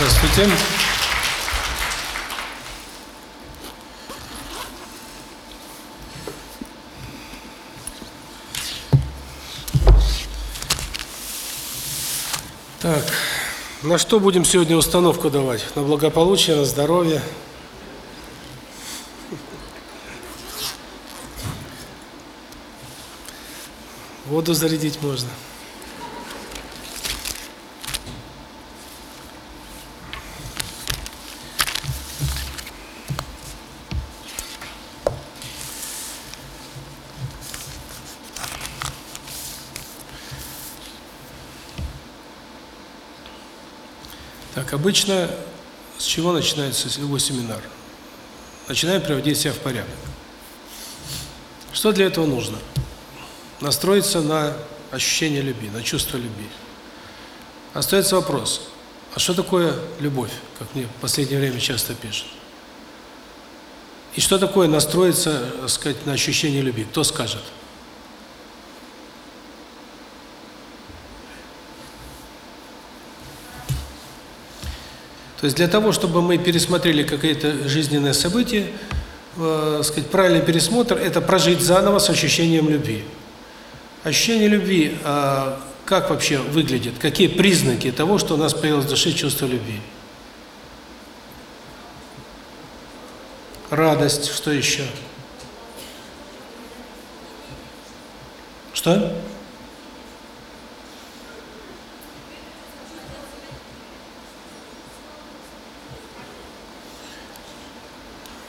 Здравствуйте. Так, на что будем сегодня установку давать? На благополучие, на здоровье? Воду зарядить можно. Обычно с чего начинается любой семинар? Начинаем приводить себя в порядок. Что для этого нужно? Настроиться на ощущение любви, на чувство любви. Остается вопрос, а что такое любовь, как мне в последнее время часто пишут? И что такое настроиться, так сказать, на ощущение любви? Кто скажет? То есть для того, чтобы мы пересмотрели какие-то жизненные события, э, сказать, правильный пересмотр – это прожить заново с ощущением любви. Ощущение любви, э, как вообще выглядит? Какие признаки того, что у нас появилось в душе чувство любви? Радость, что еще? Что?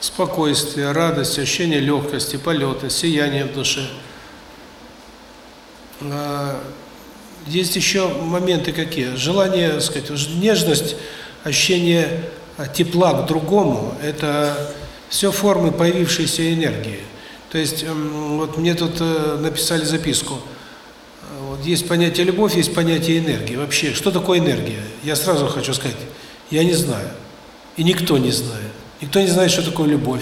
Спокойствие, радость, ощущение легкости, полета, сияние в душе. А, есть еще моменты какие? Желание, так сказать, нежность, ощущение тепла к другому – это все формы появившейся энергии. То есть, вот мне тут э, написали записку. Вот есть понятие любовь, есть понятие энергии. Вообще, что такое энергия? Я сразу хочу сказать, я не знаю. И никто не знает. Никто не знает, что такое любовь.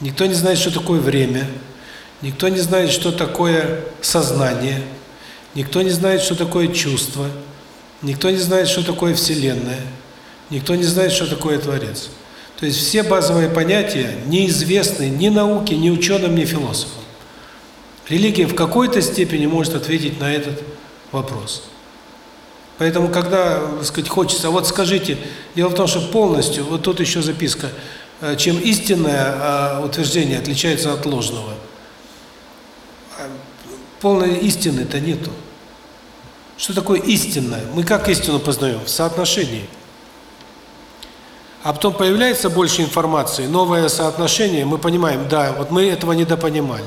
Никто не знает, что такое время. Никто не знает, что такое сознание. Никто не знает, что такое чувство. Никто не знает, что такое Вселенная. Никто не знает, что такое Творец. То есть все базовые понятия неизвестны ни науке, ни ученым, ни философам. Религия в какой-то степени может ответить на этот вопрос. Поэтому, когда, так сказать, хочется, вот скажите, дело в том, что полностью, вот тут еще записка, э, чем истинное а, утверждение отличается от ложного. А, полной истины-то нету. Что такое истинное? Мы как истину познаем? В соотношении. А потом появляется больше информации, новое соотношение, мы понимаем, да, вот мы этого недопонимали.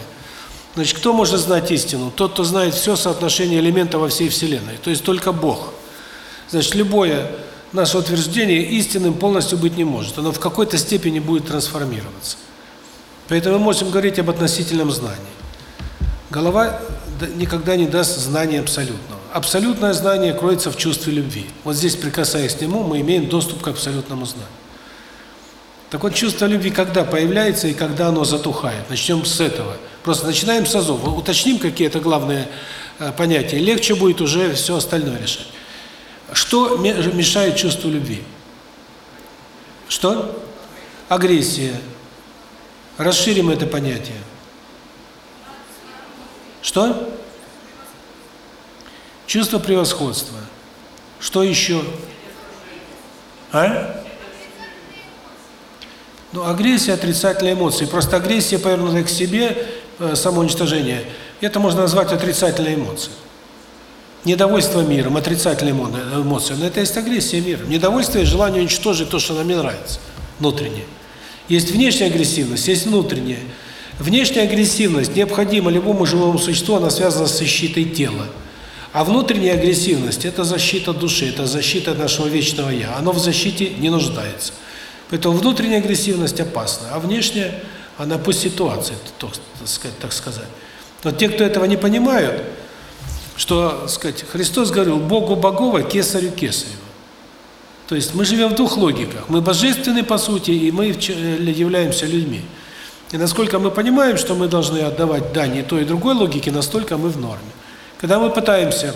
Значит, кто может знать истину? Тот, кто знает все соотношение элементов во всей Вселенной, то есть только Бог. Значит, любое наше утверждение истинным полностью быть не может. Оно в какой-то степени будет трансформироваться. Поэтому мы можем говорить об относительном знании. Голова никогда не даст знания абсолютного. Абсолютное знание кроется в чувстве любви. Вот здесь, прикасаясь к нему, мы имеем доступ к абсолютному знанию. Так вот, чувство любви когда появляется и когда оно затухает? Начнем с этого. Просто начинаем с азов, уточним какие-то главные э, понятия, легче будет уже все остальное решать. Что мешает чувству любви? Что? Агрессия. Расширим это понятие. Что? Чувство превосходства. Что еще? А? Ну, агрессия – отрицательные эмоции. Просто агрессия, повернутая к себе, э, самоуничтожение, это можно назвать отрицательной эмоцией. Недовольство миром, отрицательные эмоции, но это есть агрессия миром. Недовольство и желание уничтожить то, что нам не нравится, внутреннее. Есть внешняя агрессивность, есть внутренняя. Внешняя агрессивность необходима любому живому существу, она связана с защитой тела. А внутренняя агрессивность – это защита души, это защита нашего вечного «я». Оно в защите не нуждается. Поэтому внутренняя агрессивность опасна, а внешняя, она по ситуации, так сказать. Но те, кто этого не понимают, что, сказать, Христос говорил, Богу Богова, Кесарю Кесарева. То есть мы живем в двух логиках. Мы божественны по сути, и мы являемся людьми. И насколько мы понимаем, что мы должны отдавать дань и той, и другой логике, настолько мы в норме. Когда мы пытаемся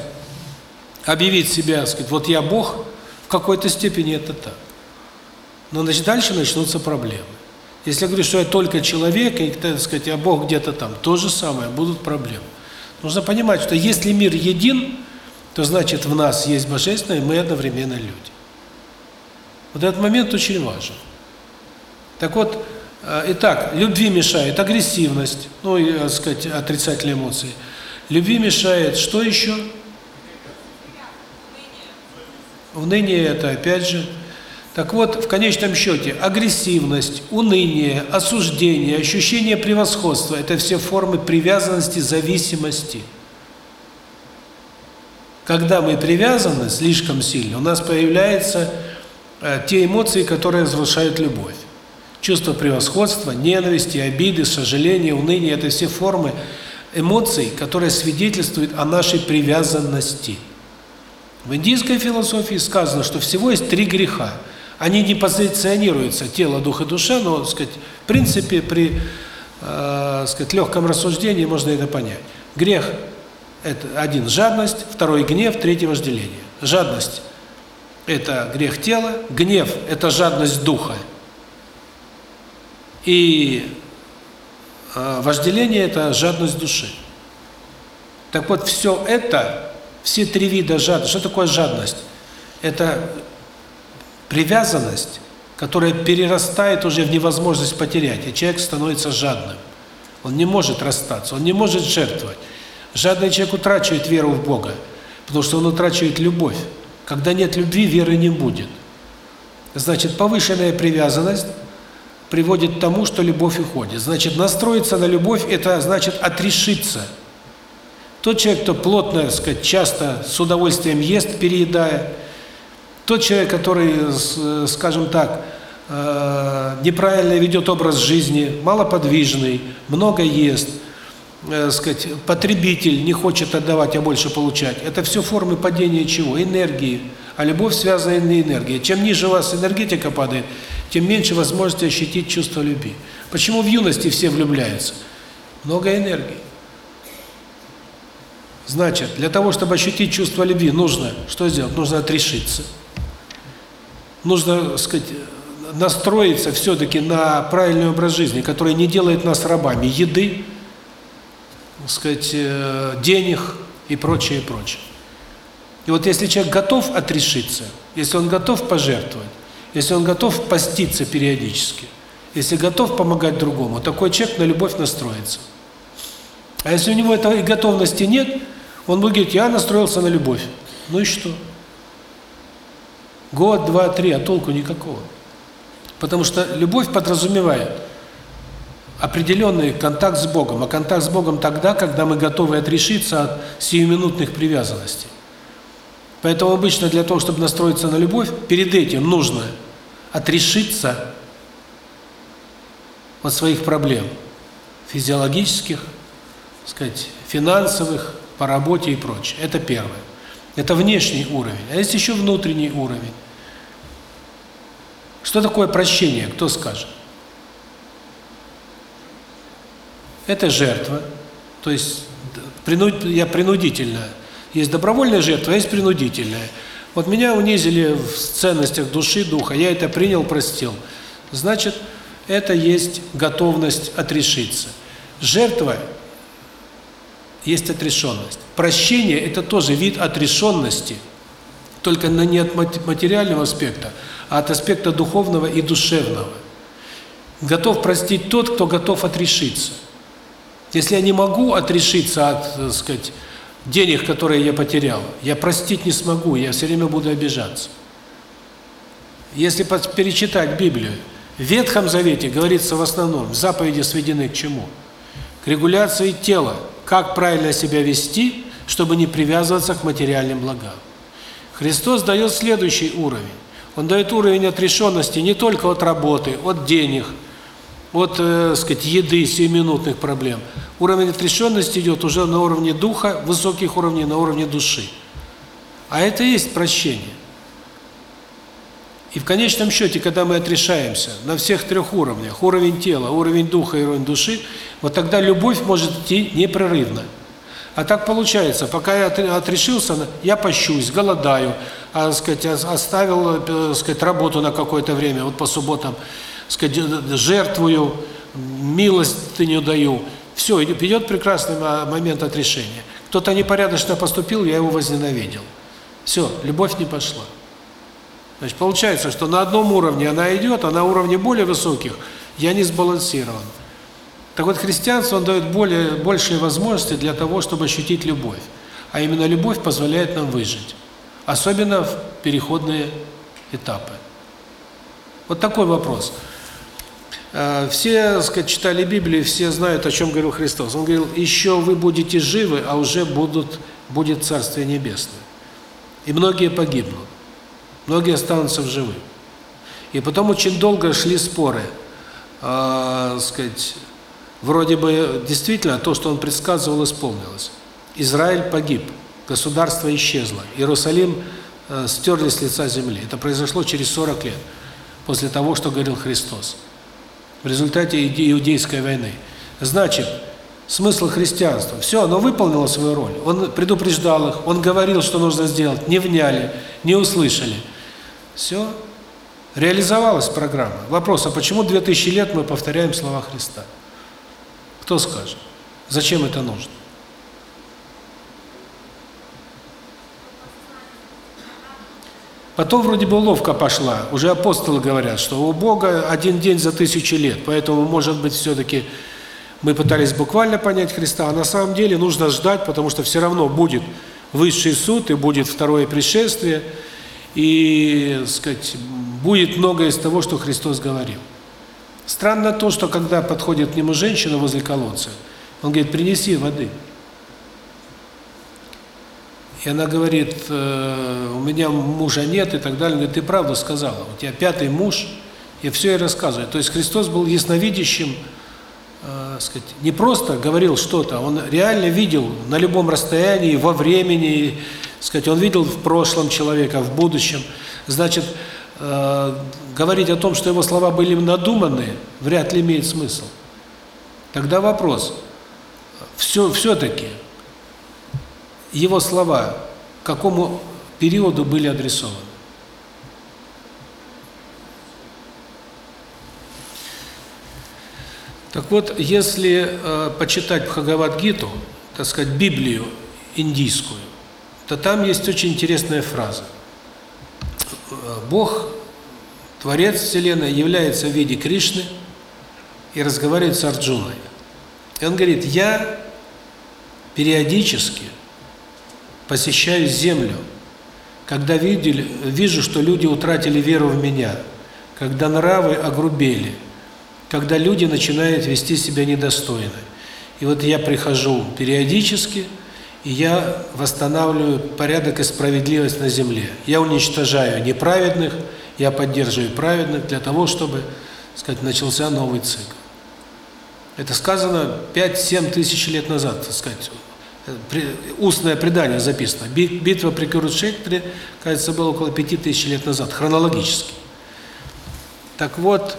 объявить себя, сказать, вот я Бог, какой-то степени это так. Но значит, дальше начнутся проблемы. Если я говорю, что я только человек, и, так сказать, а Бог где-то там, то же самое, будут проблемы. Нужно понимать, что если мир един, то значит в нас есть Божественное, и мы одновременно люди. Вот этот момент очень важен. Так вот, э, итак, любви мешает агрессивность, ну, и, так сказать, отрицательные эмоции. Любви мешает что еще? Уныние это опять же. Так вот, в конечном счете, агрессивность, уныние, осуждение, ощущение превосходства – это все формы привязанности, зависимости. Когда мы привязаны слишком сильно, у нас появляются э, те эмоции, которые разрушают любовь. Чувство превосходства, ненависти, обиды, сожаления, уныния – это все формы эмоций, которые свидетельствуют о нашей привязанности. В индийской философии сказано, что всего есть три греха. Они не позиционируются, тело, дух и душа, но, так сказать, в принципе, при э, сказать, легком рассуждении можно это понять. Грех – это один – жадность, второй – гнев, третий – вожделение. Жадность – это грех тела, гнев – это жадность духа. И э, вожделение – это жадность души. Так вот, все это все три вида жадности. Что такое жадность? Это привязанность, которая перерастает уже в невозможность потерять, и человек становится жадным. Он не может расстаться, он не может жертвовать. Жадный человек утрачивает веру в Бога, потому что он утрачивает любовь. Когда нет любви, веры не будет. Значит, повышенная привязанность приводит к тому, что любовь уходит. Значит, настроиться на любовь – это значит отрешиться – тот человек, кто плотно, так сказать, часто с удовольствием ест, переедая, тот человек, который, скажем так, э, неправильно ведет образ жизни, малоподвижный, много ест, э, сказать, потребитель не хочет отдавать, а больше получать. Это все формы падения чего? Энергии. А любовь связана на энергии. Чем ниже у вас энергетика падает, тем меньше возможности ощутить чувство любви. Почему в юности все влюбляются? Много энергии. Значит, для того, чтобы ощутить чувство любви, нужно что сделать? Нужно отрешиться. Нужно, сказать, настроиться все-таки на правильный образ жизни, который не делает нас рабами еды, сказать, э, денег и прочее, и прочее. И вот если человек готов отрешиться, если он готов пожертвовать, если он готов поститься периодически, если готов помогать другому, такой человек на любовь настроится. А если у него этой готовности нет, он будет говорить, я настроился на любовь. Ну и что? Год, два, три, а толку никакого. Потому что любовь подразумевает определенный контакт с Богом. А контакт с Богом тогда, когда мы готовы отрешиться от сиюминутных привязанностей. Поэтому обычно для того, чтобы настроиться на любовь, перед этим нужно отрешиться от своих проблем физиологических, сказать, финансовых, по работе и прочее. Это первое. Это внешний уровень. А есть еще внутренний уровень. Что такое прощение? Кто скажет? Это жертва. То есть я принудительно. Есть добровольная жертва, а есть принудительная. Вот меня унизили в ценностях души, духа, я это принял, простил. Значит, это есть готовность отрешиться. Жертва есть отрешенность. Прощение – это тоже вид отрешенности, только не от материального аспекта, а от аспекта духовного и душевного. Готов простить тот, кто готов отрешиться. Если я не могу отрешиться от, так сказать, денег, которые я потерял, я простить не смогу, я все время буду обижаться. Если перечитать Библию, в Ветхом Завете говорится в основном, заповеди сведены к чему? К регуляции тела, как правильно себя вести, чтобы не привязываться к материальным благам. Христос дает следующий уровень. Он дает уровень отрешенности не только от работы, от денег, от, э, сказать, еды, сиюминутных проблем. Уровень отрешенности идет уже на уровне духа, высоких уровней, на уровне души. А это и есть прощение. И в конечном счете, когда мы отрешаемся на всех трех уровнях, уровень тела, уровень духа и уровень души, вот тогда любовь может идти непрерывно. А так получается, пока я отрешился, я пощусь, голодаю, а, сказать, оставил, так сказать, работу на какое-то время, вот по субботам, сказать, жертвую, милость не даю. Все, идет прекрасный момент отрешения. Кто-то непорядочно поступил, я его возненавидел. Все, любовь не пошла. Значит, получается, что на одном уровне она идет, а на уровне более высоких я не сбалансирован. Так вот, христианство дает более, большие возможности для того, чтобы ощутить любовь. А именно любовь позволяет нам выжить. Особенно в переходные этапы. Вот такой вопрос. Э, все, так сказать, читали Библию, все знают, о чем говорил Христос. Он говорил, еще вы будете живы, а уже будут, будет Царствие Небесное. И многие погибнут. Многие останутся в живых. И потом очень долго шли споры. Э, сказать, вроде бы действительно то, что он предсказывал, исполнилось. Израиль погиб, государство исчезло, Иерусалим э, стерли с лица земли. Это произошло через 40 лет после того, что говорил Христос в результате иудейской войны. Значит, смысл христианства. Все, оно выполнило свою роль. Он предупреждал их, он говорил, что нужно сделать, не вняли, не услышали. Все, реализовалась программа. Вопрос, а почему 2000 лет мы повторяем слова Христа? Кто скажет? Зачем это нужно? Потом вроде бы ловко пошла. Уже апостолы говорят, что у Бога один день за тысячи лет. Поэтому, может быть, все-таки мы пытались буквально понять Христа, а на самом деле нужно ждать, потому что все равно будет высший суд и будет второе пришествие. И, сказать, будет многое из того, что Христос говорил. Странно то, что когда подходит к нему женщина возле колодца, он говорит, принеси воды. И она говорит, э, у меня мужа нет и так далее. Он говорит, ты правду сказала, у тебя пятый муж, и все ей рассказываю. То есть Христос был ясновидящим, э, сказать, не просто говорил что-то, он реально видел на любом расстоянии, во времени, сказать, он видел в прошлом человека, в будущем. Значит, э, говорить о том, что его слова были надуманы, вряд ли имеет смысл. Тогда вопрос, все все-таки его слова какому периоду были адресованы. Так вот, если э, почитать Бхагавад-гиту, так сказать, Библию индийскую, то там есть очень интересная фраза. Бог, Творец Вселенной, является в виде Кришны и разговаривает с Арджуной. И он говорит, я периодически посещаю землю, когда видели, вижу, что люди утратили веру в меня, когда нравы огрубели, когда люди начинают вести себя недостойно. И вот я прихожу периодически, и я восстанавливаю порядок и справедливость на земле. Я уничтожаю неправедных, я поддерживаю праведных для того, чтобы, сказать, начался новый цикл. Это сказано 5-7 тысяч лет назад, так сказать, устное предание записано. Битва при Курушетре, кажется, было около пяти тысяч лет назад, хронологически. Так вот,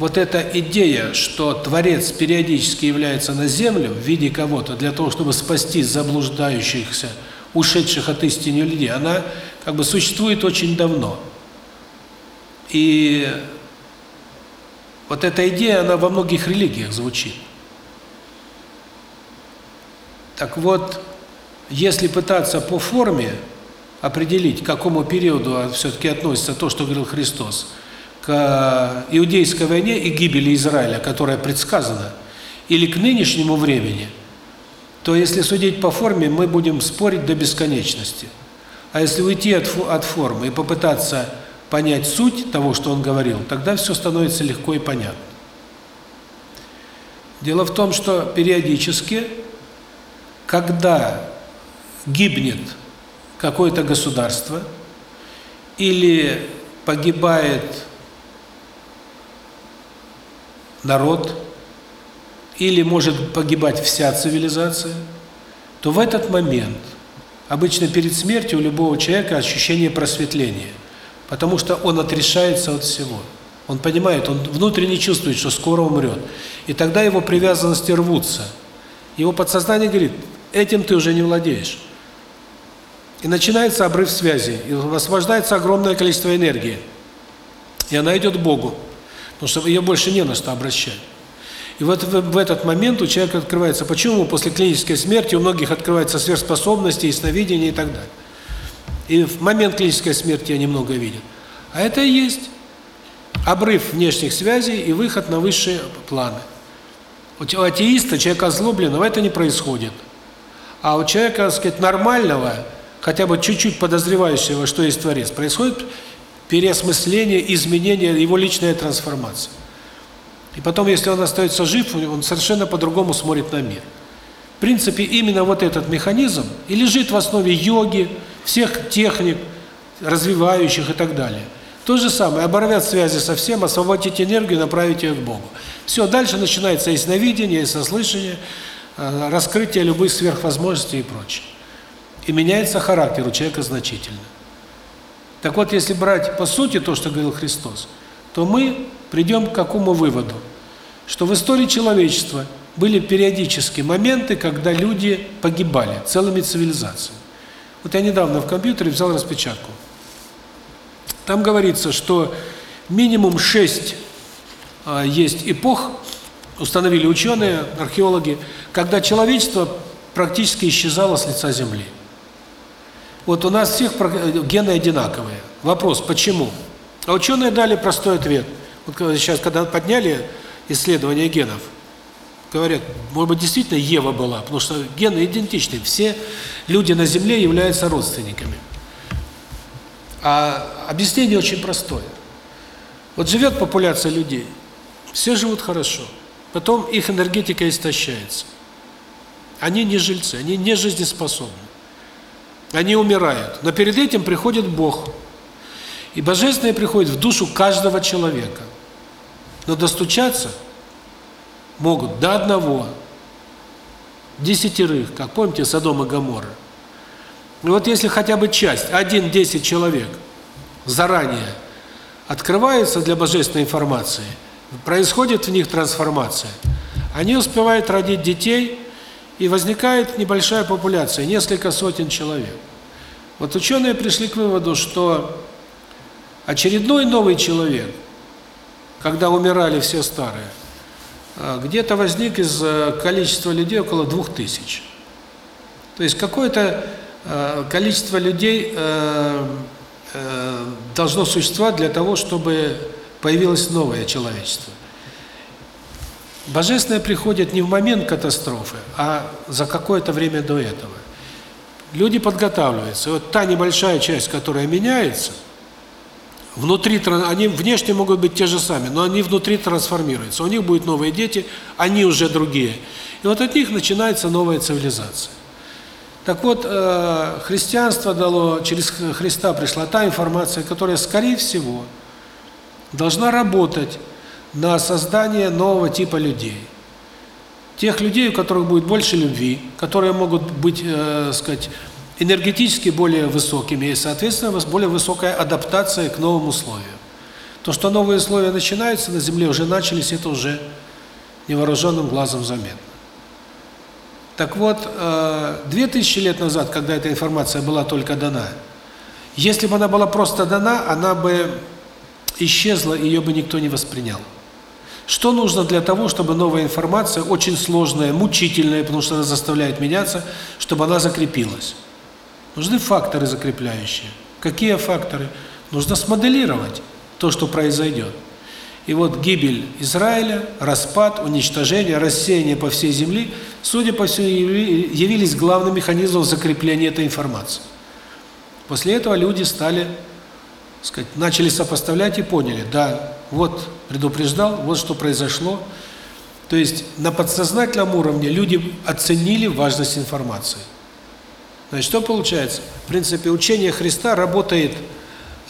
вот эта идея, что Творец периодически является на землю в виде кого-то для того, чтобы спасти заблуждающихся, ушедших от истины людей, она как бы существует очень давно. И вот эта идея, она во многих религиях звучит. Так вот, если пытаться по форме определить, к какому периоду все-таки относится то, что говорил Христос, к иудейской войне и гибели Израиля, которая предсказана, или к нынешнему времени, то если судить по форме, мы будем спорить до бесконечности. А если уйти от, от формы и попытаться понять суть того, что он говорил, тогда все становится легко и понятно. Дело в том, что периодически когда гибнет какое-то государство или погибает народ, или может погибать вся цивилизация, то в этот момент, обычно перед смертью у любого человека ощущение просветления, потому что он отрешается от всего. Он понимает, он внутренне чувствует, что скоро умрет. И тогда его привязанности рвутся. Его подсознание говорит, этим ты уже не владеешь. И начинается обрыв связи, и освобождается огромное количество энергии. И она идет к Богу, потому что ее больше не на что обращать. И вот в, этот момент у человека открывается, почему после клинической смерти у многих открываются сверхспособности, ясновидение и так далее. И в момент клинической смерти они много видят. А это и есть обрыв внешних связей и выход на высшие планы. У атеиста, человека озлобленного, это не происходит. А у человека, так сказать, нормального, хотя бы чуть-чуть подозревающего, что есть Творец, происходит переосмысление, изменение, его личная трансформация. И потом, если он остается жив, он совершенно по-другому смотрит на мир. В принципе, именно вот этот механизм и лежит в основе йоги, всех техник, развивающих и так далее. То же самое, оборвать связи со всем, освободить энергию, направить ее к Богу. Все, дальше начинается ясновидение, яснослышание, э, раскрытие любых сверхвозможностей и прочее. И меняется характер у человека значительно. Так вот, если брать по сути то, что говорил Христос, то мы придем к какому выводу? Что в истории человечества были периодически моменты, когда люди погибали целыми цивилизациями. Вот я недавно в компьютере взял распечатку. Там говорится, что минимум шесть а, есть эпох, установили ученые, археологи, когда человечество практически исчезало с лица Земли. Вот у нас всех гены одинаковые. Вопрос, почему? А ученые дали простой ответ. Вот сейчас, когда подняли исследования генов, говорят, может быть, действительно Ева была, потому что гены идентичны. Все люди на Земле являются родственниками. А объяснение очень простое. Вот живет популяция людей, все живут хорошо, потом их энергетика истощается. Они не жильцы, они не жизнеспособны. Они умирают. Но перед этим приходит Бог. И Божественное приходит в душу каждого человека. Но достучаться могут до одного, десятерых, как помните, Содом и Гоморра. И вот если хотя бы часть, один-десять человек заранее открывается для божественной информации, происходит в них трансформация, они успевают родить детей, и возникает небольшая популяция, несколько сотен человек. Вот ученые пришли к выводу, что очередной новый человек, когда умирали все старые, а, где-то возник из э, количества людей около двух тысяч. То есть какое-то э, количество людей э, должно существовать для того, чтобы появилось новое человечество. Божественное приходит не в момент катастрофы, а за какое-то время до этого. Люди подготавливаются. И вот та небольшая часть, которая меняется – внутри, они внешне могут быть те же самые, но они внутри трансформируются. У них будут новые дети, они уже другие. И вот от них начинается новая цивилизация. Так вот, э, христианство дало, через Христа пришла та информация, которая, скорее всего, должна работать на создание нового типа людей. Тех людей, у которых будет больше любви, которые могут быть, э, сказать, энергетически более высокими и, соответственно, более высокая адаптация к новым условиям. То, что новые условия начинаются на Земле, уже начались, это уже невооруженным глазом заметно. Так вот, 2000 э, лет назад, когда эта информация была только дана, если бы она была просто дана, она бы исчезла, ее бы никто не воспринял. Что нужно для того, чтобы новая информация, очень сложная, мучительная, потому что она заставляет меняться, чтобы она закрепилась? Нужны факторы закрепляющие. Какие факторы? Нужно смоделировать то, что произойдет. И вот гибель Израиля, распад, уничтожение, рассеяние по всей земле, судя по всему, явились главным механизмом закрепления этой информации. После этого люди стали, сказать, начали сопоставлять и поняли, да, вот предупреждал, вот что произошло. То есть на подсознательном уровне люди оценили важность информации. Значит, что получается? В принципе, учение Христа работает,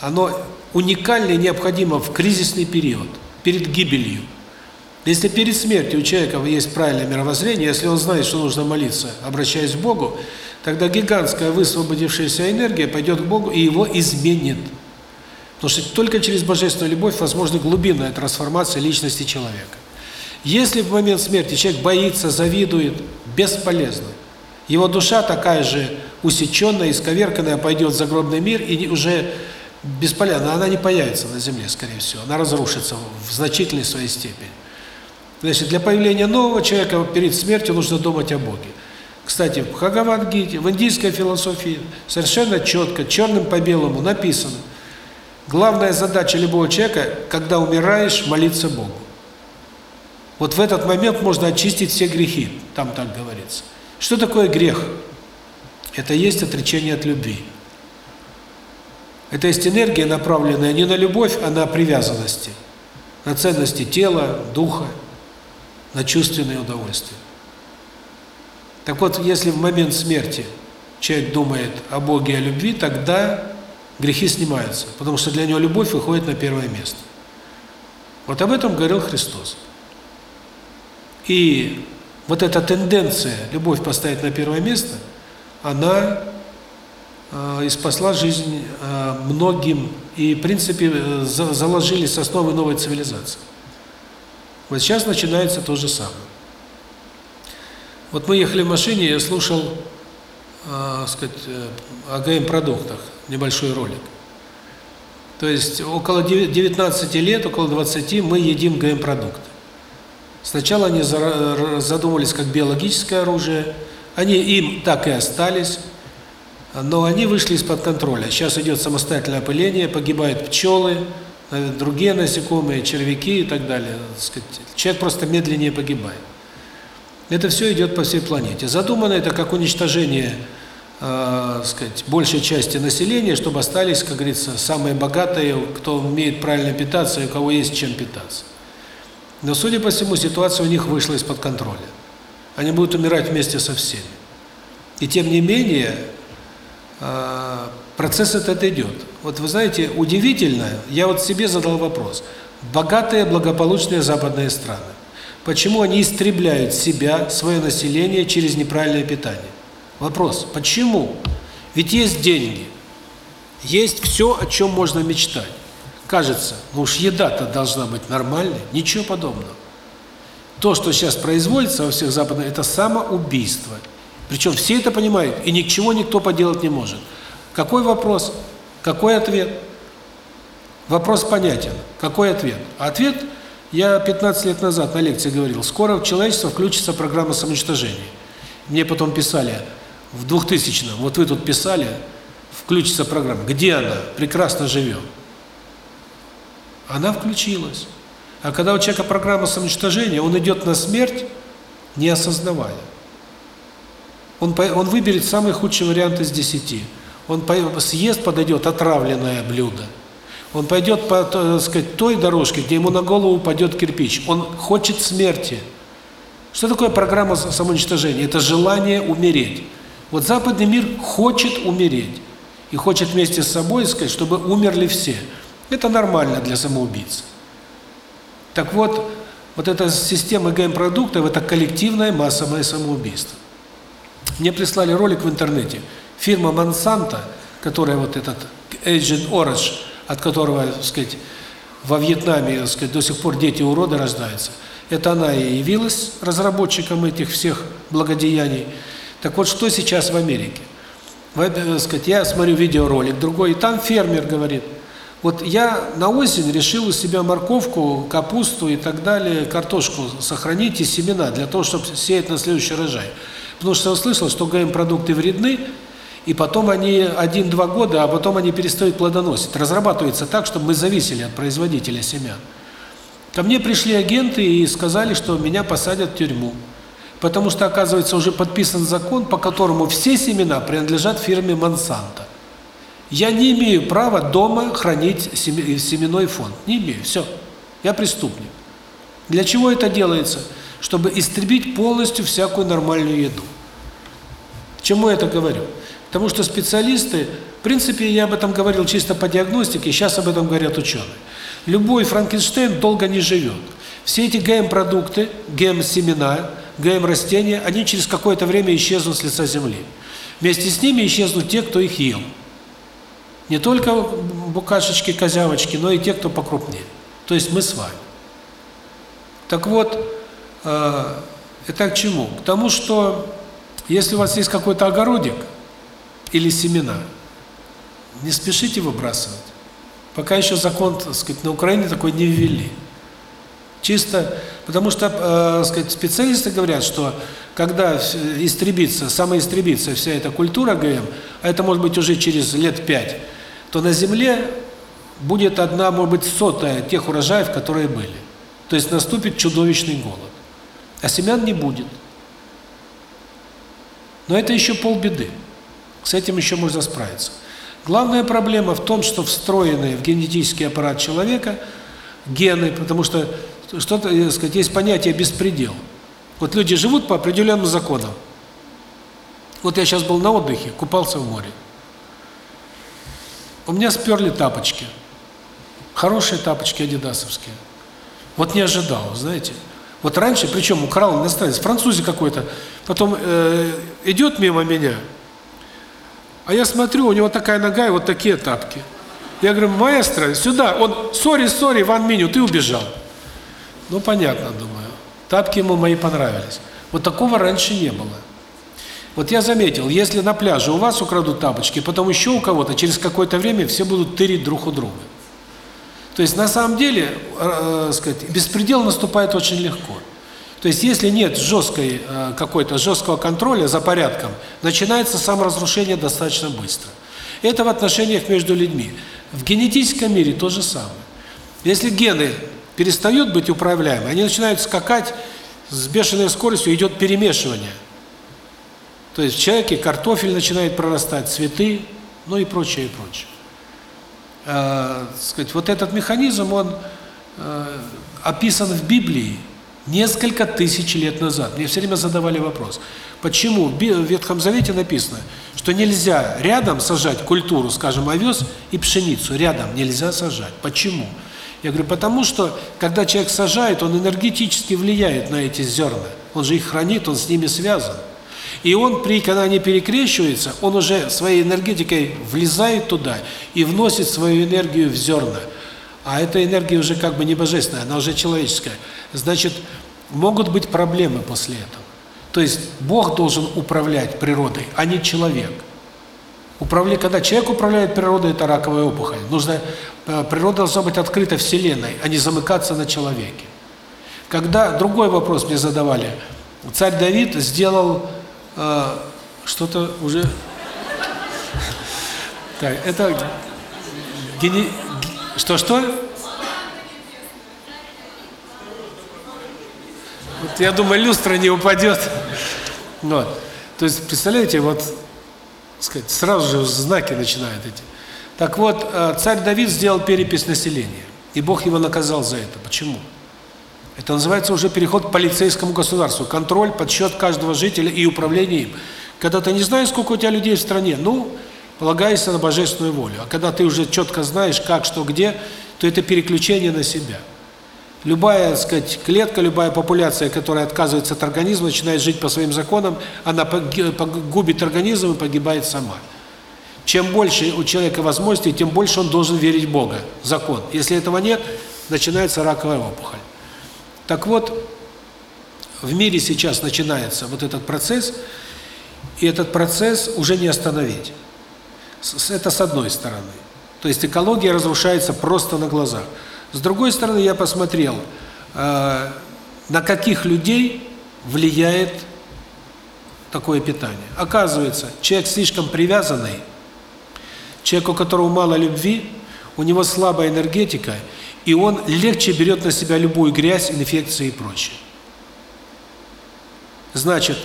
оно уникально необходимо в кризисный период, перед гибелью. Если перед смертью у человека есть правильное мировоззрение, если он знает, что нужно молиться, обращаясь к Богу, тогда гигантская высвободившаяся энергия пойдет к Богу и его изменит. Потому что только через божественную любовь возможна глубинная трансформация личности человека. Если в момент смерти человек боится, завидует, бесполезно. Его душа такая же усеченная, исковерканная, пойдет в загробный мир и уже бесполезна. Она не появится на Земле, скорее всего. Она разрушится в значительной своей степени. Значит, для появления нового человека перед смертью нужно думать о Боге. Кстати, в Бхагавад-гите, в индийской философии совершенно четко, черным по белому написано, главная задача любого человека, когда умираешь, молиться Богу. Вот в этот момент можно очистить все грехи, там так говорится. Что такое грех? Это есть отречение от любви. Это есть энергия, направленная не на любовь, а на привязанности, на ценности тела, духа, на чувственные удовольствия. Так вот, если в момент смерти человек думает о Боге о любви, тогда грехи снимаются, потому что для него любовь выходит на первое место. Вот об этом говорил Христос. И вот эта тенденция любовь поставить на первое место, она э, и спасла жизнь э, многим, и, в принципе, э, заложили основы новой цивилизации. Вот сейчас начинается то же самое. Вот мы ехали в машине, я слушал, э, сказать, э, о ГМ-продуктах, небольшой ролик. То есть около 19 лет, около 20 мы едим ГМ-продукты. Сначала они задумывались как биологическое оружие, они им так и остались, но они вышли из-под контроля. Сейчас идет самостоятельное опыление, погибают пчелы, э, другие насекомые, червяки и так далее. Человек просто медленнее погибает. Это все идет по всей планете. Задумано это как уничтожение, э, сказать, большей части населения, чтобы остались, как говорится, самые богатые, кто умеет правильно питаться и у кого есть чем питаться. Но, судя по всему, ситуация у них вышла из-под контроля. Они будут умирать вместе со всеми. И тем не менее, э, процесс этот идет. Вот вы знаете, удивительно, я вот себе задал вопрос. Богатые, благополучные западные страны. Почему они истребляют себя, свое население через неправильное питание? Вопрос, почему? Ведь есть деньги, есть все, о чем можно мечтать. Кажется, ну уж еда-то должна быть нормальной, ничего подобного. То, что сейчас производится во всех западных, это самоубийство. Причем все это понимают, и ни к чему никто поделать не может. Какой вопрос? Какой ответ? Вопрос понятен. Какой ответ? А ответ – я 15 лет назад на лекции говорил, скоро в человечество включится программа самоуничтожения. Мне потом писали, в 2000-м, вот вы тут писали, включится программа. Где она? Прекрасно живем. Она включилась. А когда у человека программа самоуничтожения, он идет на смерть, не осознавая. Он, он выберет самый худший вариант из десяти. Он съест, подойдет отравленное блюдо. Он пойдет по, так сказать, той дорожке, где ему на голову упадет кирпич. Он хочет смерти. Что такое программа самоуничтожения? Это желание умереть. Вот западный мир хочет умереть. И хочет вместе с собой сказать, чтобы умерли все. Это нормально для самоубийцы. Так вот, вот эта система ГМ-продуктов – это коллективное массовое самоубийство. Мне прислали ролик в интернете. Фирма Monsanto, которая вот этот Agent Orange от которого, так сказать, во Вьетнаме, так сказать, до сих пор дети-уроды рождаются. Это она и явилась разработчиком этих всех благодеяний. Так вот, что сейчас в Америке? Так сказать, я смотрю видеоролик другой, и там фермер говорит, вот я на осень решил у себя морковку, капусту и так далее, картошку сохранить и семена для того, чтобы сеять на следующий урожай. Потому что я услышал, что ГМ-продукты вредны, и потом они один-два года, а потом они перестают плодоносить. Разрабатывается так, чтобы мы зависели от производителя семян. Ко мне пришли агенты и сказали, что меня посадят в тюрьму. Потому что, оказывается, уже подписан закон, по которому все семена принадлежат фирме Монсанто. Я не имею права дома хранить семенной фонд. Не имею. Все. Я преступник. Для чего это делается? Чтобы истребить полностью всякую нормальную еду. К чему я это говорю? Потому что специалисты, в принципе, я об этом говорил чисто по диагностике, сейчас об этом говорят ученые. Любой Франкенштейн долго не живет. Все эти ГМ-продукты, ГМ-семена, ГМ-растения, они через какое-то время исчезнут с лица Земли. Вместе с ними исчезнут те, кто их ел. Не только букашечки, козявочки, но и те, кто покрупнее. То есть мы с вами. Так вот, э, это к чему? К тому, что Если у вас есть какой-то огородик или семена, не спешите выбрасывать. Пока еще закон, так сказать, на Украине такой не ввели. Чисто потому что, э, сказать, специалисты говорят, что когда истребится, самоистребится вся эта культура ГМ, а это может быть уже через лет пять, то на Земле будет одна, может быть, сотая тех урожаев, которые были. То есть наступит чудовищный голод. А семян не будет. Но это еще полбеды. С этим еще можно справиться. Главная проблема в том, что встроенные в генетический аппарат человека гены, потому что что-то, э, сказать, есть понятие беспредел. Вот люди живут по определенным законам. Вот я сейчас был на отдыхе, купался в море. У меня сперли тапочки. Хорошие тапочки адидасовские. Вот не ожидал, знаете. Вот раньше, причем украл иностранец, французе какой-то, потом э, идет мимо меня, а я смотрю, у него такая нога и вот такие тапки. Я говорю, маэстро, сюда. Он, сори, сори, ван меню, ты убежал. Ну, понятно, думаю. Тапки ему мои понравились. Вот такого раньше не было. Вот я заметил, если на пляже у вас украдут тапочки, потом еще у кого-то, через какое-то время все будут тырить друг у друга. То есть на самом деле, э, э, сказать, беспредел наступает очень легко. То есть если нет жесткой э, какой-то жесткого контроля за порядком, начинается саморазрушение достаточно быстро. Это в отношениях между людьми. В генетическом мире то же самое. Если гены перестают быть управляемы, они начинают скакать с бешеной скоростью, идет перемешивание. То есть в человеке картофель начинает прорастать, цветы, ну и прочее, и прочее э, сказать, вот этот механизм, он э, описан в Библии несколько тысяч лет назад. Мне все время задавали вопрос, почему в Ветхом Завете написано, что нельзя рядом сажать культуру, скажем, овес и пшеницу, рядом нельзя сажать. Почему? Я говорю, потому что, когда человек сажает, он энергетически влияет на эти зерна. Он же их хранит, он с ними связан. И он, при, когда они перекрещиваются, он уже своей энергетикой влезает туда и вносит свою энергию в зерна. А эта энергия уже как бы не божественная, она уже человеческая. Значит, могут быть проблемы после этого. То есть Бог должен управлять природой, а не человек. Управлять, когда человек управляет природой, это раковая опухоль. Нужно, э, природа должна быть открыта Вселенной, а не замыкаться на человеке. Когда, другой вопрос мне задавали, царь Давид сделал а, что-то уже... Так, это... Что-что? Вот я думаю, люстра не упадет. Вот. То есть, представляете, вот, сказать, сразу же знаки начинают эти. Так вот, а, царь Давид сделал перепись населения, и Бог его наказал за это. Почему? Это называется уже переход к полицейскому государству. Контроль, подсчет каждого жителя и управление им. Когда ты не знаешь, сколько у тебя людей в стране, ну, полагаешься на божественную волю. А когда ты уже четко знаешь, как, что, где, то это переключение на себя. Любая, так сказать, клетка, любая популяция, которая отказывается от организма, начинает жить по своим законам, она губит организм и погибает сама. Чем больше у человека возможностей, тем больше он должен верить в Бога, закон. Если этого нет, начинается раковая опухоль. Так вот, в мире сейчас начинается вот этот процесс, и этот процесс уже не остановить. Это с одной стороны. То есть экология разрушается просто на глазах. С другой стороны, я посмотрел, э, на каких людей влияет такое питание. Оказывается, человек слишком привязанный, человек, у которого мало любви, у него слабая энергетика – и он легче берет на себя любую грязь, инфекции и прочее. Значит,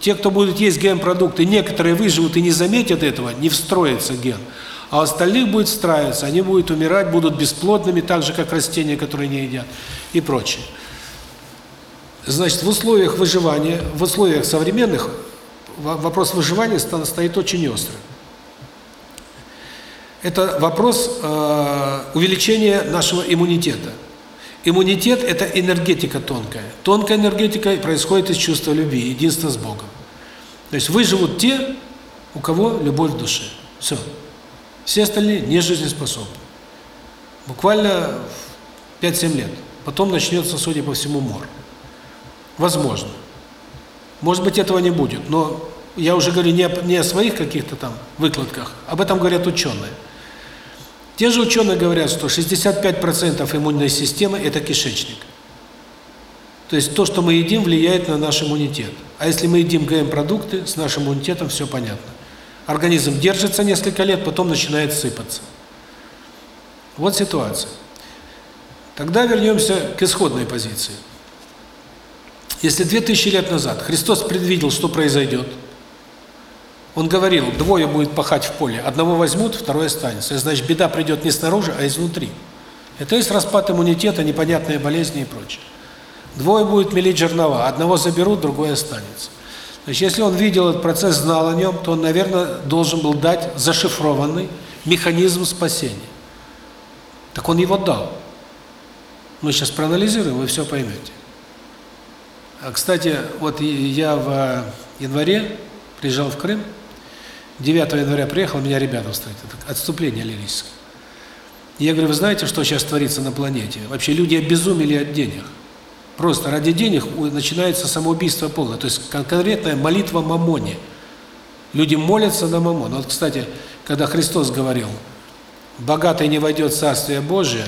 те, кто будут есть ген-продукты, некоторые выживут и не заметят этого, не встроится ген, а остальных будет встраиваться, они будут умирать, будут бесплодными, так же, как растения, которые не едят, и прочее. Значит, в условиях выживания, в условиях современных, вопрос выживания стоит очень острый это вопрос э, увеличения нашего иммунитета. Иммунитет – это энергетика тонкая. Тонкая энергетика происходит из чувства любви, единства с Богом. То есть выживут те, у кого любовь в душе. Все. Все остальные не жизнеспособны. Буквально 5-7 лет. Потом начнется, судя по всему, мор. Возможно. Может быть, этого не будет, но я уже говорю не о, не о своих каких-то там выкладках, об этом говорят ученые. Те же ученые говорят, что 65% иммунной системы – это кишечник. То есть то, что мы едим, влияет на наш иммунитет. А если мы едим ГМ-продукты, с нашим иммунитетом все понятно. Организм держится несколько лет, потом начинает сыпаться. Вот ситуация. Тогда вернемся к исходной позиции. Если 2000 лет назад Христос предвидел, что произойдет, Он говорил, двое будет пахать в поле, одного возьмут, второй останется. Значит, беда придет не снаружи, а изнутри. Это есть распад иммунитета, непонятные болезни и прочее. Двое будет мелить жернова, одного заберут, другой останется. Значит, если он видел этот процесс, знал о нем, то он, наверное, должен был дать зашифрованный механизм спасения. Так он его дал. Мы сейчас проанализируем, вы все поймете. А, кстати, вот я в январе приезжал в Крым, 9 января приехал, меня ребята встретили, отступление лирическое. я говорю, вы знаете, что сейчас творится на планете? Вообще люди обезумели от денег. Просто ради денег начинается самоубийство полное. То есть конкретная молитва мамоне. Люди молятся на мамон. Вот, кстати, когда Христос говорил, богатый не войдет в Царствие Божие,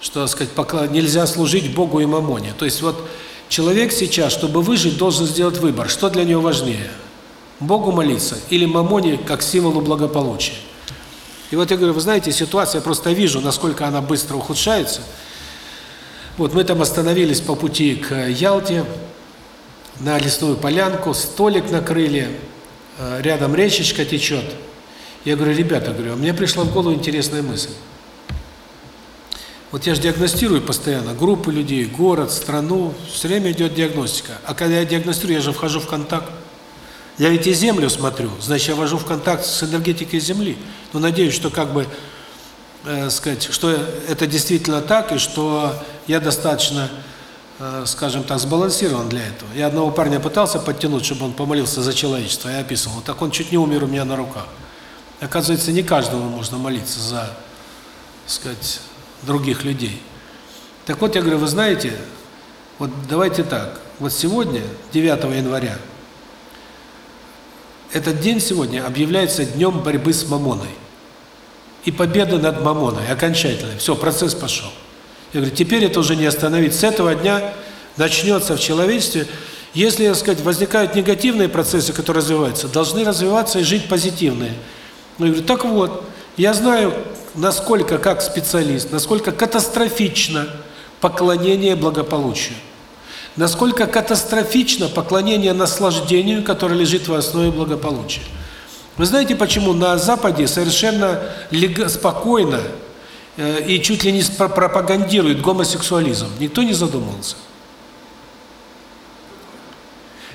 что, сказать, нельзя служить Богу и мамоне. То есть вот человек сейчас, чтобы выжить, должен сделать выбор. Что для него важнее? Богу молиться или мамоне как символу благополучия? И вот я говорю, вы знаете, ситуация, я просто вижу, насколько она быстро ухудшается – вот мы там остановились по пути к Ялте, на лесную полянку, столик накрыли, э, рядом речечка течет. Я говорю, ребята, говорю, а мне пришла в голову интересная мысль. Вот я же диагностирую постоянно группы людей, город, страну, все время идет диагностика. А когда я диагностирую, я же вхожу в контакт. Я ведь и Землю смотрю, значит, я вхожу в контакт с энергетикой Земли. Но надеюсь, что как бы э, сказать, что это действительно так, и что я достаточно, э, скажем так, сбалансирован для этого. Я одного парня пытался подтянуть, чтобы он помолился за человечество, я описывал, так он чуть не умер у меня на руках. Оказывается, не каждому можно молиться за, сказать, других людей. Так вот, я говорю, вы знаете, вот давайте так, вот сегодня, 9 января, этот день сегодня объявляется днем борьбы с мамоной и победы над мамоной, окончательно. Все, процесс пошел. Я говорю, теперь это уже не остановить. С этого дня начнется в человечестве, если, так сказать, возникают негативные процессы, которые развиваются, должны развиваться и жить позитивные. Я говорю, так вот, я знаю, насколько, как специалист, насколько катастрофично поклонение благополучию. Насколько катастрофично поклонение наслаждению, которое лежит в основе благополучия. Вы знаете, почему на Западе совершенно спокойно э, и чуть ли не пропагандирует гомосексуализм? Никто не задумывался.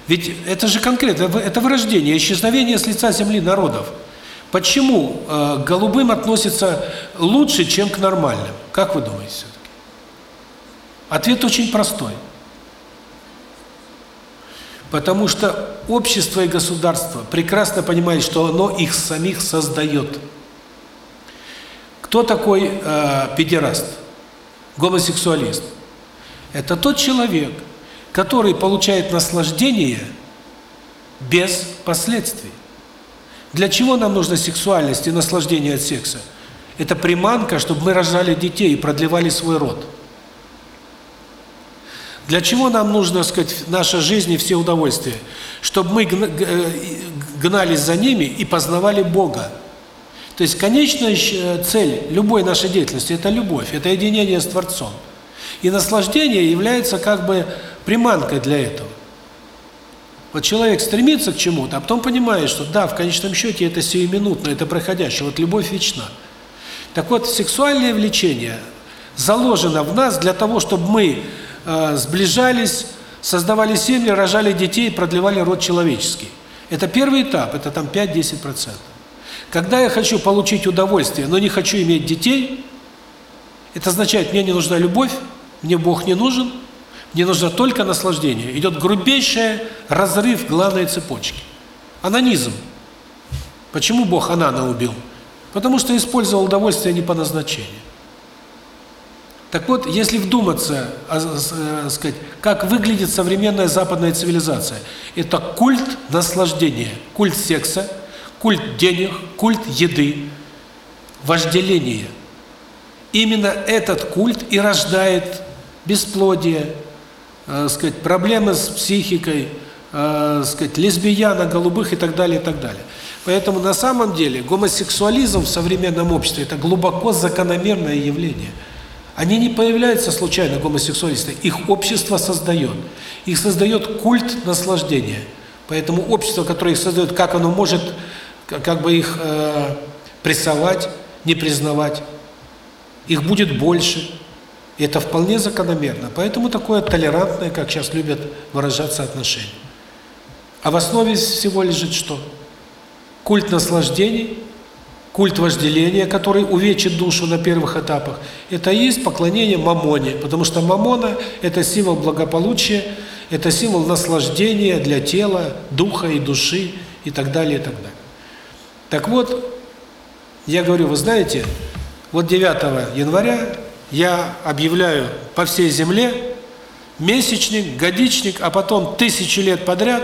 Ведь это же конкретно, это вырождение, исчезновение с лица земли народов. Почему э, к голубым относятся лучше, чем к нормальным? Как вы думаете все-таки? Ответ очень простой. Потому что общество и государство прекрасно понимает, что оно их самих создает. Кто такой э, педераст? Гомосексуалист. Это тот человек, который получает наслаждение без последствий. Для чего нам нужна сексуальность и наслаждение от секса? Это приманка, чтобы мы рожали детей и продлевали свой род. Для чего нам нужно, сказать, наша жизнь и все удовольствия? Чтобы мы э, гнались за ними и познавали Бога. То есть конечная э, цель любой нашей деятельности – это любовь, это единение с Творцом. И наслаждение является как бы приманкой для этого. Вот человек стремится к чему-то, а потом понимает, что да, в конечном счете это сиюминутно, это проходящее, вот любовь вечна. Так вот, сексуальное влечение заложено в нас для того, чтобы мы Э, сближались, создавали семьи, рожали детей, продлевали род человеческий. Это первый этап, это там 5-10%. Когда я хочу получить удовольствие, но не хочу иметь детей, это означает, мне не нужна любовь, мне Бог не нужен, мне нужно только наслаждение. Идет грубейший разрыв главной цепочки. Анонизм. Почему Бог Анана убил? Потому что использовал удовольствие не по назначению. Так вот, если вдуматься, а, а, сказать, как выглядит современная западная цивилизация, это культ наслаждения, культ секса, культ денег, культ еды, вожделение. Именно этот культ и рождает бесплодие, э, сказать, проблемы с психикой, э, сказать, лесбияна, голубых и так далее, и так далее. Поэтому на самом деле гомосексуализм в современном обществе – это глубоко закономерное явление. Они не появляются случайно, гомосексуалисты, их общество создает. Их создает культ наслаждения. Поэтому общество, которое их создает, как оно может как бы их э, прессовать, не признавать, их будет больше. И это вполне закономерно. Поэтому такое толерантное, как сейчас любят выражаться, отношение. А в основе всего лежит что? Культ наслаждений, культ вожделения, который увечит душу на первых этапах. Это и есть поклонение мамоне, потому что мамона – это символ благополучия, это символ наслаждения для тела, духа и души и так далее, и так далее. Так вот, я говорю, вы знаете, вот 9 января я объявляю по всей земле месячник, годичник, а потом тысячи лет подряд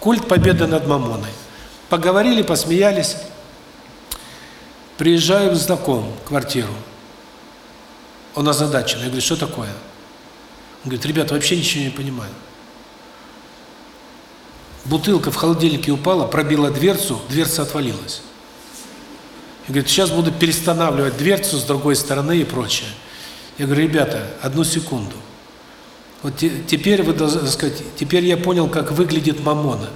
культ победы над Мамоной. Поговорили, посмеялись. Приезжаю в квартиру. Он озадачен. Я говорю, что такое? Он говорит, ребята, вообще ничего не понимаю. Бутылка в холодильнике упала, пробила дверцу, дверца отвалилась. И говорит, сейчас буду перестанавливать дверцу с другой стороны и прочее. Я говорю, ребята, одну секунду. Вот теперь вы должны сказать, теперь я понял, как выглядит мамона.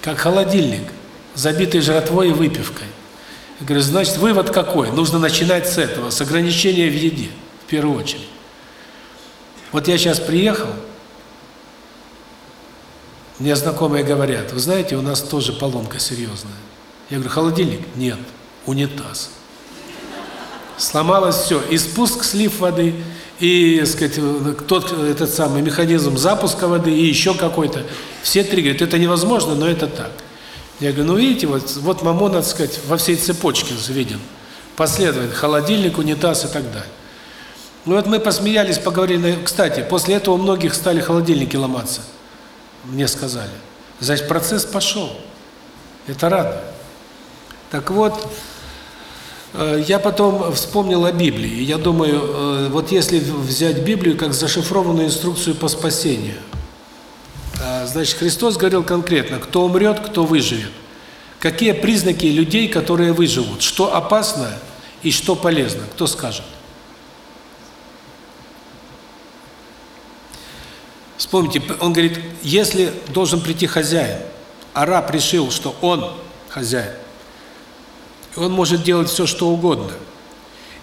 Как холодильник, забитый жратвой и выпивкой. Я говорю, значит, вывод какой? Нужно начинать с этого, с ограничения в еде, в первую очередь. Вот я сейчас приехал, мне знакомые говорят, вы знаете, у нас тоже поломка серьезная. Я говорю, холодильник? Нет, унитаз. Сломалось все, и спуск, слив воды, и, сказать, тот этот самый механизм запуска воды, и еще какой-то. Все три говорят, это невозможно, но это так. Я говорю, ну видите, вот, вот мамон, так сказать, во всей цепочке виден. Последовательно, холодильник, унитаз и так далее. Ну вот мы посмеялись, поговорили. Кстати, после этого у многих стали холодильники ломаться. Мне сказали. Значит, процесс пошел. Это радует. Так вот, Э, я потом вспомнил о Библии. Я думаю, э, вот если взять Библию как зашифрованную инструкцию по спасению, значит, Христос говорил конкретно, кто умрет, кто выживет. Какие признаки людей, которые выживут? Что опасно и что полезно? Кто скажет? Вспомните, он говорит, если должен прийти хозяин, а раб решил, что он хозяин, он может делать все, что угодно.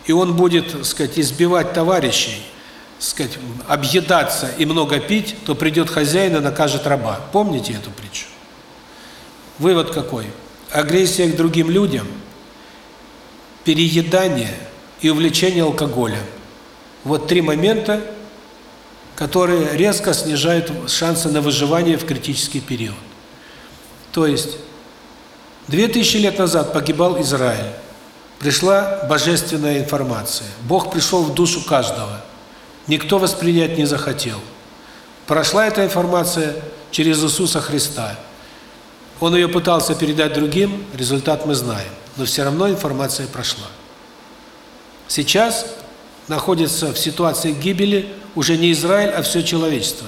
И он будет, так сказать, избивать товарищей, сказать, объедаться и много пить, то придет хозяин и накажет раба. Помните эту притчу? Вывод какой? Агрессия к другим людям, переедание и увлечение алкоголем. Вот три момента, которые резко снижают шансы на выживание в критический период. То есть Две тысячи лет назад погибал Израиль. Пришла божественная информация. Бог пришел в душу каждого. Никто воспринять не захотел. Прошла эта информация через Иисуса Христа. Он ее пытался передать другим, результат мы знаем. Но все равно информация прошла. Сейчас находится в ситуации гибели уже не Израиль, а все человечество.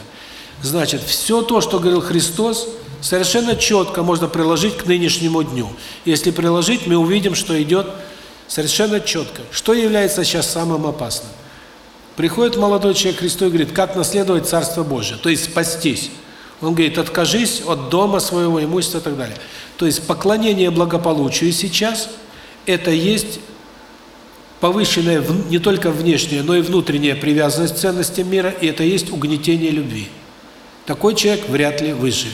Значит, все то, что говорил Христос, совершенно четко можно приложить к нынешнему дню. Если приложить, мы увидим, что идет совершенно четко. Что является сейчас самым опасным? Приходит молодой человек Христу и говорит, как наследовать Царство Божие, то есть спастись. Он говорит, откажись от дома своего, имущества и так далее. То есть поклонение благополучию сейчас – это есть повышенная не только внешняя, но и внутренняя привязанность к ценностям мира, и это есть угнетение любви. Такой человек вряд ли выживет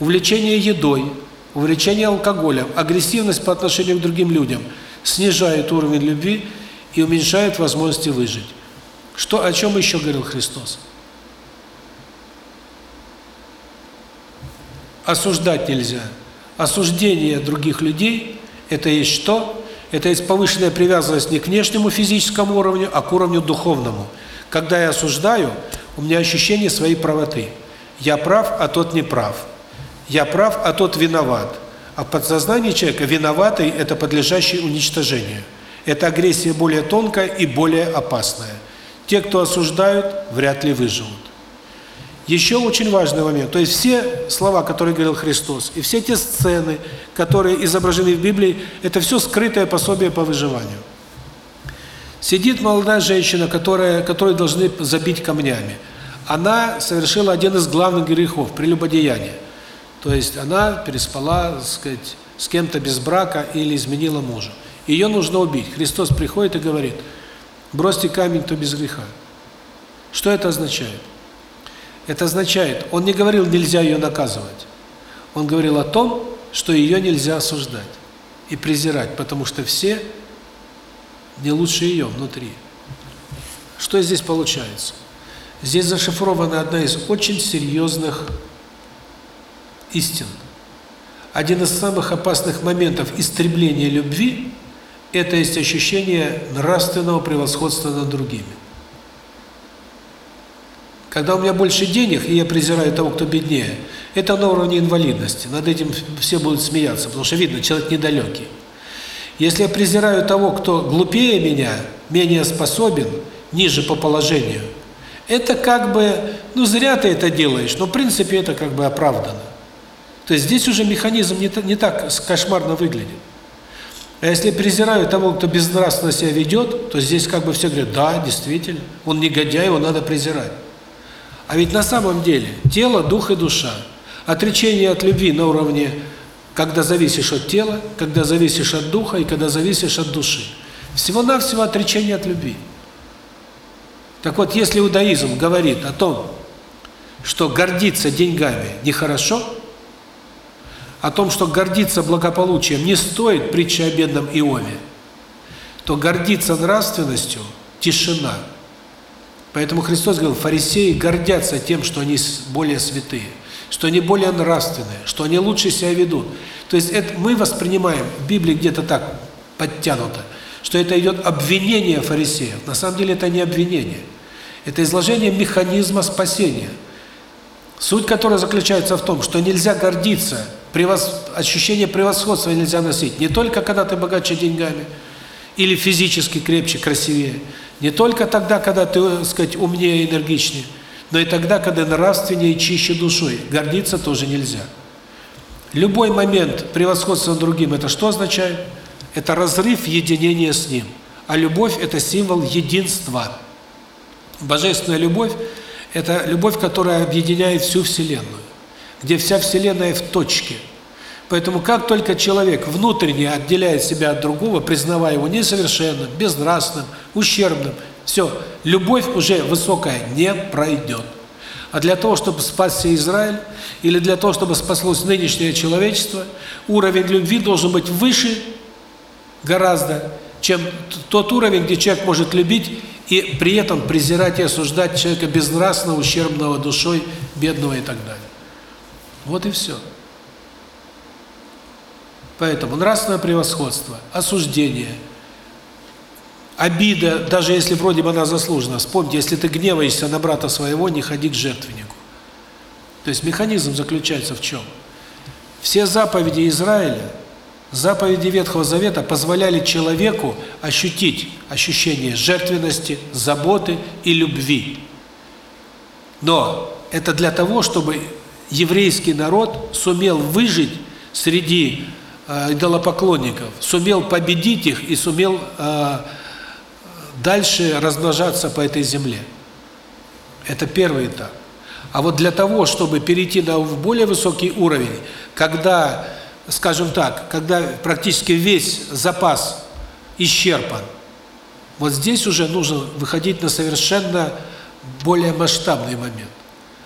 увлечение едой, увлечение алкоголем, агрессивность по отношению к другим людям снижает уровень любви и уменьшает возможности выжить. Что, о чем еще говорил Христос? Осуждать нельзя. Осуждение других людей – это есть что? Это есть повышенная привязанность не к внешнему физическому уровню, а к уровню духовному. Когда я осуждаю, у меня ощущение своей правоты. Я прав, а тот не прав. Я прав, а тот виноват. А в подсознании человека виноватый – это подлежащий уничтожению. Это агрессия более тонкая и более опасная. Те, кто осуждают, вряд ли выживут. Еще очень важный момент. То есть все слова, которые говорил Христос, и все те сцены, которые изображены в Библии, это все скрытое пособие по выживанию. Сидит молодая женщина, которая, которую должны забить камнями. Она совершила один из главных грехов – прелюбодеяние. То есть она переспала, так сказать, с кем-то без брака или изменила мужа. Ее нужно убить. Христос приходит и говорит, бросьте камень, кто без греха. Что это означает? Это означает, он не говорил, нельзя ее наказывать. Он говорил о том, что ее нельзя осуждать и презирать, потому что все не лучше ее внутри. Что здесь получается? Здесь зашифрована одна из очень серьезных истин. Один из самых опасных моментов истребления любви – это есть ощущение нравственного превосходства над другими. Когда у меня больше денег, и я презираю того, кто беднее, это на уровне инвалидности. Над этим все будут смеяться, потому что видно, человек недалекий. Если я презираю того, кто глупее меня, менее способен, ниже по положению, это как бы, ну зря ты это делаешь, но в принципе это как бы оправдано. То есть здесь уже механизм не, не так кошмарно выглядит. А если презираю того, кто безнравственно себя ведет, то здесь как бы все говорят, да, действительно, он негодяй, его надо презирать. А ведь на самом деле тело, дух и душа. Отречение от любви на уровне, когда зависишь от тела, когда зависишь от духа и когда зависишь от души. Всего-навсего отречение от любви. Так вот, если иудаизм говорит о том, что гордиться деньгами нехорошо, о том, что гордиться благополучием не стоит притча о бедном Иове, то гордиться нравственностью – тишина – Поэтому Христос говорил, фарисеи гордятся тем, что они более святые, что они более нравственные, что они лучше себя ведут. То есть это мы воспринимаем в Библии где-то так подтянуто, что это идет обвинение фарисеев. На самом деле это не обвинение. Это изложение механизма спасения. Суть которой заключается в том, что нельзя гордиться, превос... ощущение превосходства нельзя носить. Не только когда ты богаче деньгами или физически крепче, красивее, не только тогда, когда ты, так сказать, умнее, энергичнее, но и тогда, когда нравственнее чище душой. Гордиться тоже нельзя. Любой момент превосходства над другим – это что означает? Это разрыв единения с ним. А любовь – это символ единства. Божественная любовь – это любовь, которая объединяет всю Вселенную, где вся Вселенная в точке – Поэтому как только человек внутренне отделяет себя от другого, признавая его несовершенным, безнравственным, ущербным, все, любовь уже высокая не пройдет. А для того, чтобы спасся Израиль, или для того, чтобы спаслось нынешнее человечество, уровень любви должен быть выше гораздо, чем тот уровень, где человек может любить и при этом презирать и осуждать человека безнравственного, ущербного душой, бедного и так далее. Вот и все. Поэтому нравственное превосходство, осуждение, обида, даже если вроде бы она заслужена. Вспомните, если ты гневаешься на брата своего, не ходи к жертвеннику. То есть механизм заключается в чем? Все заповеди Израиля, заповеди Ветхого Завета позволяли человеку ощутить ощущение жертвенности, заботы и любви. Но это для того, чтобы еврейский народ сумел выжить среди э, идолопоклонников, сумел победить их и сумел э, дальше размножаться по этой земле. Это первый этап. А вот для того, чтобы перейти на более высокий уровень, когда, скажем так, когда практически весь запас исчерпан, вот здесь уже нужно выходить на совершенно более масштабный момент.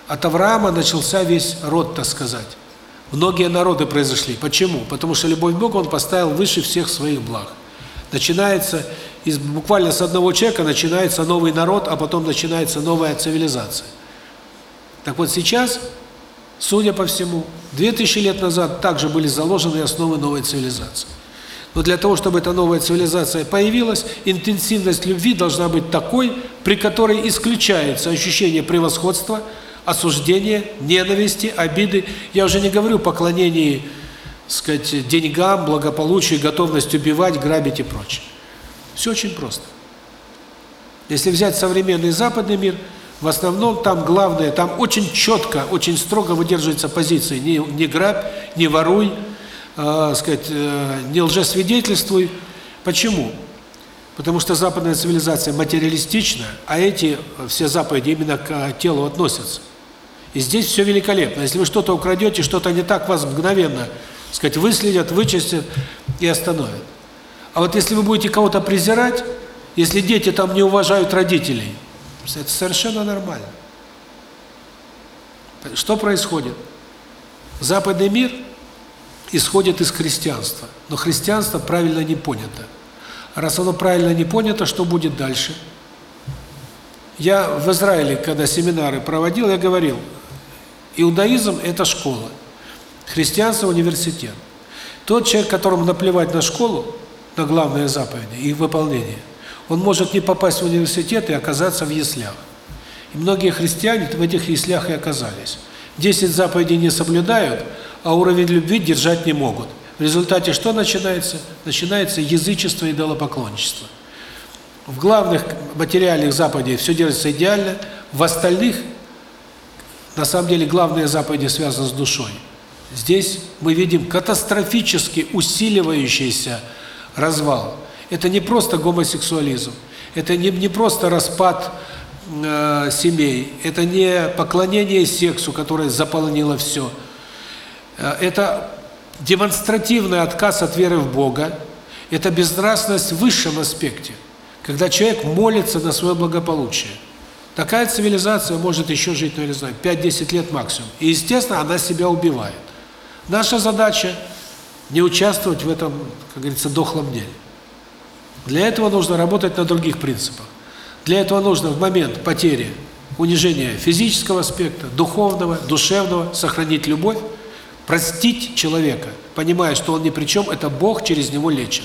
От Авраама начался весь род, так сказать. Многие народы произошли. Почему? Потому что любовь к Богу он поставил выше всех своих благ. Начинается, из буквально с одного человека начинается новый народ, а потом начинается новая цивилизация. Так вот сейчас, судя по всему, 2000 лет назад также были заложены основы новой цивилизации. Но для того, чтобы эта новая цивилизация появилась, интенсивность любви должна быть такой, при которой исключается ощущение превосходства, осуждения, ненависти, обиды. Я уже не говорю поклонении, сказать, деньгам, благополучию, готовность убивать, грабить и прочее. Все очень просто. Если взять современный западный мир, в основном там главное, там очень четко, очень строго выдерживаются позиции. Не, не грабь, не воруй, э, сказать, э, не лжесвидетельствуй. Почему? Потому что западная цивилизация материалистична, а эти все заповеди именно к телу относятся. И здесь все великолепно. Если вы что-то украдете, что-то не так, вас мгновенно, сказать, выследят, вычистят и остановят. А вот если вы будете кого-то презирать, если дети там не уважают родителей, это совершенно нормально. Что происходит? Западный мир исходит из христианства, но христианство правильно не понято. Раз оно правильно не понято, что будет дальше? Я в Израиле, когда семинары проводил, я говорил, иудаизм – это школа, христианство – университет. Тот человек, которому наплевать на школу, на главные заповеди, их выполнение, он может не попасть в университет и оказаться в яслях. И многие христиане в этих яслях и оказались. Десять заповедей не соблюдают, а уровень любви держать не могут. В результате что начинается? Начинается язычество и идолопоклонничество. В главных материальных заповедях все держится идеально, в остальных, на самом деле, главные заповеди связаны с душой. Здесь мы видим катастрофически усиливающийся развал. Это не просто гомосексуализм, это не, не просто распад э, семей, это не поклонение сексу, которое заполонило все. Э, это демонстративный отказ от веры в Бога, это безнравственность в высшем аспекте, когда человек молится на свое благополучие. Такая цивилизация может еще жить, ну, я не знаю, 5-10 лет максимум. И, естественно, она себя убивает. Наша задача – не участвовать в этом, как говорится, дохлом деле. Для этого нужно работать на других принципах. Для этого нужно в момент потери, унижения физического аспекта, духовного, душевного, сохранить любовь, простить человека, понимая, что он ни при чем, это Бог через него лечит.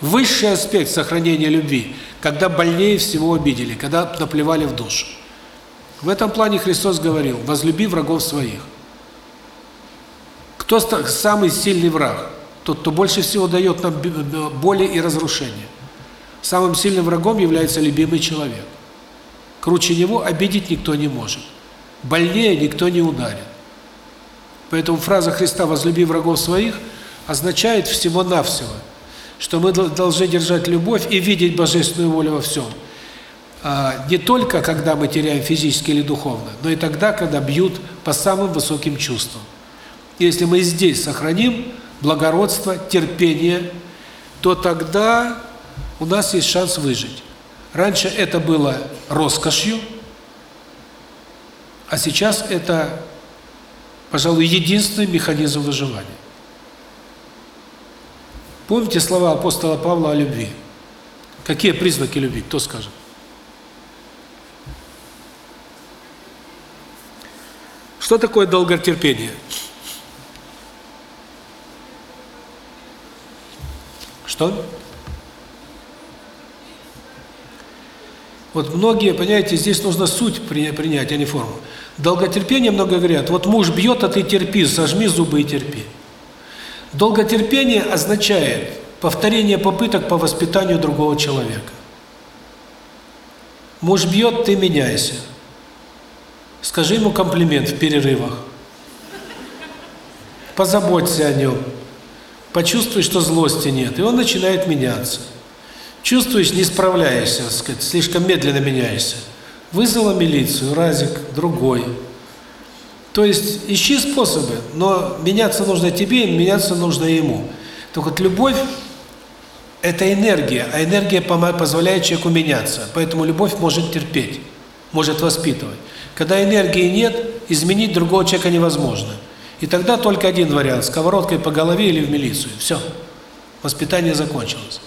Высший аспект сохранения любви, когда больнее всего обидели, когда наплевали в душу. В этом плане Христос говорил, возлюби врагов своих. Кто самый сильный враг? Тот, кто больше всего дает нам боли и разрушения. Самым сильным врагом является любимый человек. Круче него обидеть никто не может. Больнее никто не ударит. Поэтому фраза Христа «возлюби врагов своих» означает всего-навсего, что мы должны держать любовь и видеть божественную волю во всем. А, не только, когда мы теряем физически или духовно, но и тогда, когда бьют по самым высоким чувствам. Если мы здесь сохраним благородство, терпение, то тогда у нас есть шанс выжить. Раньше это было роскошью, а сейчас это, пожалуй, единственный механизм выживания. Помните слова апостола Павла о любви? Какие признаки любви? Кто скажет? Что такое долготерпение? Что? Вот многие, понимаете, здесь нужно суть принять, а не форму. Долготерпение много говорят, вот муж бьет, а ты терпи, сожми зубы и терпи. Долготерпение означает повторение попыток по воспитанию другого человека. Муж бьет, ты меняйся. Скажи ему комплимент в перерывах. Позаботься о нем почувствуй, что злости нет, и он начинает меняться. Чувствуешь, не справляешься, сказать, слишком медленно меняешься. Вызвала милицию, разик, другой. То есть ищи способы, но меняться нужно тебе, меняться нужно ему. Так вот, любовь – это энергия, а энергия позволяет человеку меняться. Поэтому любовь может терпеть, может воспитывать. Когда энергии нет, изменить другого человека невозможно. И тогда только один вариант – сковородкой по голове или в милицию. Все. Воспитание закончилось.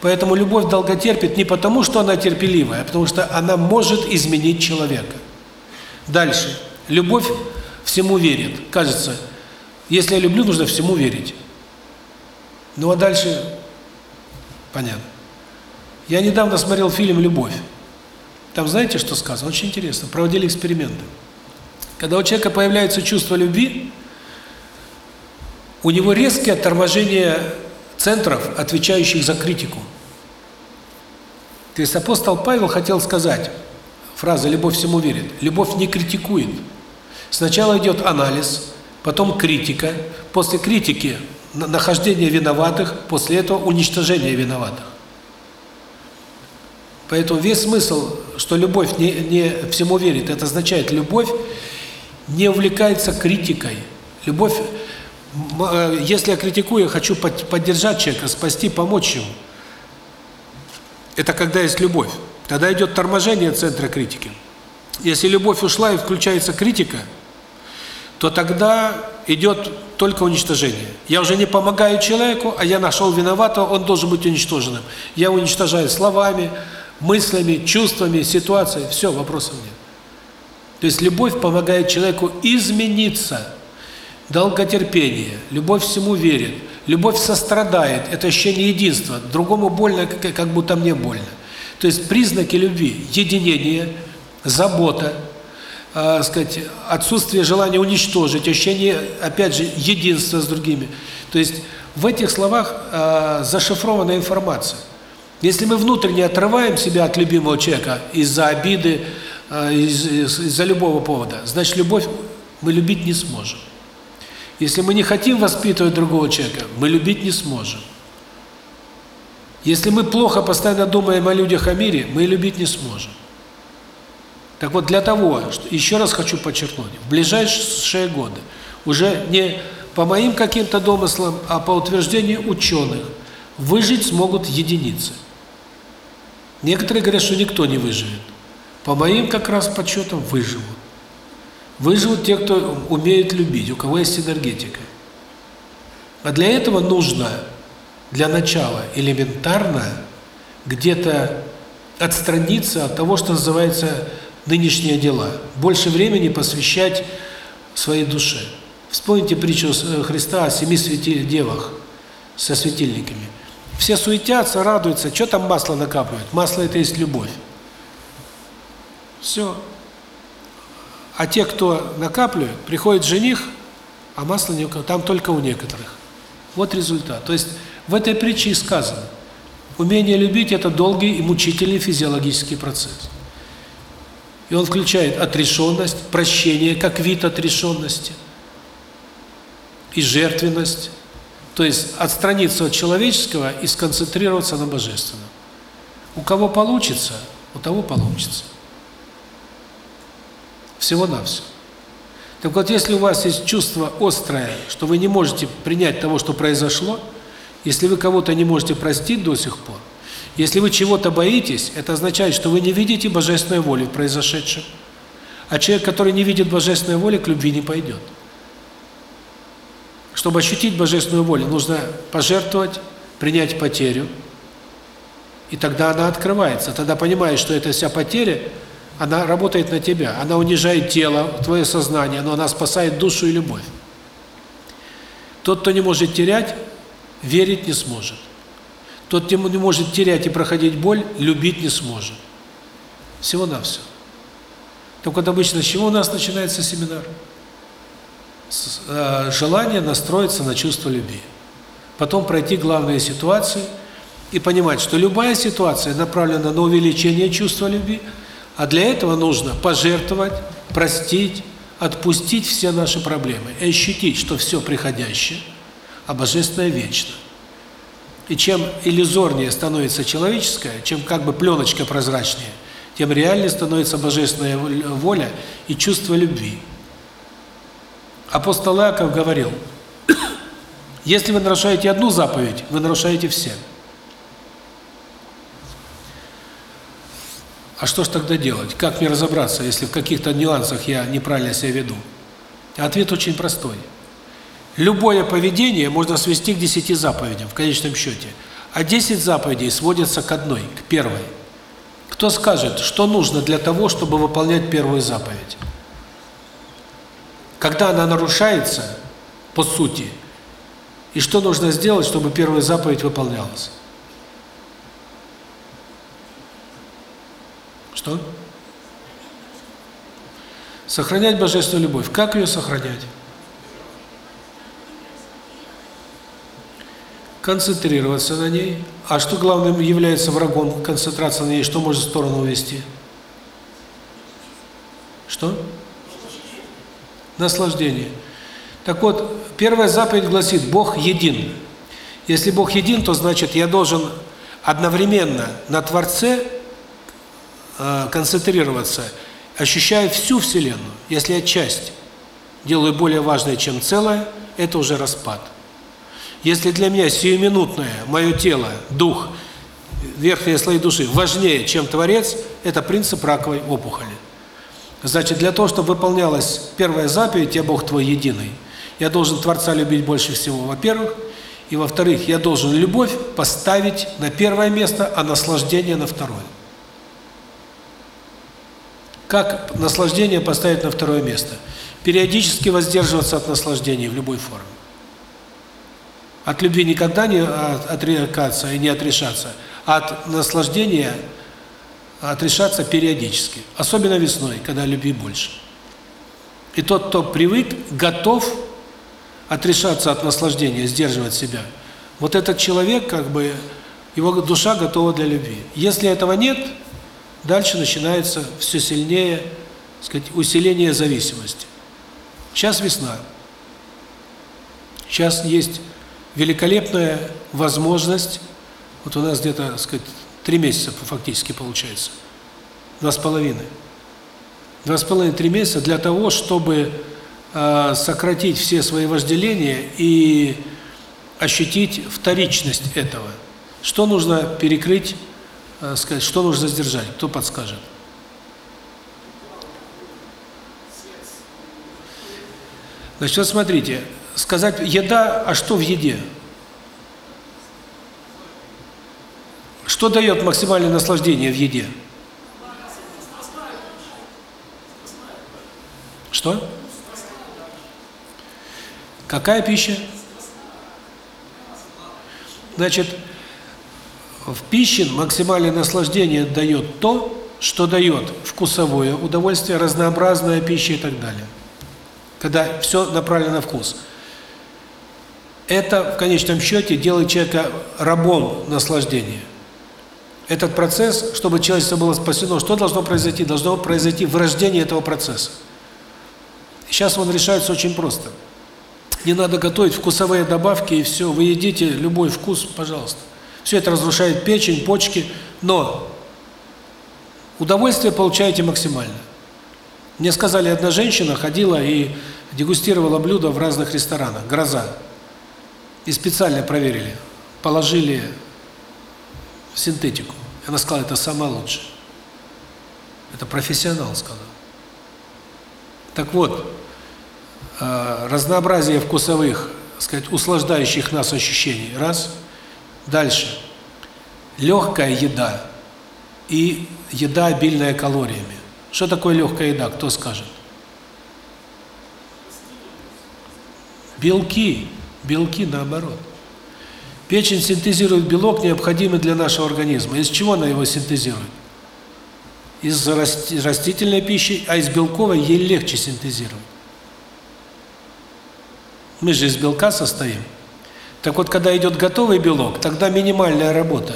Поэтому любовь долготерпит не потому, что она терпеливая, а потому что она может изменить человека. Дальше. Любовь всему верит. Кажется, если я люблю, нужно всему верить. Ну а дальше Понятно. Я недавно смотрел фильм «Любовь». Там знаете, что сказано? Очень интересно. Проводили эксперименты. Когда у человека появляется чувство любви, у него резкое торможение центров, отвечающих за критику. То есть апостол Павел хотел сказать, фраза «любовь всему верит», любовь не критикует. Сначала идет анализ, потом критика, после критики нахождение виноватых, после этого уничтожение виноватых. Поэтому весь смысл, что любовь не, не всему верит, это означает, любовь не увлекается критикой. Любовь, э, если я критикую, я хочу поддержать человека, спасти, помочь ему. Это когда есть любовь. Тогда идет торможение центра критики. Если любовь ушла и включается критика, то тогда идет только уничтожение. Я уже не помогаю человеку, а я нашел виноватого, он должен быть уничтоженным. Я уничтожаю словами, мыслями, чувствами, ситуацией, все, вопросов нет. То есть любовь помогает человеку измениться. Долготерпение, любовь всему верит, любовь сострадает, это ощущение единства, другому больно, как будто мне больно. То есть признаки любви – единение, забота, э, сказать, отсутствие желания уничтожить, ощущение, опять же, единства с другими. То есть в этих словах э, зашифрована информация. Если мы внутренне отрываем себя от любимого человека из-за обиды, э, из-за из любого повода, значит, любовь мы любить не сможем. Если мы не хотим воспитывать другого человека, мы любить не сможем. Если мы плохо постоянно думаем о людях, о мире, мы любить не сможем. Так вот, для того, что, еще раз хочу подчеркнуть, в ближайшие годы, уже не по моим каким-то домыслам, а по утверждению ученых, выжить смогут единицы. Некоторые говорят, что никто не выживет. По моим как раз подсчетам выживут. Выживут те, кто умеет любить, у кого есть энергетика. А для этого нужно, для начала, элементарно где-то отстраниться от того, что называется нынешние дела. Больше времени посвящать своей душе. Вспомните притчу э, Христа о семи светиль девах со светильниками. Все суетятся, радуются. Что там масло накапливают? Масло – это есть любовь. Все. А те, кто накапливает, приходит жених, а масла не у кого, там только у некоторых. Вот результат. То есть в этой притче и сказано, умение любить – это долгий и мучительный физиологический процесс. И он включает отрешенность, прощение как вид отрешенности и жертвенность, то есть отстраниться от человеческого и сконцентрироваться на божественном. У кого получится, у того получится. Всего-навсего. Так вот, если у вас есть чувство острое, что вы не можете принять того, что произошло, если вы кого-то не можете простить до сих пор, если вы чего-то боитесь, это означает, что вы не видите божественной воли в произошедшем. А человек, который не видит божественной воли, к любви не пойдет. Чтобы ощутить божественную волю, нужно пожертвовать, принять потерю, и тогда она открывается. Тогда понимаешь, что эта вся потеря, она работает на тебя, она унижает тело, твое сознание, но она спасает душу и любовь. Тот, кто не может терять, верить не сможет. Тот, кто не может терять и проходить боль, любить не сможет. Всего-навсего. Так вот обычно с чего у нас начинается семинар? Э, желание настроиться на чувство любви. Потом пройти главные ситуации и понимать, что любая ситуация направлена на увеличение чувства любви, а для этого нужно пожертвовать, простить, отпустить все наши проблемы и ощутить, что все приходящее, а Божественное вечно. И чем иллюзорнее становится человеческое, чем как бы пленочка прозрачнее, тем реальнее становится Божественная воля и чувство любви. Апостол Иаков говорил, если вы нарушаете одну заповедь, вы нарушаете все. А что ж тогда делать? Как мне разобраться, если в каких-то нюансах я неправильно себя веду? Ответ очень простой. Любое поведение можно свести к 10 заповедям в конечном счете, а 10 заповедей сводятся к одной, к первой. Кто скажет, что нужно для того, чтобы выполнять первую заповедь? Когда она нарушается, по сути, и что нужно сделать, чтобы первая заповедь выполнялась? Что? Сохранять божественную любовь. Как ее сохранять? Концентрироваться на ней. А что главным является врагом концентрация на ней? Что может в сторону увести? Что? Наслаждение. Так вот, первая заповедь гласит, Бог един. Если Бог един, то значит я должен одновременно на Творце э, концентрироваться, ощущая всю Вселенную. Если я часть делаю более важной, чем целое, это уже распад. Если для меня сиюминутное, мое тело, дух, верхние слои души важнее, чем Творец, это принцип раковой опухоли. Значит, для того, чтобы выполнялась первая заповедь «Я Бог твой единый», я должен Творца любить больше всего, во-первых, и во-вторых, я должен любовь поставить на первое место, а наслаждение на второе. Как наслаждение поставить на второе место? Периодически воздерживаться от наслаждения в любой форме. От любви никогда не отрекаться и не отрешаться, а от наслаждения отрешаться периодически, особенно весной, когда любви больше. И тот, кто привык, готов отрешаться от наслаждения, сдерживать себя. Вот этот человек, как бы, его душа готова для любви. Если этого нет, дальше начинается все сильнее, сказать, усиление зависимости. Сейчас весна. Сейчас есть великолепная возможность, вот у нас где-то, сказать, три месяца фактически получается, два с половиной. Два с половиной, три месяца для того, чтобы э, сократить все свои вожделения и ощутить вторичность этого. Что нужно перекрыть, э, сказать, что нужно сдержать? Кто подскажет? Значит, вот смотрите, сказать еда, а что в еде? Что дает максимальное наслаждение в еде? Что? Какая пища? Значит, в пище максимальное наслаждение дает то, что дает вкусовое удовольствие, разнообразная пища и так далее. Когда все направлено на вкус. Это в конечном счете делает человека рабом наслаждения. Этот процесс, чтобы человечество было спасено, что должно произойти? Должно произойти врождение этого процесса. Сейчас он решается очень просто. Не надо готовить вкусовые добавки и все. Вы едите любой вкус, пожалуйста. Все это разрушает печень, почки, но удовольствие получаете максимально. Мне сказали, одна женщина ходила и дегустировала блюда в разных ресторанах, гроза. И специально проверили. Положили синтетику. Она сказала, это самое лучшее. Это профессионал сказал. Так вот, э, разнообразие вкусовых, сказать, услаждающих нас ощущений. Раз. Дальше. Легкая еда и еда, обильная калориями. Что такое легкая еда? Кто скажет? Белки. Белки наоборот. Печень синтезирует белок, необходимый для нашего организма. Из чего она его синтезирует? Из растительной пищи, а из белковой ей легче синтезировать. Мы же из белка состоим. Так вот, когда идет готовый белок, тогда минимальная работа.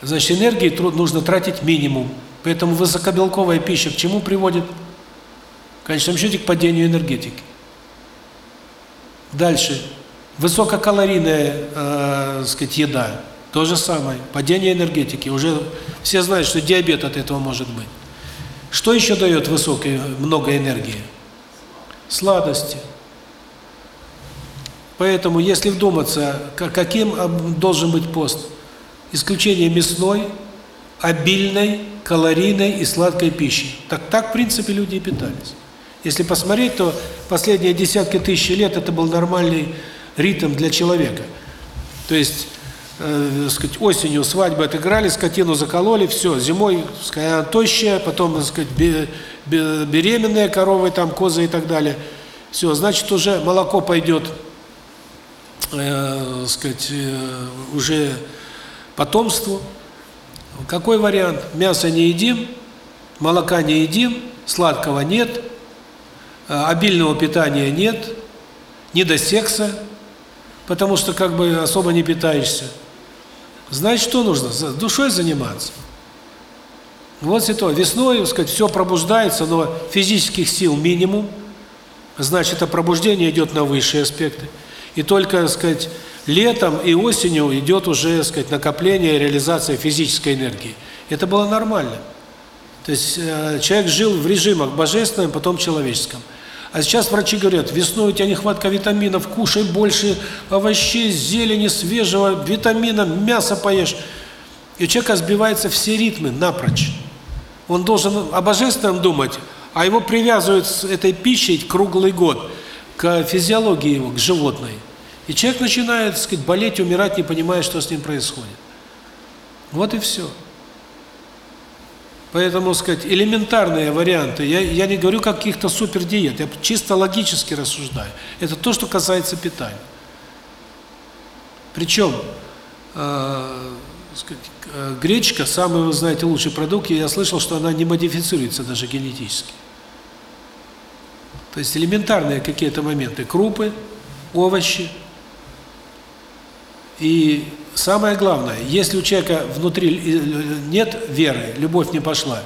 Значит, энергии нужно тратить минимум. Поэтому высокобелковая пища к чему приводит? В конечном счете к падению энергетики. Дальше. Высококалорийная, э, сказать, еда. То же самое. Падение энергетики. Уже все знают, что диабет от этого может быть. Что еще дает высокой, много энергии? Сладости. Поэтому, если вдуматься, каким должен быть пост? Исключение мясной, обильной, калорийной и сладкой пищи. Так, так в принципе, люди и питались. Если посмотреть, то последние десятки тысяч лет это был нормальный ритм для человека. То есть, э, сказать, осенью свадьбы отыграли, скотину закололи, все, зимой, сказать, тощая, потом, так сказать, беременные коровы, там, козы и так далее. Все, значит, уже молоко пойдет, э, сказать, э, уже потомству. Какой вариант? Мясо не едим, молока не едим, сладкого нет, обильного питания нет, не до секса, потому что как бы особо не питаешься. Значит, что нужно? Душой заниматься. Вот ситуация. Весной, так сказать, все пробуждается, но физических сил минимум. Значит, это пробуждение идет на высшие аспекты. И только, так сказать, летом и осенью идет уже, так сказать, накопление, реализация физической энергии. Это было нормально. То есть э, человек жил в режимах божественном, потом человеческом. А сейчас врачи говорят, весной у тебя нехватка витаминов, кушай больше овощей, зелени, свежего, витамина, мясо поешь. И у человека сбиваются все ритмы напрочь. Он должен о божественном думать, а его привязывают с этой пищей круглый год к физиологии его, к животной. И человек начинает, так сказать, болеть, умирать, не понимая, что с ним происходит. Вот и все. Поэтому, сказать, элементарные варианты, я, я не говорю каких-то супердиет, я чисто логически рассуждаю. Это то, что касается питания. Причем, э, сказать, э, гречка, самый, вы знаете, лучший продукт, я слышал, что она не модифицируется даже генетически. То есть элементарные какие-то моменты, крупы, овощи. И самое главное, если у человека внутри э, нет веры, любовь не пошла,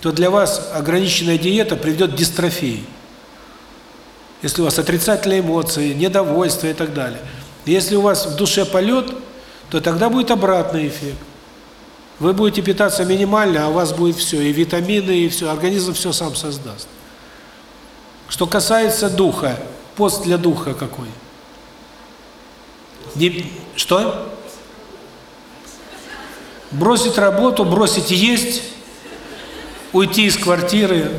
то для вас ограниченная диета приведет к дистрофии. Если у вас отрицательные эмоции, недовольство и так далее. Если у вас в душе полет, то тогда будет обратный эффект. Вы будете питаться минимально, а у вас будет все, и витамины, и все, организм все сам создаст. Что касается духа, пост для духа какой? Не, что? Бросить работу, бросить есть, уйти из квартиры.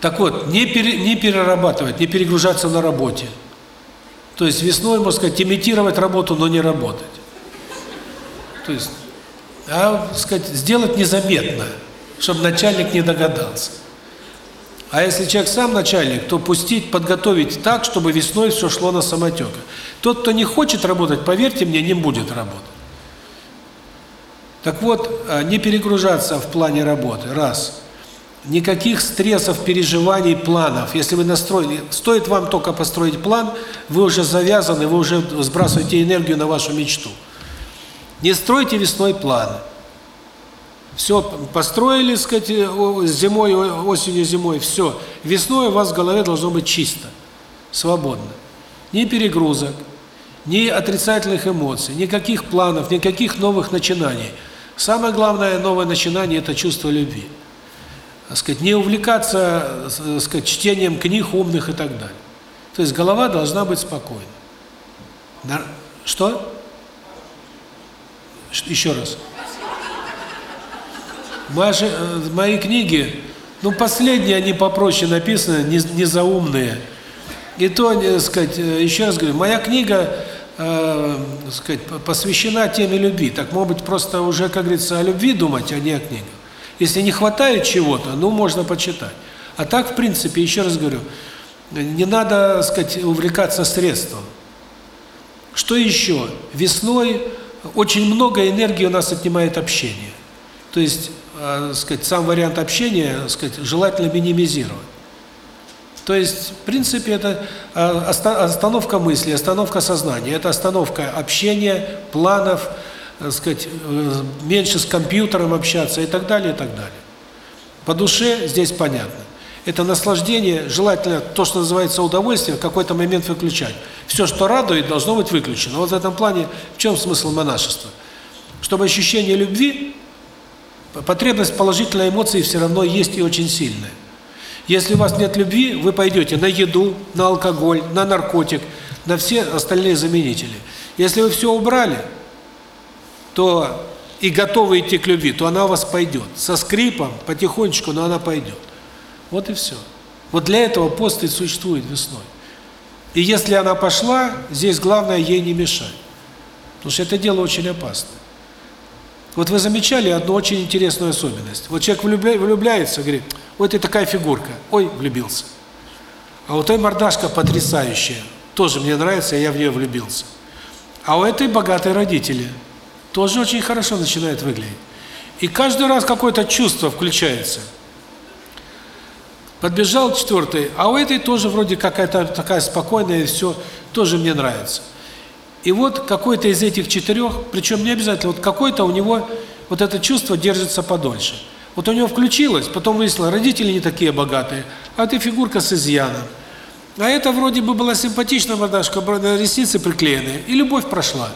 Так вот, не, пере, не перерабатывать, не перегружаться на работе. То есть весной, можно сказать, имитировать работу, но не работать. То есть, а, сказать, сделать незаметно, чтобы начальник не догадался. А если человек сам начальник, то пустить, подготовить так, чтобы весной все шло на самотек. Тот, кто не хочет работать, поверьте мне, не будет работать. Так вот, а, не перегружаться в плане работы, раз. Никаких стрессов, переживаний, планов. Если вы настроили, стоит вам только построить план, вы уже завязаны, вы уже сбрасываете энергию на вашу мечту. Не стройте весной планы. Все, построили, сказать, зимой, осенью, зимой, все. Весной у вас в голове должно быть чисто, свободно. Ни перегрузок, ни отрицательных эмоций, никаких планов, никаких новых начинаний. Самое главное новое начинание – это чувство любви. Так сказать, не увлекаться, так сказать, чтением книг умных и так далее. То есть голова должна быть спокойна. Что? Еще раз. Ваши, э, мои книги, ну, последние, они попроще написаны, не, не заумные. И то, так сказать, э, еще раз говорю, моя книга, э, сказать, посвящена теме любви. Так, может быть, просто уже, как говорится, о любви думать, а не о книгах. Если не хватает чего-то, ну, можно почитать. А так, в принципе, еще раз говорю, не надо, сказать, увлекаться средством. Что еще? Весной очень много энергии у нас отнимает общение. То есть э, сказать, сам вариант общения, сказать, желательно минимизировать. То есть, в принципе, это остановка мысли, остановка сознания, это остановка общения, планов, сказать, меньше с компьютером общаться и так далее, и так далее. По душе здесь понятно. Это наслаждение, желательно то, что называется удовольствие, в какой-то момент выключать. Все, что радует, должно быть выключено. Вот в этом плане в чем смысл монашества? Чтобы ощущение любви Потребность положительной эмоции все равно есть и очень сильная. Если у вас нет любви, вы пойдете на еду, на алкоголь, на наркотик, на все остальные заменители. Если вы все убрали, то и готовы идти к любви, то она у вас пойдет. Со скрипом, потихонечку, но она пойдет. Вот и все. Вот для этого пост и существует весной. И если она пошла, здесь главное ей не мешать. Потому что это дело очень опасное. Вот вы замечали одну очень интересную особенность. Вот человек влюбляется, говорит, ой, ты такая фигурка, ой, влюбился. А вот этой мордашка потрясающая, тоже мне нравится, я в нее влюбился. А у этой богатые родители. тоже очень хорошо начинает выглядеть. И каждый раз какое-то чувство включается. Подбежал четвертый, а у этой тоже вроде какая-то такая спокойная, и все, тоже мне нравится. И вот какой-то из этих четырех, причем не обязательно, вот какой-то у него вот это чувство держится подольше. Вот у него включилось, потом выяснилось, родители не такие богатые, а ты фигурка с изъяном. А это вроде бы была симпатичная мордашка, ресницы приклеены, и любовь прошла.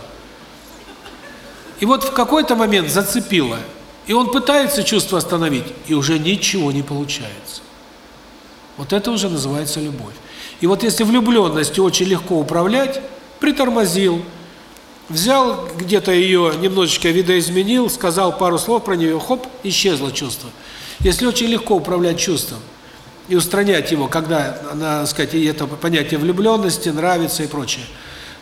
И вот в какой-то момент зацепило, и он пытается чувство остановить, и уже ничего не получается. Вот это уже называется любовь. И вот если влюбленностью очень легко управлять, притормозил, взял где-то ее немножечко видоизменил, сказал пару слов про нее, хоп, исчезло чувство. Если очень легко управлять чувством и устранять его, когда, надо сказать, это понятие влюбленности, нравится и прочее,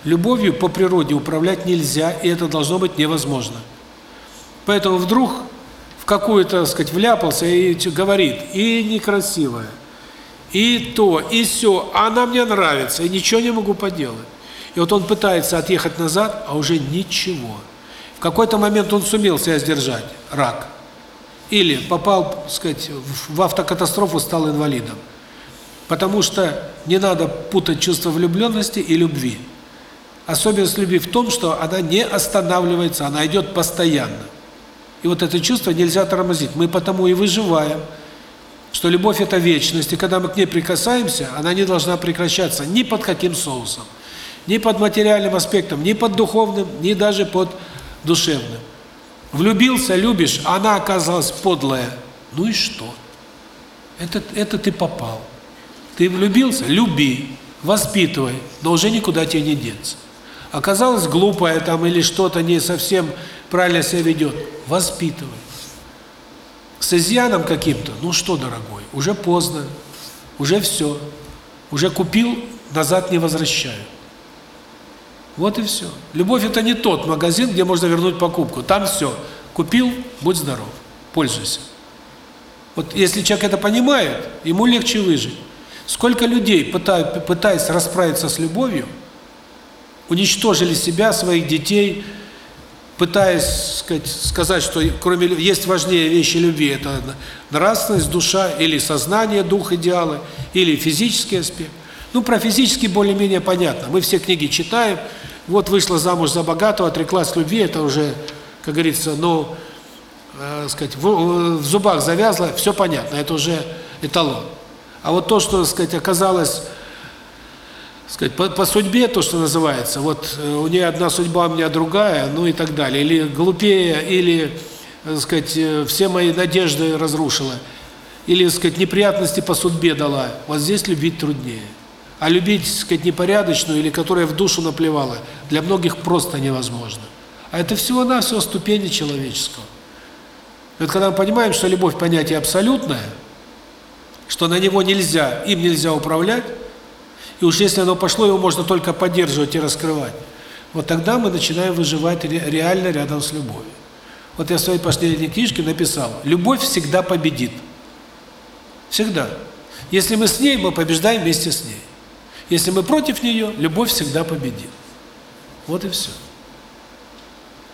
любовью по природе управлять нельзя, и это должно быть невозможно. Поэтому вдруг в какую-то, сказать, вляпался и говорит, и некрасивая, и то, и все, она мне нравится, и ничего не могу поделать. И вот он пытается отъехать назад, а уже ничего. В какой-то момент он сумел себя сдержать, рак. Или попал, так сказать, в автокатастрофу, стал инвалидом. Потому что не надо путать чувство влюбленности и любви. Особенность любви в том, что она не останавливается, она идет постоянно. И вот это чувство нельзя тормозить. Мы потому и выживаем, что любовь – это вечность, и когда мы к ней прикасаемся, она не должна прекращаться ни под каким соусом, ни под материальным аспектом, ни под духовным, ни даже под душевным. Влюбился, любишь, она оказалась подлая. Ну и что? Это, это ты попал. Ты влюбился? Люби, воспитывай, но уже никуда тебе не деться. Оказалась глупая там или что-то не совсем правильно себя ведет. Воспитывай. С изъяном каким-то, ну что, дорогой, уже поздно, уже все. Уже купил, назад не возвращаю. Вот и все. Любовь – это не тот магазин, где можно вернуть покупку. Там все. Купил – будь здоров, пользуйся. Вот если человек это понимает, ему легче выжить. Сколько людей, пытаясь расправиться с любовью, уничтожили себя, своих детей, пытаясь сказать, сказать, что кроме есть важнее вещи любви, это нравственность, душа, или сознание, дух, идеалы, или физический аспект. Ну, про физический более-менее понятно. Мы все книги читаем. Вот вышла замуж за богатого, отреклась любви, это уже, как говорится, ну, э, сказать, в, в зубах завязла, все понятно, это уже эталон. А вот то, что, сказать, оказалось сказать, по, по судьбе, то, что называется, вот э, у нее одна судьба, у меня другая, ну и так далее, или глупее, или, э, сказать, э, все мои надежды разрушила, или, сказать, неприятности по судьбе дала, вот здесь любить труднее. А любить, так сказать, непорядочную, или которая в душу наплевала, для многих просто невозможно. А это всего-навсего ступени человеческого. Вот когда мы понимаем, что любовь понятие абсолютное, что на него нельзя, им нельзя управлять, и уж если оно пошло, его можно только поддерживать и раскрывать. Вот тогда мы начинаем выживать реально рядом с любовью. Вот я в своей последней книжке написал, любовь всегда победит. Всегда. Если мы с ней, мы побеждаем вместе с ней. Если мы против нее, любовь всегда победит. Вот и все.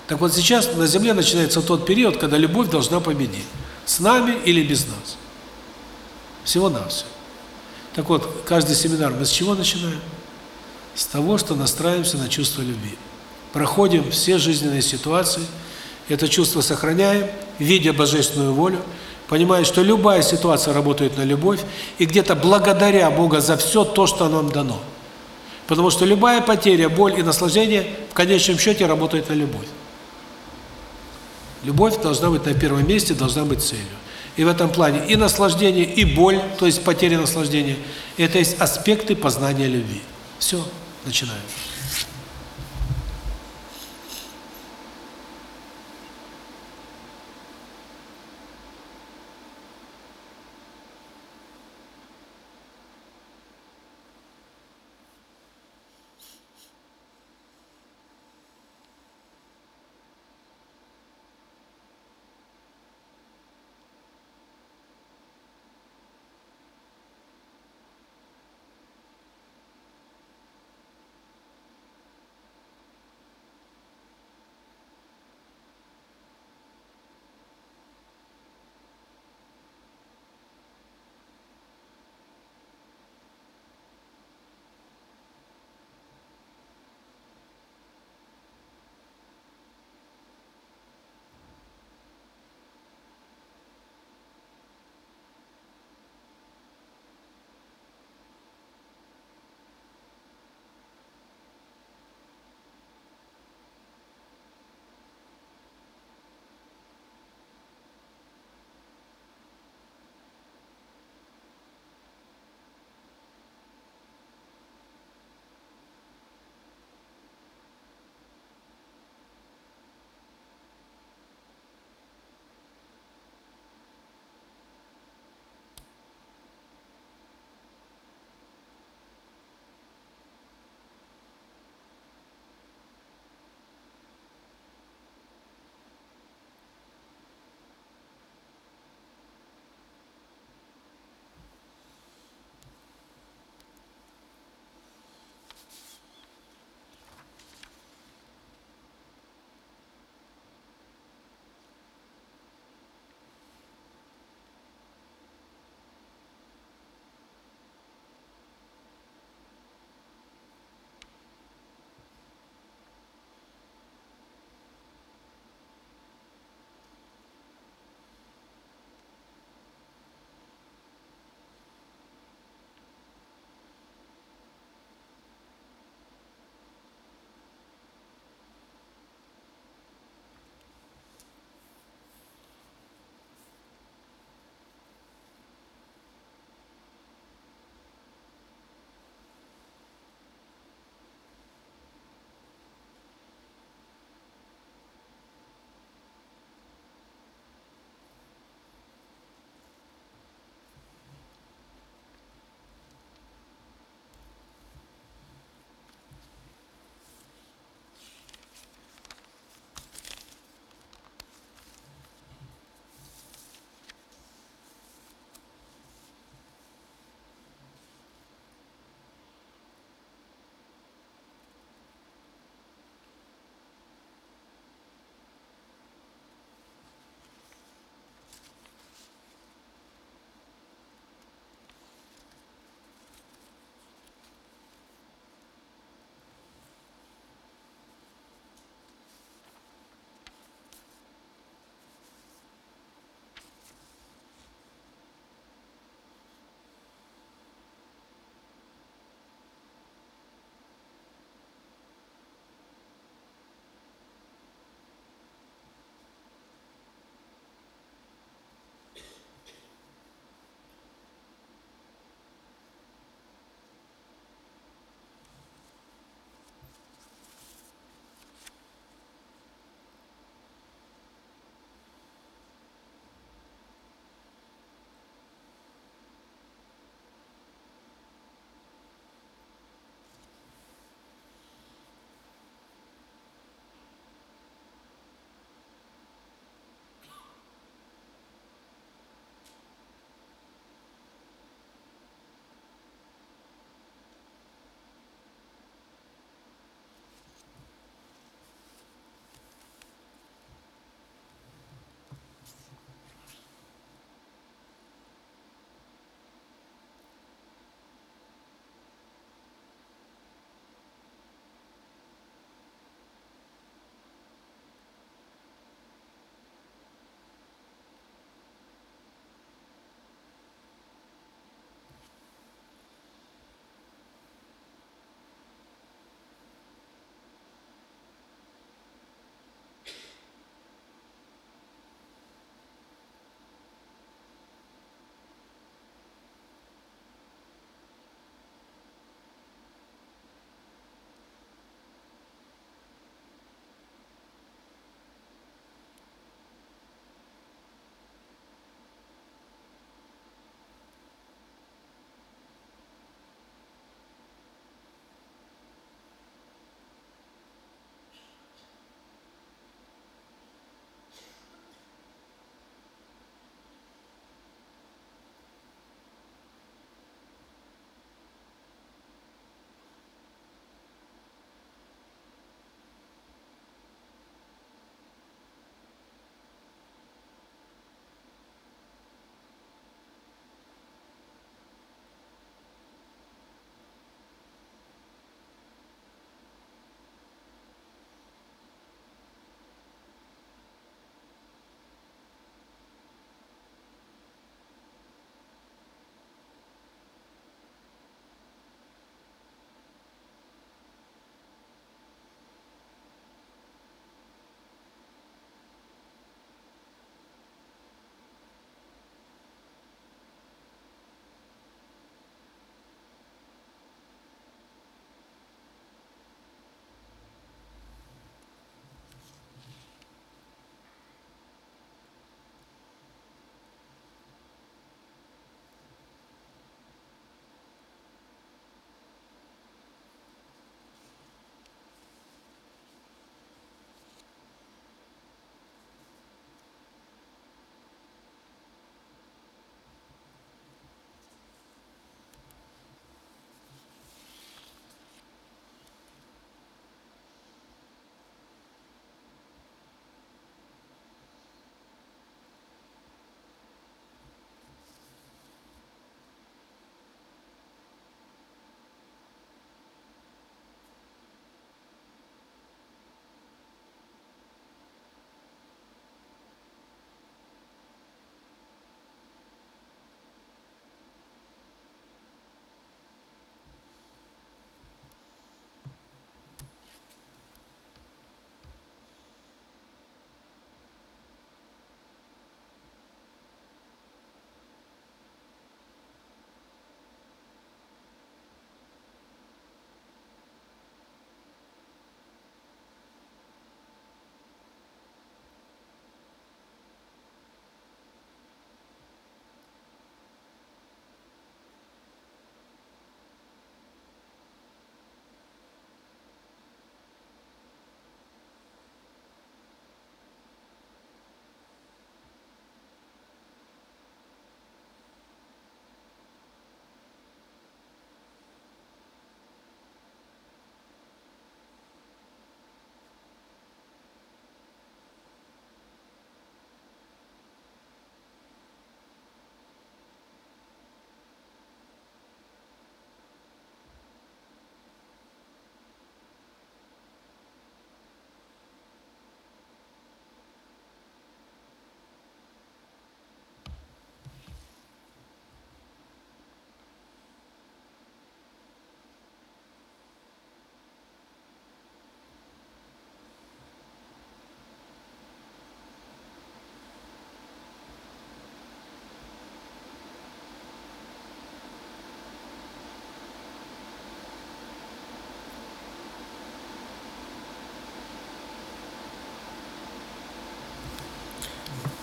Так вот сейчас на Земле начинается тот период, когда любовь должна победить. С нами или без нас. Всего-навсего. Так вот, каждый семинар мы с чего начинаем? С того, что настраиваемся на чувство любви. Проходим все жизненные ситуации, это чувство сохраняем, видя божественную волю, понимая, что любая ситуация работает на любовь, и где-то благодаря Бога за все то, что нам дано. Потому что любая потеря, боль и наслаждение в конечном счете работает на любовь. Любовь должна быть на первом месте, должна быть целью. И в этом плане и наслаждение, и боль, то есть потеря наслаждения, это есть аспекты познания любви. Все, начинаем.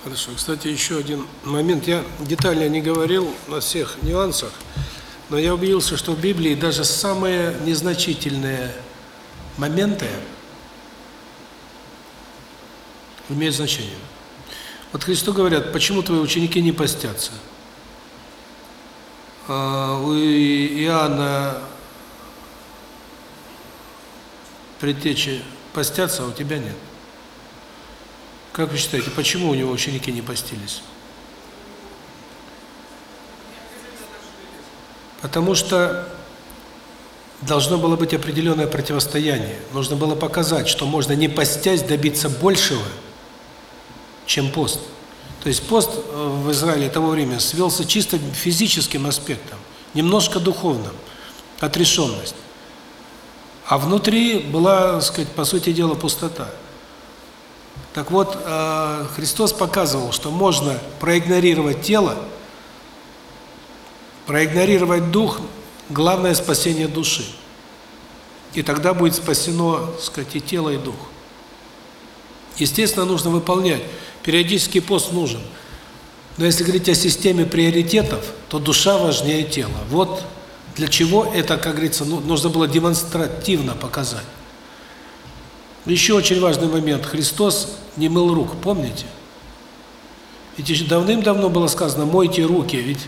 Хорошо. Кстати, еще один момент. Я детально не говорил на всех нюансах, но я убедился, что в Библии даже самые незначительные моменты имеют значение. Вот Христу говорят, почему твои ученики не постятся? А у Иоанна предтечи постятся, а у тебя нет. Как вы считаете, почему у него ученики не постились? Потому что должно было быть определенное противостояние. Нужно было показать, что можно не постясь добиться большего, чем пост. То есть пост э, в Израиле того времени свелся чисто физическим аспектом, немножко духовным, отрешенность. А внутри была, так сказать, по сути дела, пустота. Так вот, э, Христос показывал, что можно проигнорировать тело, проигнорировать дух, главное спасение души. И тогда будет спасено, так сказать, и тело, и дух. Естественно, нужно выполнять Периодический пост нужен. Но если говорить о системе приоритетов, то душа важнее тела. Вот для чего это, как говорится, ну, нужно было демонстративно показать. Еще очень важный момент. Христос не мыл рук, помните? Ведь давным-давно было сказано «мойте руки». Ведь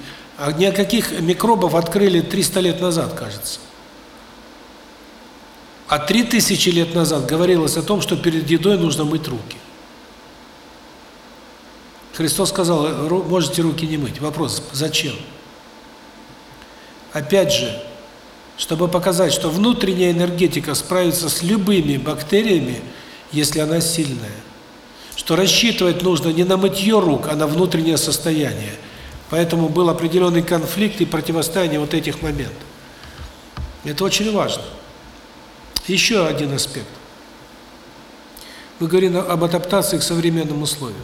ни о каких микробов открыли 300 лет назад, кажется. А 3000 лет назад говорилось о том, что перед едой нужно мыть руки. Христос сказал, можете руки не мыть. Вопрос, зачем? Опять же, чтобы показать, что внутренняя энергетика справится с любыми бактериями, если она сильная. Что рассчитывать нужно не на мытье рук, а на внутреннее состояние. Поэтому был определенный конфликт и противостояние вот этих моментов. Это очень важно. Еще один аспект. Мы говорим об адаптации к современным условиям.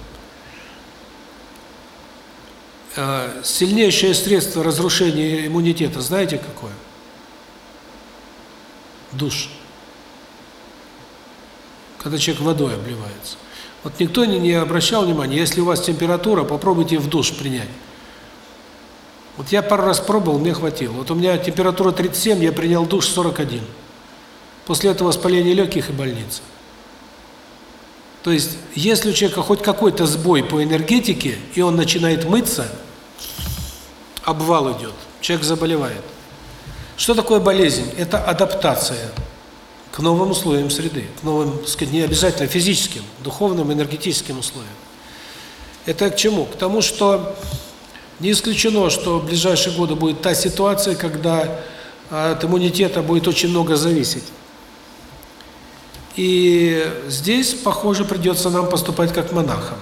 Э, сильнейшее средство разрушения иммунитета, знаете какое? Душ. Когда человек водой обливается. Вот никто не, обращал внимания, если у вас температура, попробуйте в душ принять. Вот я пару раз пробовал, мне хватило. Вот у меня температура 37, я принял душ 41. После этого воспаление легких и больница. То есть, если у человека хоть какой-то сбой по энергетике, и он начинает мыться, обвал идет, человек заболевает. Что такое болезнь? Это адаптация к новым условиям среды, к новым, так сказать, не обязательно физическим, духовным, энергетическим условиям. Это к чему? К тому, что не исключено, что в ближайшие годы будет та ситуация, когда от иммунитета будет очень много зависеть. И здесь, похоже, придется нам поступать как монахам.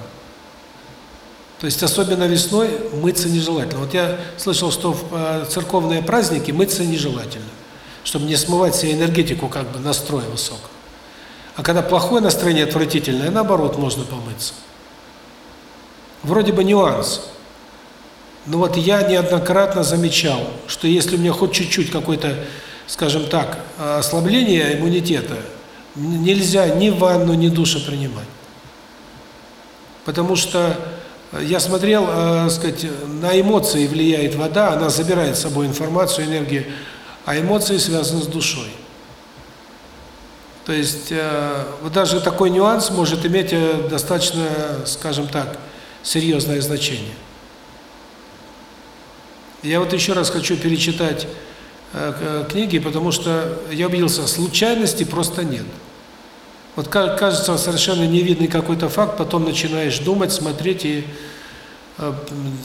То есть, особенно весной, мыться нежелательно. Вот я слышал, что в э, церковные праздники мыться нежелательно, чтобы не смывать себе энергетику, как бы, настроя высокого. А когда плохое настроение, отвратительное, наоборот, можно помыться. Вроде бы нюанс. Но вот я неоднократно замечал, что если у меня хоть чуть-чуть какое-то, скажем так, ослабление иммунитета, нельзя ни ванну, ни душа принимать. Потому что я смотрел, э, сказать, на эмоции влияет вода, она забирает с собой информацию, энергию, а эмоции связаны с душой. То есть э, вот даже такой нюанс может иметь э, достаточно, скажем так, серьезное значение. Я вот еще раз хочу перечитать э, книги, потому что я убедился, случайности просто нет. Вот кажется совершенно невидный какой-то факт, потом начинаешь думать, смотреть и, э,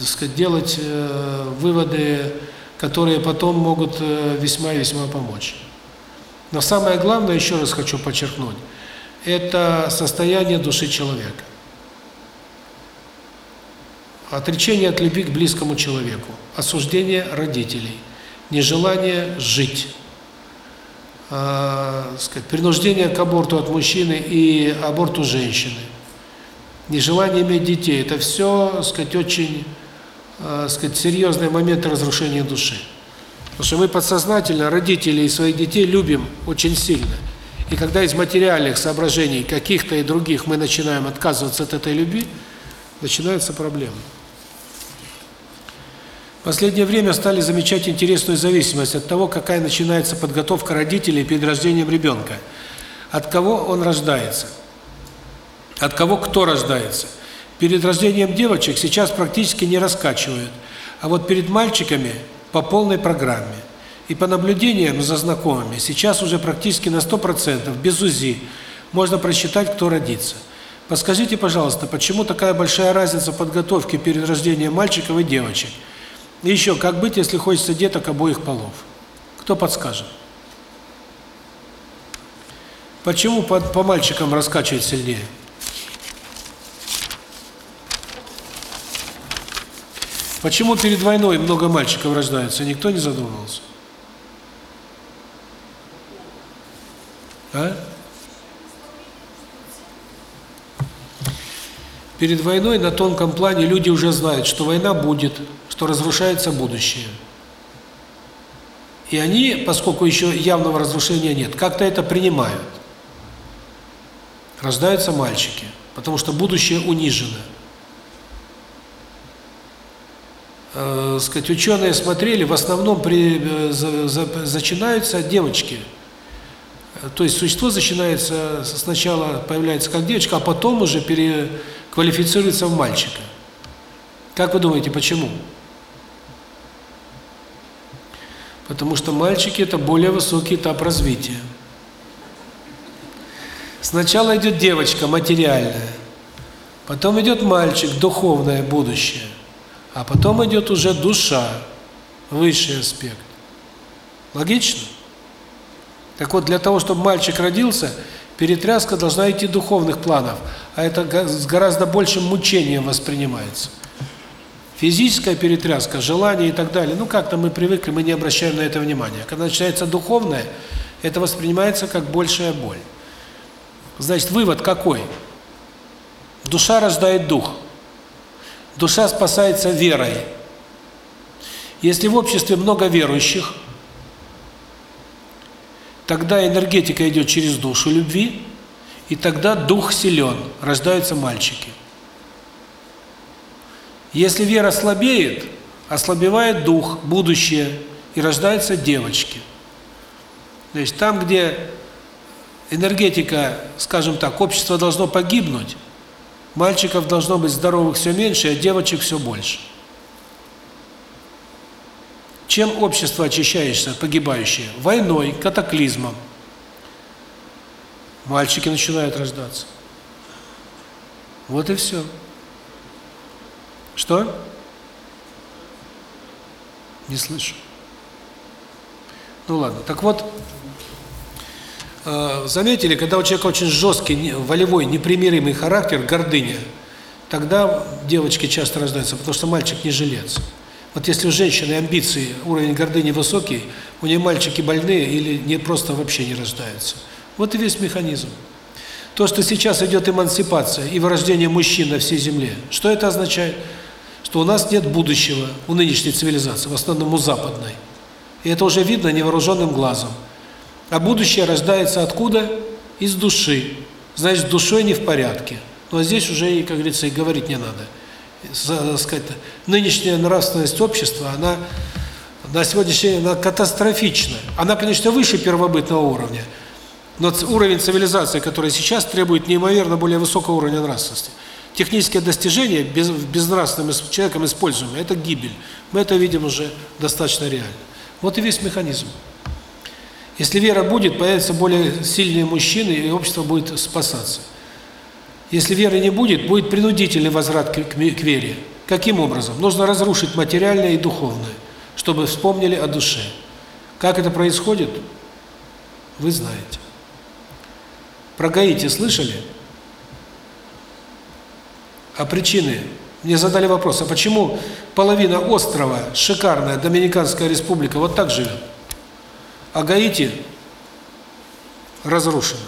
сказать, делать э, выводы, которые потом могут э, весьма и весьма помочь. Но самое главное, еще раз хочу подчеркнуть, это состояние души человека. Отречение от любви к близкому человеку, осуждение родителей, нежелание жить э, сказать, принуждение к аборту от мужчины и аборту женщины, нежелание иметь детей, это все, сказать, очень, э, сказать, серьезные моменты разрушения души. Потому что мы подсознательно родителей и своих детей любим очень сильно. И когда из материальных соображений каких-то и других мы начинаем отказываться от этой любви, начинаются проблемы. Последнее время стали замечать интересную зависимость от того, какая начинается подготовка родителей перед рождением ребенка. От кого он рождается. От кого кто рождается. Перед рождением девочек сейчас практически не раскачивают, а вот перед мальчиками по полной программе. И по наблюдениям за знакомыми, сейчас уже практически на 100%, без УЗИ, можно просчитать, кто родится. Подскажите, пожалуйста, почему такая большая разница в подготовке перед рождением мальчиков и девочек? И еще, как быть, если хочется деток обоих полов? Кто подскажет? Почему по, по мальчикам раскачивать сильнее? Почему перед войной много мальчиков рождается? Никто не задумывался. А? Перед войной на тонком плане люди уже знают, что война будет, что разрушается будущее. И они, поскольку еще явного разрушения нет, как-то это принимают. Рождаются мальчики, потому что будущее унижено. Э, сказать, ученые смотрели, в основном при, э, за, за, зачинаются девочки – то есть существо начинается сначала появляется как девочка, а потом уже переквалифицируется в мальчика. Как вы думаете, почему? Потому что мальчики – это более высокий этап развития. Сначала идет девочка, материальная. Потом идет мальчик, духовное будущее. А потом идет уже душа, высший аспект. Логично? Так вот, для того, чтобы мальчик родился, перетряска должна идти духовных планов, а это с гораздо большим мучением воспринимается. Физическая перетряска, желание и так далее, ну как-то мы привыкли, мы не обращаем на это внимания. Когда начинается духовное, это воспринимается как большая боль. Значит, вывод какой? Душа рождает дух. Душа спасается верой. Если в обществе много верующих, Тогда энергетика идет через душу любви, и тогда дух силен, рождаются мальчики. Если вера слабеет, ослабевает дух, будущее, и рождаются девочки. То есть там, где энергетика, скажем так, общество должно погибнуть, мальчиков должно быть здоровых все меньше, а девочек все больше. Чем общество очищающееся, погибающее? Войной, катаклизмом. Мальчики начинают рождаться. Вот и все. Что? Не слышу. Ну ладно. Так вот, э, заметили, когда у человека очень жесткий, волевой, непримиримый характер, гордыня, тогда девочки часто рождаются, потому что мальчик не жилец. Вот если у женщины амбиции, уровень гордыни высокий, у нее мальчики больные или не просто вообще не рождаются. Вот и весь механизм. То, что сейчас идет эмансипация и вырождение мужчин на всей земле, что это означает? Что у нас нет будущего у нынешней цивилизации, в основном у западной. И это уже видно невооруженным глазом. А будущее рождается откуда? Из души. Значит, с душой не в порядке. Но здесь уже, как говорится, и говорить не надо сказать, нынешняя нравственность общества, она на сегодняшний день она катастрофична. Она, конечно, выше первобытного уровня, но уровень цивилизации, который сейчас требует неимоверно более высокого уровня нравственности. Технические достижения без, безнравственным человеком используемые – это гибель. Мы это видим уже достаточно реально. Вот и весь механизм. Если вера будет, появятся более сильные мужчины, и общество будет спасаться. Если веры не будет, будет принудительный возврат к, к, к вере. Каким образом? Нужно разрушить материальное и духовное, чтобы вспомнили о душе. Как это происходит, вы знаете. Про Гаити слышали? А причины? Мне задали вопрос, а почему половина острова, шикарная Доминиканская республика, вот так живет? А Гаити разрушена.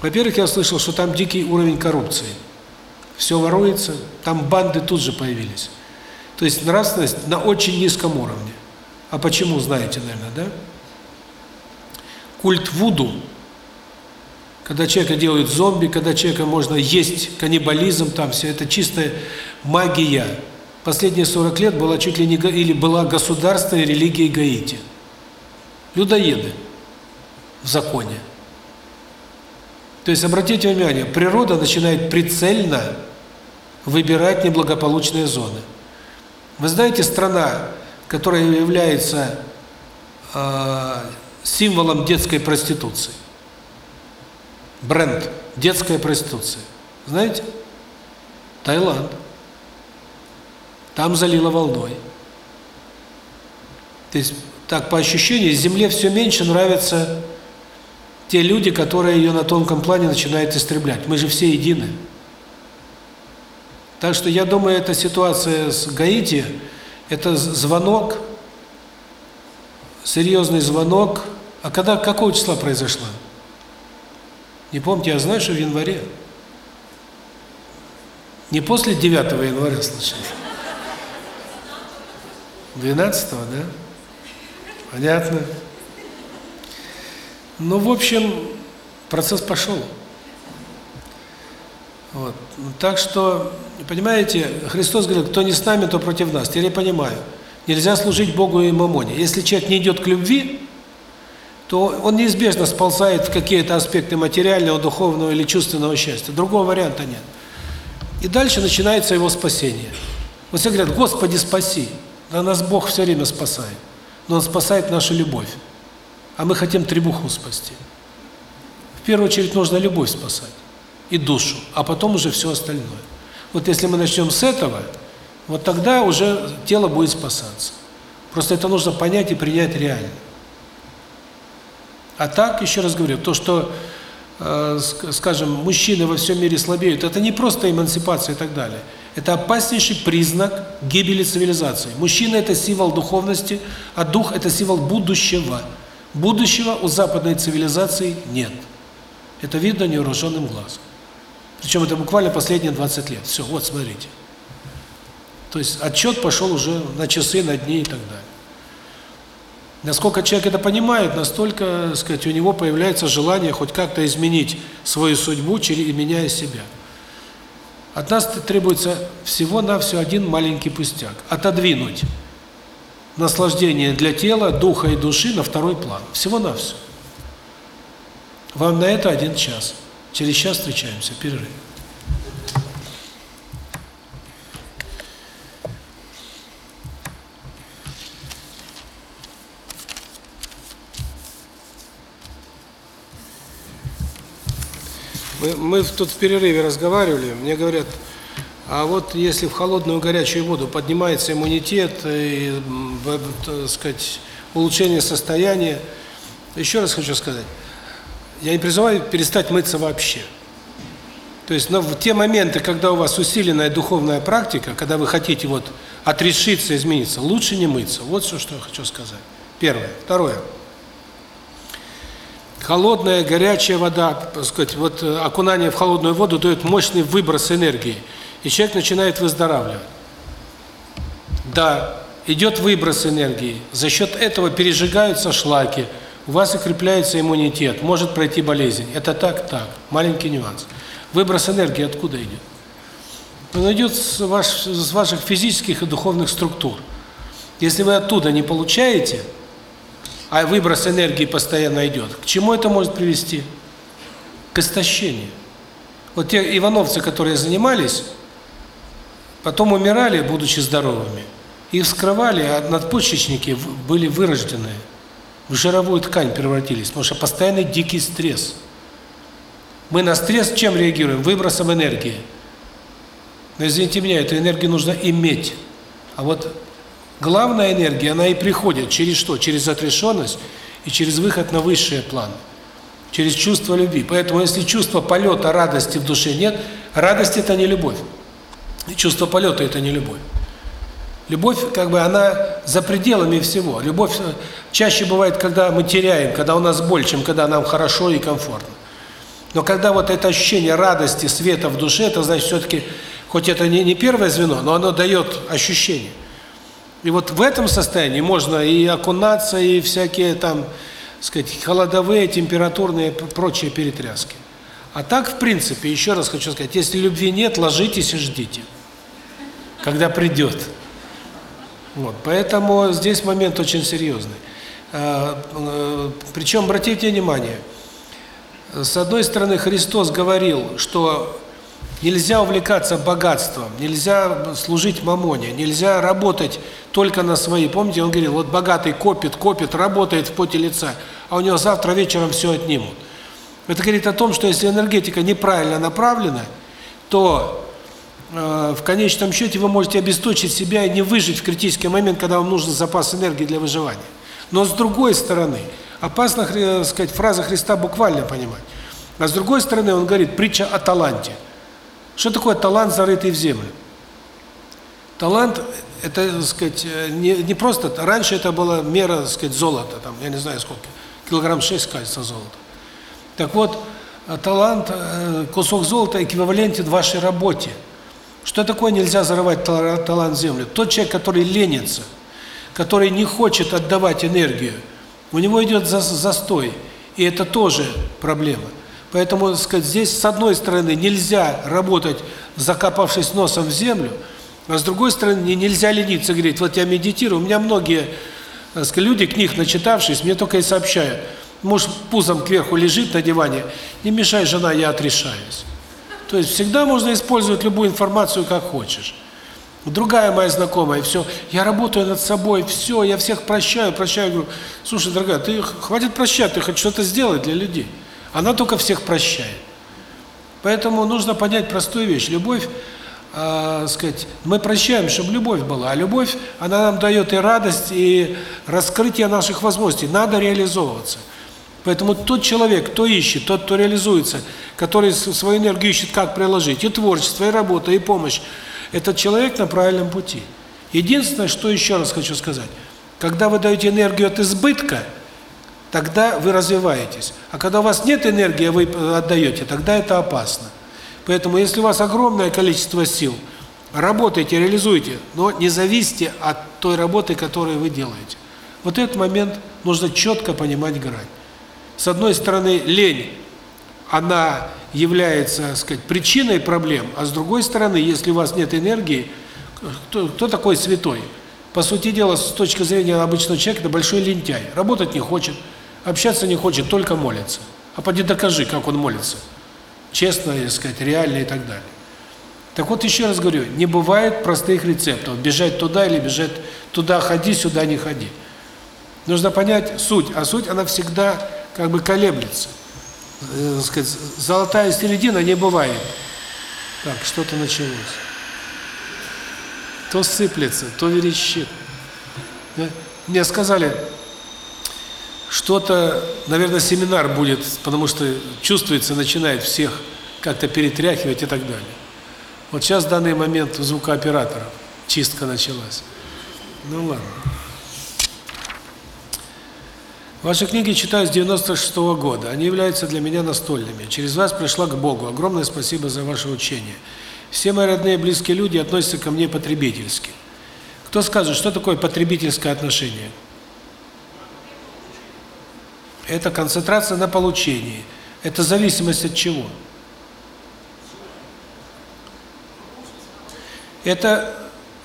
Во-первых, я слышал, что там дикий уровень коррупции. Все воруется, там банды тут же появились. То есть нравственность на очень низком уровне. А почему, знаете, наверное, да? Культ Вуду, когда человека делают зомби, когда человека можно есть, каннибализм, там все это чистая магия. Последние 40 лет была чуть ли не или была государственной религией Гаити. Людоеды в законе. То есть, обратите внимание, природа начинает прицельно выбирать неблагополучные зоны. Вы знаете, страна, которая является э, символом детской проституции, бренд детская проституция, знаете? Таиланд. Там залило волной. То есть, так по ощущению, Земле все меньше нравятся те люди, которые ее на тонком плане начинают истреблять. Мы же все едины. Так что я думаю, эта ситуация с Гаити – это звонок, серьезный звонок. А когда, какого числа произошла? Не помните, я знаю, что в январе. Не после 9 января случилось. 12 да? Понятно. Ну, в общем, процесс пошел. Вот. Так что, понимаете, Христос говорит, кто не с нами, то против нас. Теперь я понимаю. Нельзя служить Богу и мамоне. Если человек не идет к любви, то он неизбежно сползает в какие-то аспекты материального, духовного или чувственного счастья. Другого варианта нет. И дальше начинается его спасение. Вот все говорят, Господи, спаси. Да нас Бог все время спасает. Но Он спасает нашу любовь. А мы хотим требуху спасти. В первую очередь нужно любовь спасать. И душу. А потом уже все остальное. Вот если мы начнем с этого, вот тогда уже тело будет спасаться. Просто это нужно понять и принять реально. А так, еще раз говорю, то, что, э, скажем, мужчины во всем мире слабеют, это не просто эмансипация и так далее. Это опаснейший признак гибели цивилизации. Мужчина – это символ духовности, а дух – это символ будущего. Будущего у западной цивилизации нет. Это видно невооруженным глазом. Причем это буквально последние 20 лет. Все, вот смотрите. То есть отчет пошел уже на часы, на дни и так далее. Насколько человек это понимает, настолько, сказать, у него появляется желание хоть как-то изменить свою судьбу, меняя себя. От нас требуется всего-навсего один маленький пустяк – отодвинуть наслаждение для тела, духа и души на второй план. Всего-навсего. Вам на это один час. Через час встречаемся. Перерыв. Мы, мы тут в перерыве разговаривали, мне говорят, а вот если в холодную горячую воду поднимается иммунитет, и, так сказать, улучшение состояния, еще раз хочу сказать, я не призываю перестать мыться вообще. То есть, но в те моменты, когда у вас усиленная духовная практика, когда вы хотите вот отрешиться, измениться, лучше не мыться. Вот все, что я хочу сказать. Первое. Второе холодная, горячая вода, так сказать, вот э, окунание в холодную воду дает мощный выброс энергии, и человек начинает выздоравливать. Да, идет выброс энергии, за счет этого пережигаются шлаки, у вас укрепляется иммунитет, может пройти болезнь. Это так, так, маленький нюанс. Выброс энергии откуда идет? Он идет с, ваш, с ваших физических и духовных структур. Если вы оттуда не получаете, а выброс энергии постоянно идет, к чему это может привести? К истощению. Вот те ивановцы, которые занимались, потом умирали, будучи здоровыми, их вскрывали, а надпочечники были вырожденные, в жировую ткань превратились, потому что постоянный дикий стресс. Мы на стресс чем реагируем? Выбросом энергии. Но извините меня, эту энергию нужно иметь. А вот Главная энергия, она и приходит через что? Через отрешенность и через выход на высшие планы. Через чувство любви. Поэтому если чувства полета, радости в душе нет, радость – это не любовь. И чувство полета – это не любовь. Любовь, как бы, она за пределами всего. Любовь э, чаще бывает, когда мы теряем, когда у нас боль, чем когда нам хорошо и комфортно. Но когда вот это ощущение радости, света в душе, это значит все-таки, хоть это не, не первое звено, но оно дает ощущение. И вот в этом состоянии можно и окунаться, и всякие там, сказать, холодовые, температурные, прочие перетряски. А так, в принципе, еще раз хочу сказать, если любви нет, ложитесь и ждите, когда придет. Вот, поэтому здесь момент очень серьезный. А, э, Причем, обратите внимание, с одной стороны, Христос говорил, что нельзя увлекаться богатством, нельзя служить мамоне, нельзя работать только на свои. Помните, он говорил, вот богатый копит, копит, работает в поте лица, а у него завтра вечером все отнимут. Это говорит о том, что если энергетика неправильно направлена, то э, в конечном счете вы можете обесточить себя и не выжить в критический момент, когда вам нужен запас энергии для выживания. Но с другой стороны, опасно, э, сказать, фраза Христа буквально понимать. А с другой стороны, он говорит, притча о таланте. Что такое талант, зарытый в землю? Талант – это, так сказать, не, не просто… Раньше это была мера, так сказать, золота, там, я не знаю сколько, килограмм 6, кажется, золота. Так вот, э, талант, э, кусок золота эквивалентен вашей работе. Что такое нельзя зарывать талант в землю? Тот человек, который ленится, который не хочет отдавать энергию, у него идет застой, и это тоже проблема. Поэтому, так сказать, здесь с одной стороны нельзя работать, закопавшись носом в землю, а с другой стороны нельзя лениться, говорить, вот я медитирую, у меня многие сказать, люди, книг начитавшись, мне только и сообщают – Муж пузом кверху лежит на диване, не мешай, жена, я отрешаюсь. То есть всегда можно использовать любую информацию как хочешь. Другая моя знакомая, все, я работаю над собой, все, я всех прощаю, прощаю. говорю, слушай, дорогая, ты хватит прощать, ты хоть что-то сделать для людей. Она только всех прощает. Поэтому нужно понять простую вещь. Любовь, э, сказать, мы прощаем, чтобы любовь была. А любовь, она нам дает и радость, и раскрытие наших возможностей. Надо реализовываться. Поэтому тот человек, кто ищет, тот, кто реализуется, который свою энергию ищет, как приложить, и творчество, и работа, и помощь, этот человек на правильном пути. Единственное, что еще раз хочу сказать, когда вы даете энергию от избытка, тогда вы развиваетесь. А когда у вас нет энергии, а вы отдаете, тогда это опасно. Поэтому, если у вас огромное количество сил, работайте, реализуйте, но не зависите от той работы, которую вы делаете. Вот этот момент нужно четко понимать грань. С одной стороны, лень, она является, так сказать, причиной проблем, а с другой стороны, если у вас нет энергии, кто, кто такой святой? По сути дела, с точки зрения обычного человека, это большой лентяй. Работать не хочет, общаться не хочет, только молится. А поди докажи, как он молится. Честно, так сказать, реально и так далее. Так вот, еще раз говорю, не бывает простых рецептов. Бежать туда или бежать туда, ходи, сюда не ходи. Нужно понять суть. А суть, она всегда как бы колеблется. Э, сказать, золотая середина не бывает. Так, что-то началось. То сыплется, то верещит. Мне сказали, что-то, наверное, семинар будет, потому что чувствуется, начинает всех как-то перетряхивать и так далее. Вот сейчас в данный момент у звукооператоров чистка началась. Ну ладно. Ваши книги читаю с 96 -го года. Они являются для меня настольными. Через вас пришла к Богу. Огромное спасибо за ваше учение. Все мои родные и близкие люди относятся ко мне потребительски. Кто скажет, что такое потребительское отношение? Это концентрация на получении. Это зависимость от чего? Это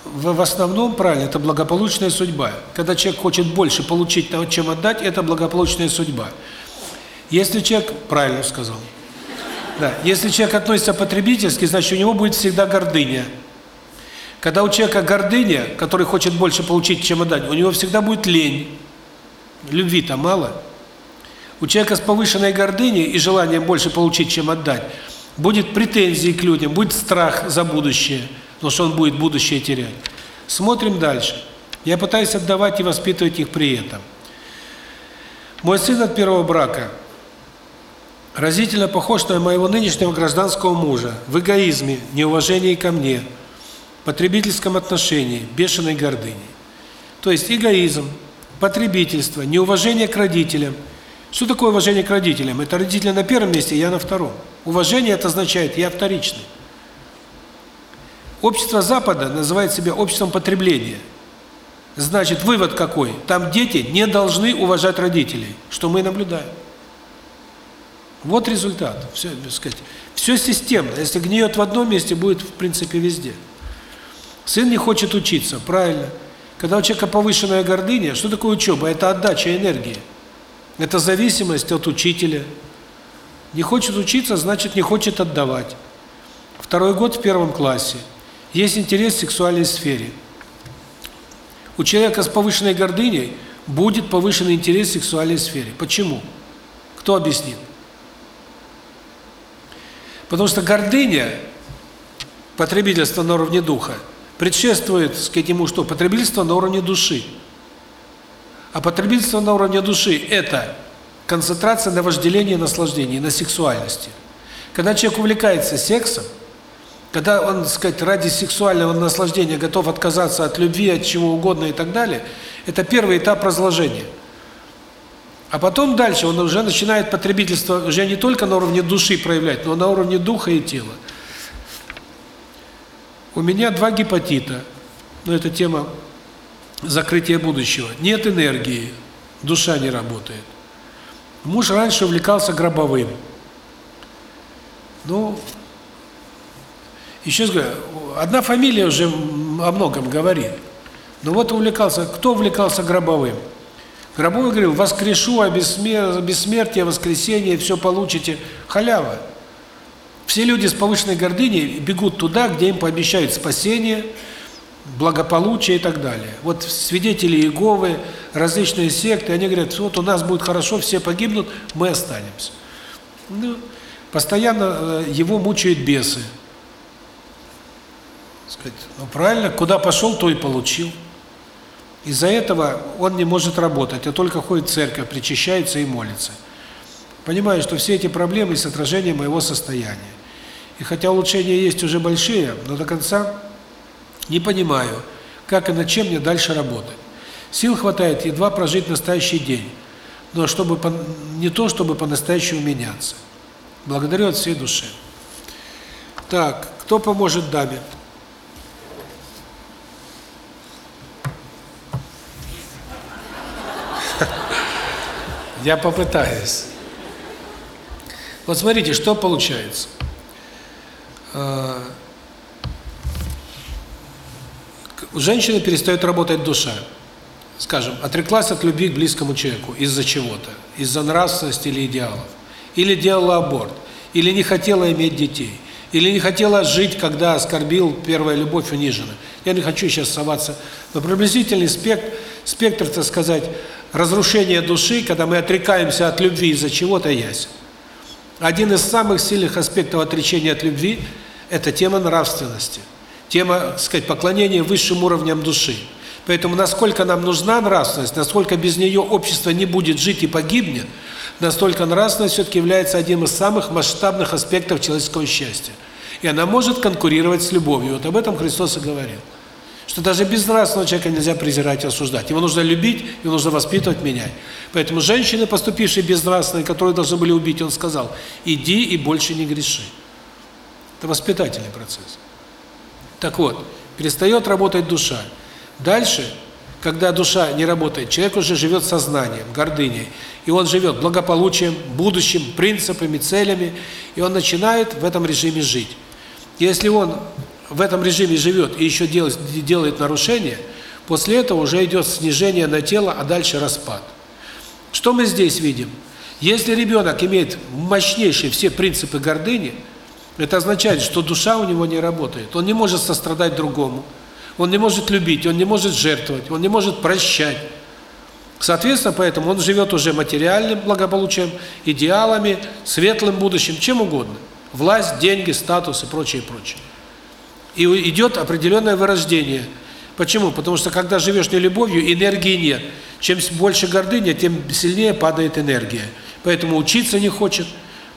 в, основном, правильно, это благополучная судьба. Когда человек хочет больше получить, чем отдать, это благополучная судьба. Если человек, правильно сказал, да, если человек относится потребительски, значит, у него будет всегда гордыня. Когда у человека гордыня, который хочет больше получить, чем отдать, у него всегда будет лень. Любви-то мало. У человека с повышенной гордыней и желанием больше получить, чем отдать, будет претензии к людям, будет страх за будущее – потому что он будет будущее терять. Смотрим дальше. Я пытаюсь отдавать и воспитывать их при этом. Мой сын от первого брака разительно похож на моего нынешнего гражданского мужа в эгоизме, неуважении ко мне, потребительском отношении, бешеной гордыне. То есть эгоизм, потребительство, неуважение к родителям. Что такое уважение к родителям? Это родители на первом месте, я на втором. Уважение это означает я вторичный. Общество Запада называет себя обществом потребления. Значит, вывод какой? Там дети не должны уважать родителей, что мы наблюдаем. Вот результат. Все, так сказать, все системно. Если гниет в одном месте, будет в принципе везде. Сын не хочет учиться, правильно. Когда у человека повышенная гордыня, что такое учеба? Это отдача энергии. Это зависимость от учителя. Не хочет учиться, значит не хочет отдавать. Второй год в первом классе. Есть интерес в сексуальной сфере. У человека с повышенной гордыней будет повышенный интерес в сексуальной сфере. Почему? Кто объяснит? Потому что гордыня, потребительство на уровне духа, предшествует, сказать, ему что? Потребительство на уровне души. А потребительство на уровне души – это концентрация на вожделении наслаждении, на сексуальности. Когда человек увлекается сексом, когда он, так сказать, ради сексуального наслаждения готов отказаться от любви, от чего угодно и так далее, это первый этап разложения. А потом дальше он уже начинает потребительство уже не только на уровне души проявлять, но на уровне духа и тела. У меня два гепатита. Но это тема закрытия будущего. Нет энергии, душа не работает. Муж раньше увлекался гробовым. Ну, еще говорю, одна фамилия уже о многом говорит. Но вот увлекался, кто увлекался гробовым? Гробовый говорил, воскрешу, а бессмер... бессмертие, воскресенье, все получите. Халява. Все люди с повышенной гордыней бегут туда, где им пообещают спасение, благополучие и так далее. Вот свидетели Иеговы, различные секты, они говорят, вот у нас будет хорошо, все погибнут, мы останемся. Ну, постоянно э, его мучают бесы. Сказать, ну правильно, куда пошел, то и получил. Из-за этого он не может работать, а только ходит в церковь, причащается и молится. Понимаю, что все эти проблемы с отражением моего состояния. И хотя улучшения есть уже большие, но до конца не понимаю, как и над чем мне дальше работать. Сил хватает едва прожить настоящий день, но чтобы по, не то, чтобы по-настоящему меняться. Благодарю от всей души. Так, кто поможет даме? Я попытаюсь. Вот смотрите, что получается. А, у женщины перестает работать душа. Скажем, отреклась от любви к близкому человеку из-за чего-то, из-за нравственности или идеалов. Или делала аборт, или не хотела иметь детей, или не хотела жить, когда оскорбил первая любовь унижена. Я не хочу сейчас соваться, но приблизительный спектр, спектр, так сказать, разрушения души, когда мы отрекаемся от любви из-за чего-то, ясен. Один из самых сильных аспектов отречения от любви – это тема нравственности, тема, так сказать, поклонения высшим уровням души. Поэтому насколько нам нужна нравственность, насколько без нее общество не будет жить и погибнет, настолько нравственность все-таки является одним из самых масштабных аспектов человеческого счастья. И она может конкурировать с любовью. Вот об этом Христос и говорил что даже безнравственного человека нельзя презирать и осуждать. Его нужно любить, его нужно воспитывать, менять. Поэтому женщины, поступившие безнравственные, которые должны были убить, он сказал, иди и больше не греши. Это воспитательный процесс. Так вот, перестает работать душа. Дальше, когда душа не работает, человек уже живет сознанием, гордыней. И он живет благополучием, будущим, принципами, целями. И он начинает в этом режиме жить. Если он в этом режиме живет и еще делает, делает нарушения, после этого уже идет снижение на тело, а дальше распад. Что мы здесь видим? Если ребенок имеет мощнейшие все принципы гордыни, это означает, что душа у него не работает. Он не может сострадать другому, он не может любить, он не может жертвовать, он не может прощать. Соответственно, поэтому он живет уже материальным благополучием, идеалами, светлым будущим, чем угодно. Власть, деньги, статус и прочее, прочее. И идет определенное вырождение. Почему? Потому что когда живешь не любовью, энергии нет. Чем больше гордыня, тем сильнее падает энергия. Поэтому учиться не хочет,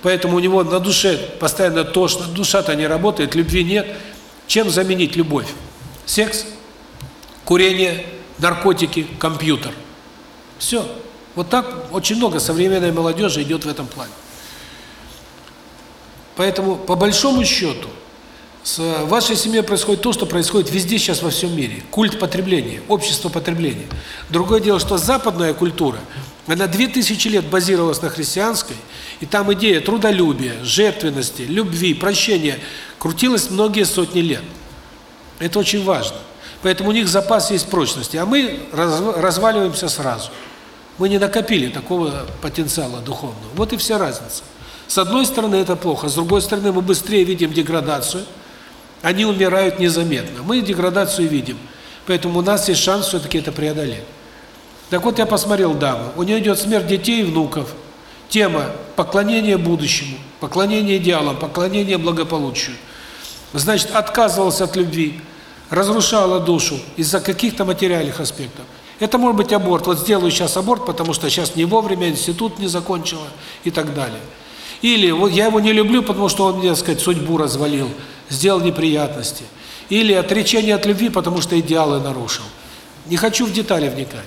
поэтому у него на душе постоянно тошно, душа-то не работает, любви нет. Чем заменить любовь? Секс, курение, наркотики, компьютер. Все. Вот так очень много современной молодежи идет в этом плане. Поэтому, по большому счету, с вашей семьей происходит то, что происходит везде сейчас во всем мире. Культ потребления, общество потребления. Другое дело, что западная культура Она две тысячи лет базировалась на христианской, и там идея трудолюбия, жертвенности, любви, прощения крутилась многие сотни лет. Это очень важно. Поэтому у них запас есть прочности, а мы разваливаемся сразу. Мы не накопили такого потенциала духовного. Вот и вся разница. С одной стороны, это плохо, с другой стороны, мы быстрее видим деградацию, они умирают незаметно. Мы деградацию видим, поэтому у нас есть шанс все-таки это преодолеть. Так вот, я посмотрел даму, у нее идет смерть детей и внуков. Тема поклонение будущему, поклонение идеалам, поклонение благополучию. Значит, отказывался от любви, разрушала душу из-за каких-то материальных аспектов. Это может быть аборт. Вот сделаю сейчас аборт, потому что сейчас не вовремя институт не закончила и так далее. Или вот я его не люблю, потому что он мне, так сказать, судьбу развалил, сделал неприятности. Или отречение от любви, потому что идеалы нарушил. Не хочу в детали вникать.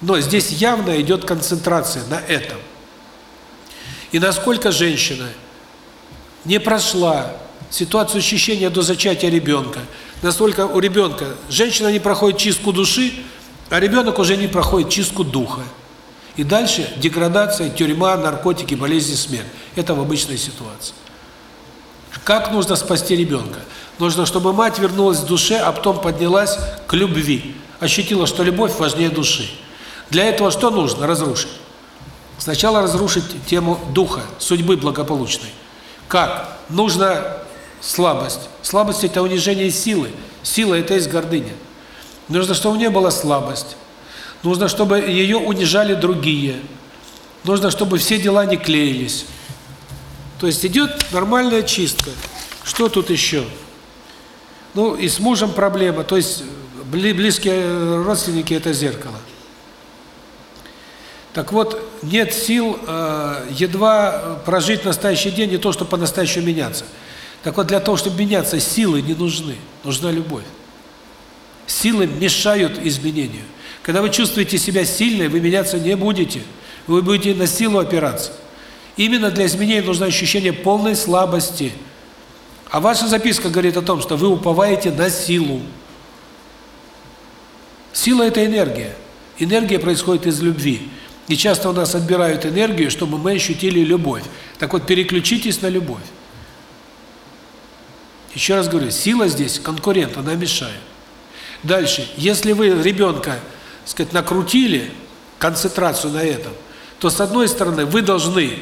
Но здесь явно идет концентрация на этом. И насколько женщина не прошла ситуацию очищения до зачатия ребенка, настолько у ребенка женщина не проходит чистку души, а ребенок уже не проходит чистку духа. И дальше деградация, тюрьма, наркотики, болезни, смерть. Это в обычной ситуации. Как нужно спасти ребенка? Нужно, чтобы мать вернулась к душе, а потом поднялась к любви. Ощутила, что любовь важнее души. Для этого что нужно? Разрушить. Сначала разрушить тему духа, судьбы благополучной. Как? Нужно слабость. Слабость – это унижение силы. Сила – это есть гордыня. Нужно, чтобы у нее была слабость. Нужно, чтобы ее унижали другие. Нужно, чтобы все дела не клеились. То есть идет нормальная чистка. Что тут еще? Ну, и с мужем проблема. То есть близкие родственники – это зеркало. Так вот, нет сил э, едва прожить настоящий день, не то, чтобы по-настоящему меняться. Так вот, для того, чтобы меняться, силы не нужны. Нужна любовь. Силы мешают изменению. Когда вы чувствуете себя сильной, вы меняться не будете. Вы будете на силу опираться. Именно для изменения нужно ощущение полной слабости. А ваша записка говорит о том, что вы уповаете на силу. Сила – это энергия. Энергия происходит из любви. И часто у нас отбирают энергию, чтобы мы ощутили любовь. Так вот, переключитесь на любовь. Еще раз говорю, сила здесь конкурент, она мешает. Дальше, если вы ребенка сказать, накрутили концентрацию на этом, то с одной стороны вы должны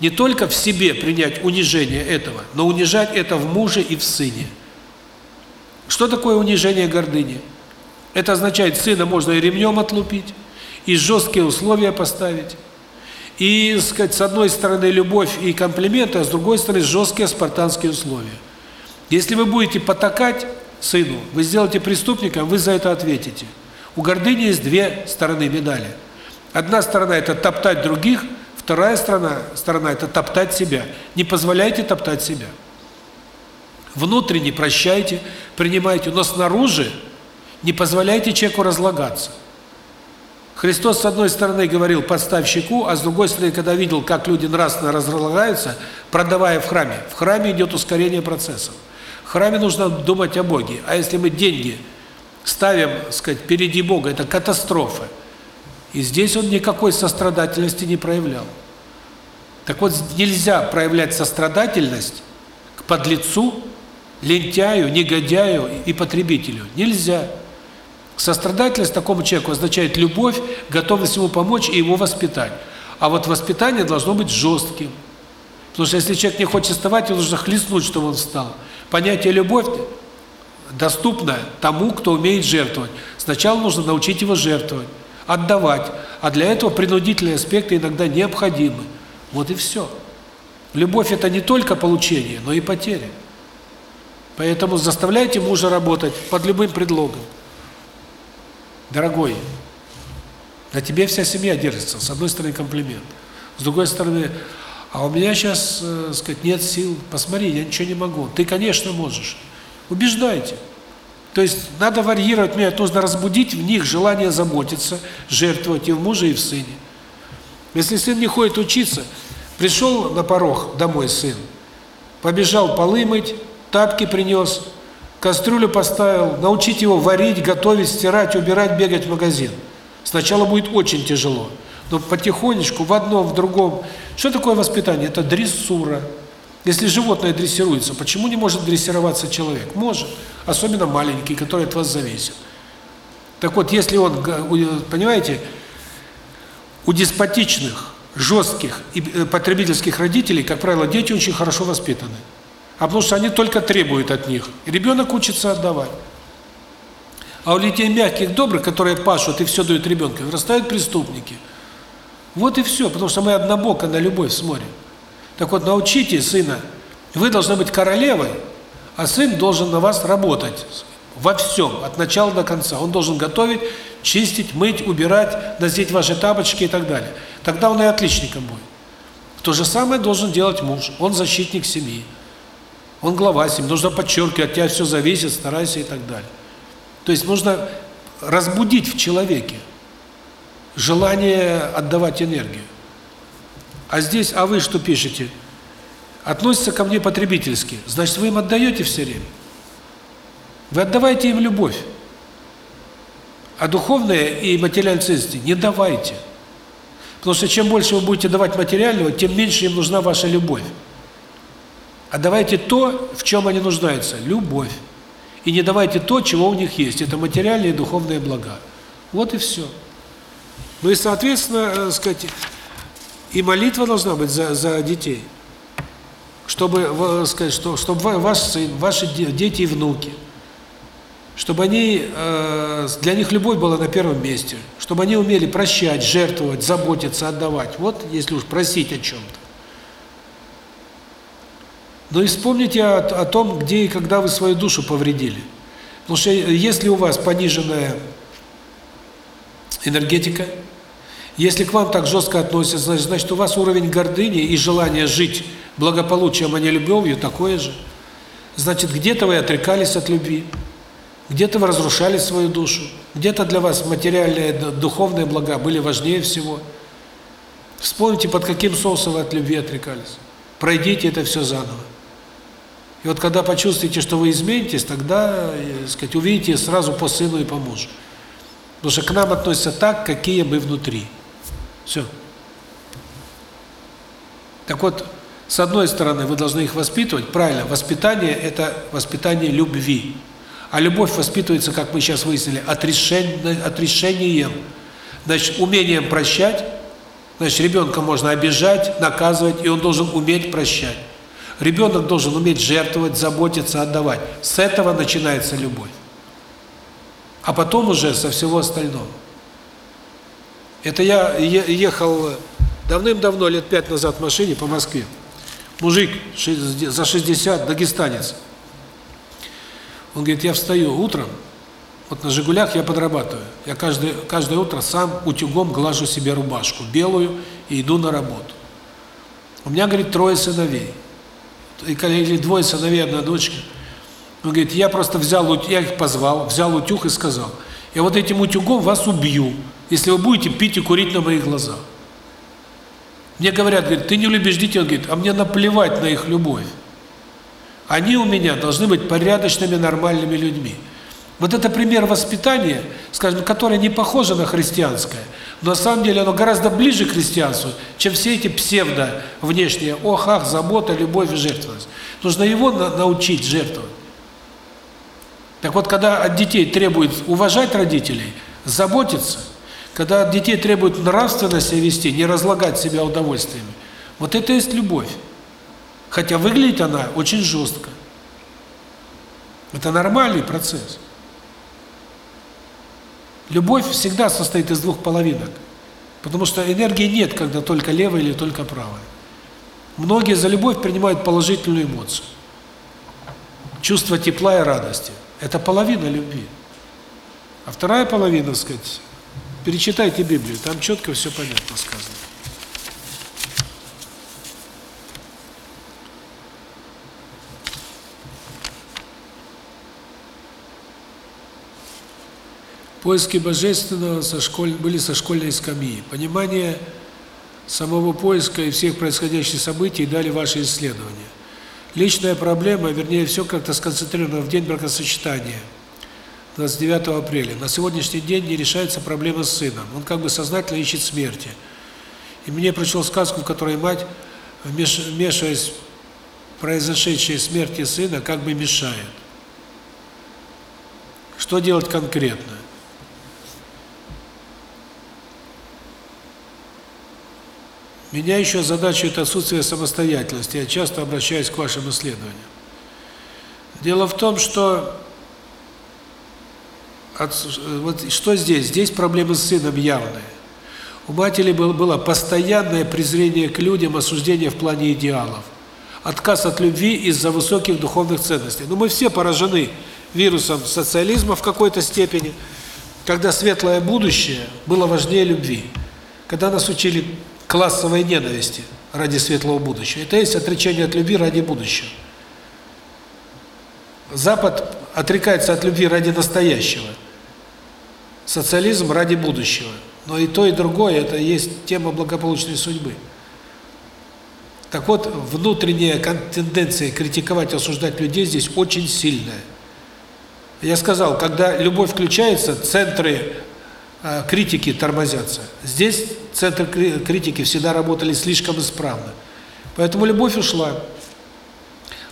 не только в себе принять унижение этого, но унижать это в муже и в сыне. Что такое унижение гордыни? Это означает, сына можно и ремнем отлупить, и жесткие условия поставить, и, сказать, с одной стороны любовь и комплименты, а с другой стороны жесткие спартанские условия. Если вы будете потакать сыну, вы сделаете преступником, вы за это ответите. У гордыни есть две стороны медали. Одна сторона – это топтать других, вторая сторона, сторона – это топтать себя. Не позволяйте топтать себя. Внутренне прощайте, принимайте, но снаружи не позволяйте человеку разлагаться. Христос, с одной стороны, говорил «подставь щеку», а с другой стороны, когда видел, как люди нравственно разлагаются, продавая в храме, в храме идет ускорение процессов. В храме нужно думать о Боге. А если мы деньги ставим, сказать, впереди Бога, это катастрофа. И здесь он никакой сострадательности не проявлял. Так вот, нельзя проявлять сострадательность к подлецу, лентяю, негодяю и потребителю. Нельзя. Сострадательность такому человеку означает любовь, готовность ему помочь и его воспитать. А вот воспитание должно быть жестким. Потому что если человек не хочет вставать, его нужно хлестнуть, чтобы он встал. Понятие «любовь» доступно тому, кто умеет жертвовать. Сначала нужно научить его жертвовать, отдавать. А для этого принудительные аспекты иногда необходимы. Вот и все. Любовь – это не только получение, но и потеря. Поэтому заставляйте мужа работать под любым предлогом. Дорогой, на тебе вся семья держится. С одной стороны, комплимент. С другой стороны, а у меня сейчас, э, сказать, нет сил. Посмотри, я ничего не могу. Ты, конечно, можешь. Убеждайте. То есть надо варьировать меня, нужно разбудить в них желание заботиться, жертвовать и в муже, и в сыне. Если сын не ходит учиться, пришел на порог домой сын, побежал полы мыть, тапки принес, кастрюлю поставил, научить его варить, готовить, стирать, убирать, бегать в магазин. Сначала будет очень тяжело, Но потихонечку, в одном, в другом. Что такое воспитание? Это дрессура. Если животное дрессируется, почему не может дрессироваться человек? Может. Особенно маленький, который от вас зависит. Так вот, если он, понимаете, у деспотичных, жестких и э, потребительских родителей, как правило, дети очень хорошо воспитаны. А потому что они только требуют от них. И ребенок учится отдавать. А у людей мягких, добрых, которые пашут и все дают ребенку, вырастают преступники. Вот и все, потому что мы однобоко на любовь смотрим. Так вот, научите сына, вы должны быть королевой, а сын должен на вас работать во всем, от начала до конца. Он должен готовить, чистить, мыть, убирать, носить ваши тапочки и так далее. Тогда он и отличником будет. То же самое должен делать муж. Он защитник семьи. Он глава семьи. Нужно подчеркивать, от тебя все зависит, старайся и так далее. То есть нужно разбудить в человеке желание отдавать энергию. А здесь, а вы что пишете? Относятся ко мне потребительски. Значит, вы им отдаете все время. Вы отдавайте им любовь. А духовные и материальные ценности не давайте. Потому что чем больше вы будете давать материального, тем меньше им нужна ваша любовь. А давайте то, в чем они нуждаются – любовь. И не давайте то, чего у них есть. Это материальные и духовные блага. Вот и все. Ну и, соответственно, э, сказать, и молитва должна быть за, за детей. Чтобы, сказать, что, чтобы ваш сын, ваши дети и внуки – чтобы они, э, для них любовь была на первом месте, чтобы они умели прощать, жертвовать, заботиться, отдавать. Вот если уж просить о чем-то. Но и вспомните о, о том, где и когда вы свою душу повредили. Потому что если у вас пониженная энергетика, если к вам так жестко относятся, значит, у вас уровень гордыни и желание жить благополучием, а не любовью такое же. Значит, где-то вы отрекались от любви. Где-то вы разрушали свою душу, где-то для вас материальные, духовные блага были важнее всего. Вспомните, под каким соусом вы от любви отрекались. Пройдите это все заново. И вот когда почувствуете, что вы изменитесь, тогда, э, сказать, увидите сразу по сыну и по мужу. Потому что к нам относятся так, какие мы внутри. Все. Так вот, с одной стороны, вы должны их воспитывать. Правильно, воспитание – это воспитание любви. А любовь воспитывается, как мы сейчас выяснили, отрешением. Значит, умением прощать. Значит, ребенка можно обижать, наказывать, и он должен уметь прощать. Ребенок должен уметь жертвовать, заботиться, отдавать. С этого начинается любовь. А потом уже со всего остального. Это я ехал давным-давно, лет пять назад в машине по Москве. Мужик за 60, дагестанец. Он говорит, я встаю утром, вот на «Жигулях» я подрабатываю. Я каждое, каждое утро сам утюгом глажу себе рубашку белую и иду на работу. У меня, говорит, трое сыновей. Или двое сыновей, одна дочка. Он говорит, я просто взял, я их позвал, взял утюг и сказал, я вот этим утюгом вас убью, если вы будете пить и курить на моих глазах. Мне говорят, говорит, ты не любишь детей, он говорит, а мне наплевать на их любовь. Они у меня должны быть порядочными, нормальными людьми. Вот это пример воспитания, скажем, которое не похоже на христианское, но на самом деле оно гораздо ближе к христианству, чем все эти псевдо внешние ох, ах, забота, любовь и жертвенность. Нужно его на научить жертвовать. Так вот, когда от детей требуют уважать родителей, заботиться, когда от детей требуют нравственно себя вести, не разлагать себя удовольствиями, вот это и есть любовь. Хотя выглядит она очень жестко. Это нормальный процесс. Любовь всегда состоит из двух половинок. Потому что энергии нет, когда только левая или только правая. Многие за любовь принимают положительную эмоцию. Чувство тепла и радости. Это половина любви. А вторая половина, так сказать, перечитайте Библию, там четко все понятно сказано. Поиски Божественного со школь... были со школьной скамьи. Понимание самого поиска и всех происходящих событий дали ваши исследования. Личная проблема, вернее, все как-то сконцентрировано в день бракосочетания, 29 апреля. На сегодняшний день не решается проблема с сыном. Он как бы сознательно ищет смерти. И мне прочел сказку, в которой мать, вмешиваясь в произошедшие смерти сына, как бы мешает. Что делать конкретно? Меня еще озадачивает отсутствие самостоятельности. Я часто обращаюсь к вашим исследованиям. Дело в том, что от, вот что здесь? Здесь проблемы с сыном явные. У матери было, было постоянное презрение к людям, осуждение в плане идеалов. Отказ от любви из-за высоких духовных ценностей. Но мы все поражены вирусом социализма в какой-то степени, когда светлое будущее было важнее любви. Когда нас учили классовой ненависти ради светлого будущего. Это есть отречение от любви ради будущего. Запад отрекается от любви ради настоящего. Социализм ради будущего. Но и то, и другое – это есть тема благополучной судьбы. Так вот, внутренняя тенденция критиковать, осуждать людей здесь очень сильная. Я сказал, когда любовь включается, центры критики тормозятся. Здесь центры критики всегда работали слишком исправно. Поэтому любовь ушла.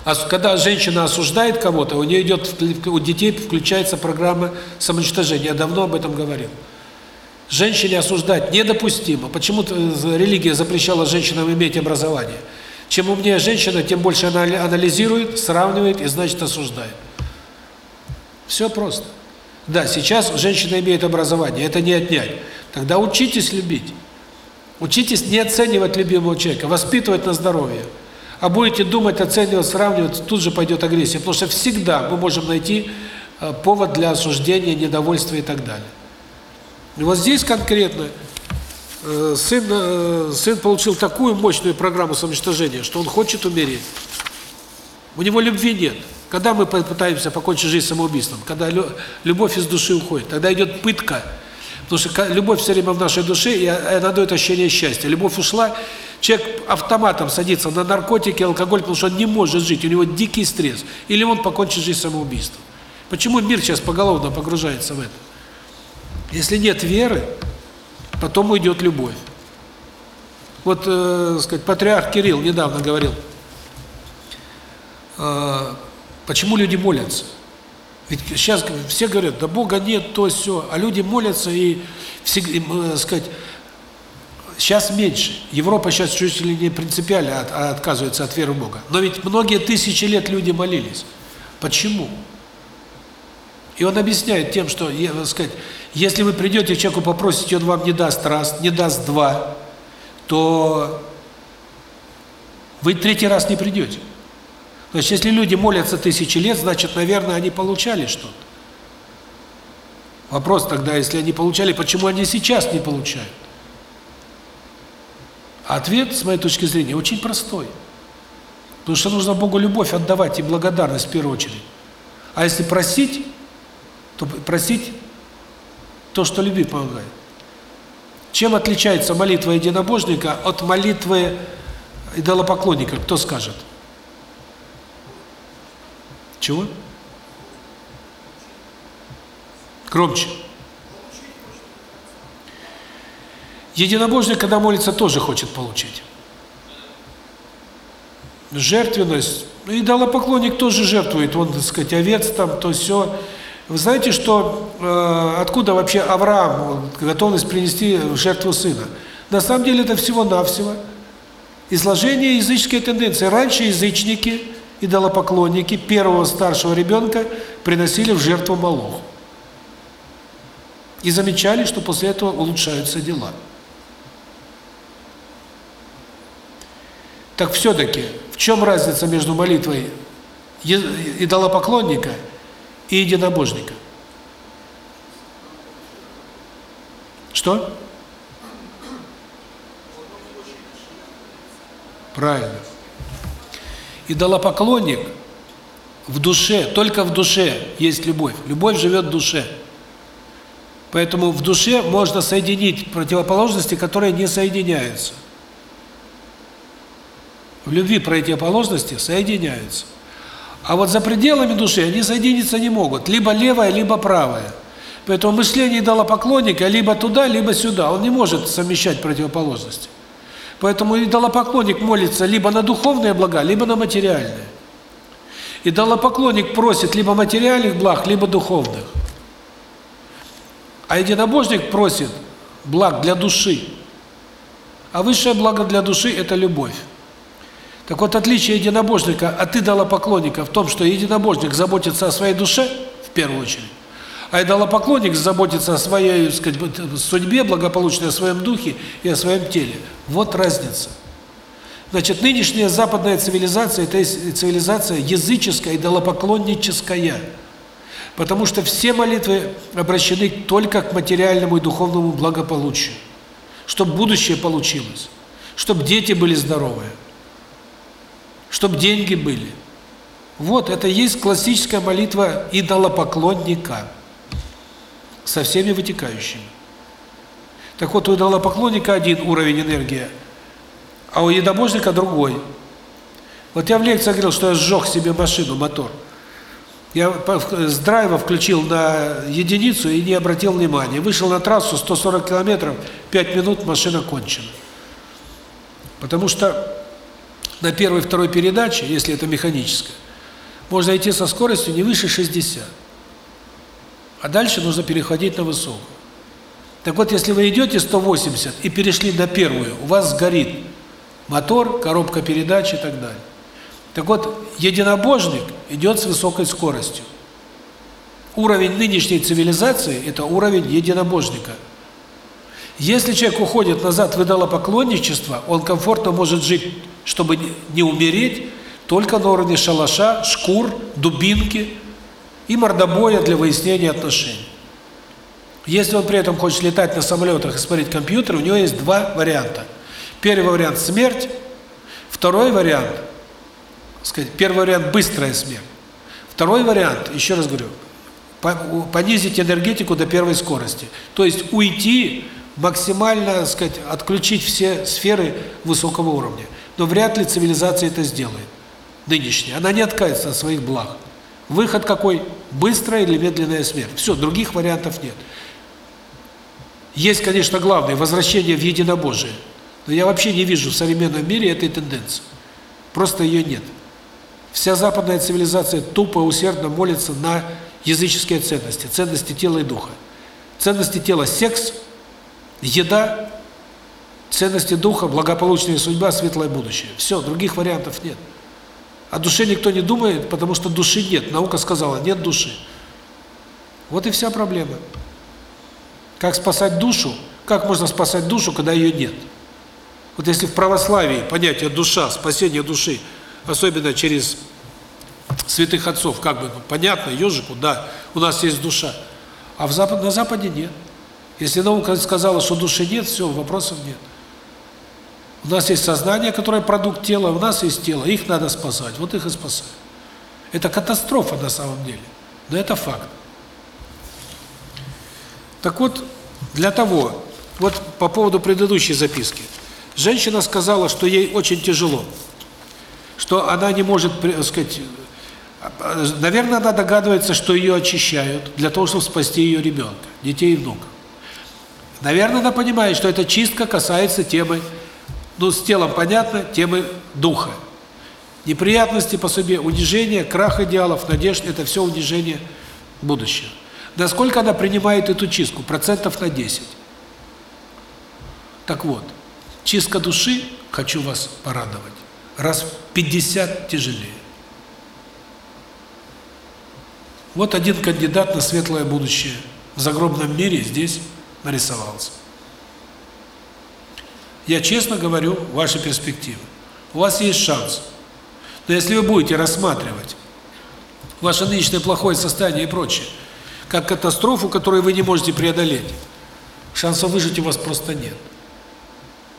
А когда женщина осуждает кого-то, у нее идет, у детей включается программа самоуничтожения. Я давно об этом говорил. Женщине осуждать недопустимо. Почему-то э, религия запрещала женщинам иметь образование. Чем умнее женщина, тем больше она анализирует, сравнивает и, значит, осуждает. Все просто. Да, сейчас женщина имеет образование, это не отнять. Тогда учитесь любить. Учитесь не оценивать любимого человека, воспитывать на здоровье. А будете думать, оценивать, сравнивать, тут же пойдет агрессия. Потому что всегда мы можем найти э, повод для осуждения, недовольства и так далее. И вот здесь конкретно э, сын, э, сын получил такую мощную программу самоуничтожения, что он хочет умереть. У него любви нет. Когда мы пытаемся покончить жизнь самоубийством? Когда любовь из души уходит. Тогда идет пытка Потому что любовь все время в нашей душе, и она дает ощущение счастья. Любовь ушла, человек автоматом садится на наркотики, алкоголь, потому что он не может жить, у него дикий стресс. Или он покончит жизнь самоубийством. Почему мир сейчас поголовно погружается в это? Если нет веры, потом уйдет любовь. Вот, э, сказать, патриарх Кирилл недавно говорил, э, почему люди молятся? Ведь сейчас все говорят, да Бога нет, то все, а люди молятся и, всегда, э, сказать, сейчас меньше. Европа сейчас чуть ли не принципиально от, отказывается от веры в Бога. Но ведь многие тысячи лет люди молились. Почему? И он объясняет тем, что, сказать, если вы придете к человеку попросите, он вам не даст раз, не даст два, то вы третий раз не придете. Есть, если люди молятся тысячи лет, значит, наверное, они получали что-то. Вопрос тогда, если они получали, почему они сейчас не получают? Ответ, с моей точки зрения, очень простой. Потому что нужно Богу любовь отдавать и благодарность в первую очередь. А если просить, то просить то, что любви помогает. Чем отличается молитва единобожника от молитвы идолопоклонника, кто скажет? Чего? Громче. Единобожник, когда молится, тоже хочет получить. Жертвенность. Ну, и идолопоклонник тоже жертвует. Он, так сказать, овец там, то все. Вы знаете, что э, откуда вообще Авраам готовность принести жертву сына? На самом деле это всего-навсего изложение языческой тенденции. Раньше язычники идолопоклонники первого старшего ребенка приносили в жертву Малоху. И замечали, что после этого улучшаются дела. Так все-таки, в чем разница между молитвой идолопоклонника и единобожника? Что? Правильно идолопоклонник в душе, только в душе есть любовь. Любовь живет в душе. Поэтому в душе можно соединить противоположности, которые не соединяются. В любви противоположности соединяются. А вот за пределами души они соединиться не могут. Либо левое, либо правое. Поэтому мышление идолопоклонника либо туда, либо сюда. Он не может совмещать противоположности. Поэтому идолопоклонник молится либо на духовные блага, либо на материальные. Идолопоклонник просит либо материальных благ, либо духовных. А единобожник просит благ для души. А высшее благо для души – это любовь. Так вот, отличие единобожника от идолопоклонника в том, что единобожник заботится о своей душе, в первую очередь, а идолопоклонник заботится о своей, сказать, судьбе, благополучной, о своем духе и о своем теле. Вот разница. Значит, нынешняя западная цивилизация – это цивилизация языческая, идолопоклонническая. Потому что все молитвы обращены только к материальному и духовному благополучию. Чтобы будущее получилось. Чтобы дети были здоровые чтобы деньги были. Вот, это есть классическая молитва идолопоклонника со всеми вытекающими. Так вот, у идолопоклонника один уровень энергии, а у единобожника другой. Вот я в лекции говорил, что я сжег себе машину, мотор. Я с драйва включил на единицу и не обратил внимания. Вышел на трассу 140 километров, 5 минут машина кончена. Потому что на первой второй передаче, если это механическая, можно идти со скоростью не выше 60. А дальше нужно переходить на высокую. Так вот, если вы идете 180 и перешли на первую, у вас сгорит мотор, коробка передач и так далее. Так вот, единобожник идет с высокой скоростью. Уровень нынешней цивилизации – это уровень единобожника. Если человек уходит назад в идолопоклонничество, он комфортно может жить чтобы не умереть, только на уровне шалаша, шкур, дубинки и мордобоя для выяснения отношений. Если он при этом хочет летать на самолетах и смотреть компьютер, у него есть два варианта. Первый вариант – смерть, второй вариант – сказать, первый вариант – быстрая смерть. Второй вариант, еще раз говорю, понизить энергетику до первой скорости. То есть уйти максимально, сказать, отключить все сферы высокого уровня. Но вряд ли цивилизация это сделает, нынешняя. Она не откажется от своих благ. Выход какой? Быстрая или медленная смерть. Все, других вариантов нет. Есть, конечно, главное – возвращение в единобожие. Но я вообще не вижу в современном мире этой тенденции. Просто ее нет. Вся западная цивилизация тупо, усердно молится на языческие ценности, ценности тела и духа. Ценности тела – секс, еда, ценности духа, благополучная судьба, светлое будущее. Все, других вариантов нет. О душе никто не думает, потому что души нет. Наука сказала, нет души. Вот и вся проблема. Как спасать душу? Как можно спасать душу, когда ее нет? Вот если в православии понятие душа, спасение души, особенно через святых отцов, как бы понятно, ежику, да, у нас есть душа. А в Запад, на Западе нет. Если наука сказала, что души нет, все, вопросов нет. У нас есть сознание, которое продукт тела, у нас есть тело, их надо спасать, вот их и спасают. Это катастрофа на самом деле, но это факт. Так вот, для того, вот по поводу предыдущей записки, женщина сказала, что ей очень тяжело, что она не может, так сказать, наверное, она догадывается, что ее очищают для того, чтобы спасти ее ребенка, детей и внуков. Наверное, она понимает, что эта чистка касается темы ну, с телом понятно, темы духа. Неприятности по себе, унижение, крах идеалов, надежд – это все унижение будущего. Насколько она принимает эту чистку? Процентов на 10. Так вот, чистка души, хочу вас порадовать, раз в 50 тяжелее. Вот один кандидат на светлое будущее в загробном мире здесь нарисовался. Я честно говорю ваши перспективы. У вас есть шанс. Но если вы будете рассматривать ваше нынешнее плохое состояние и прочее, как катастрофу, которую вы не можете преодолеть, шансов выжить у вас просто нет.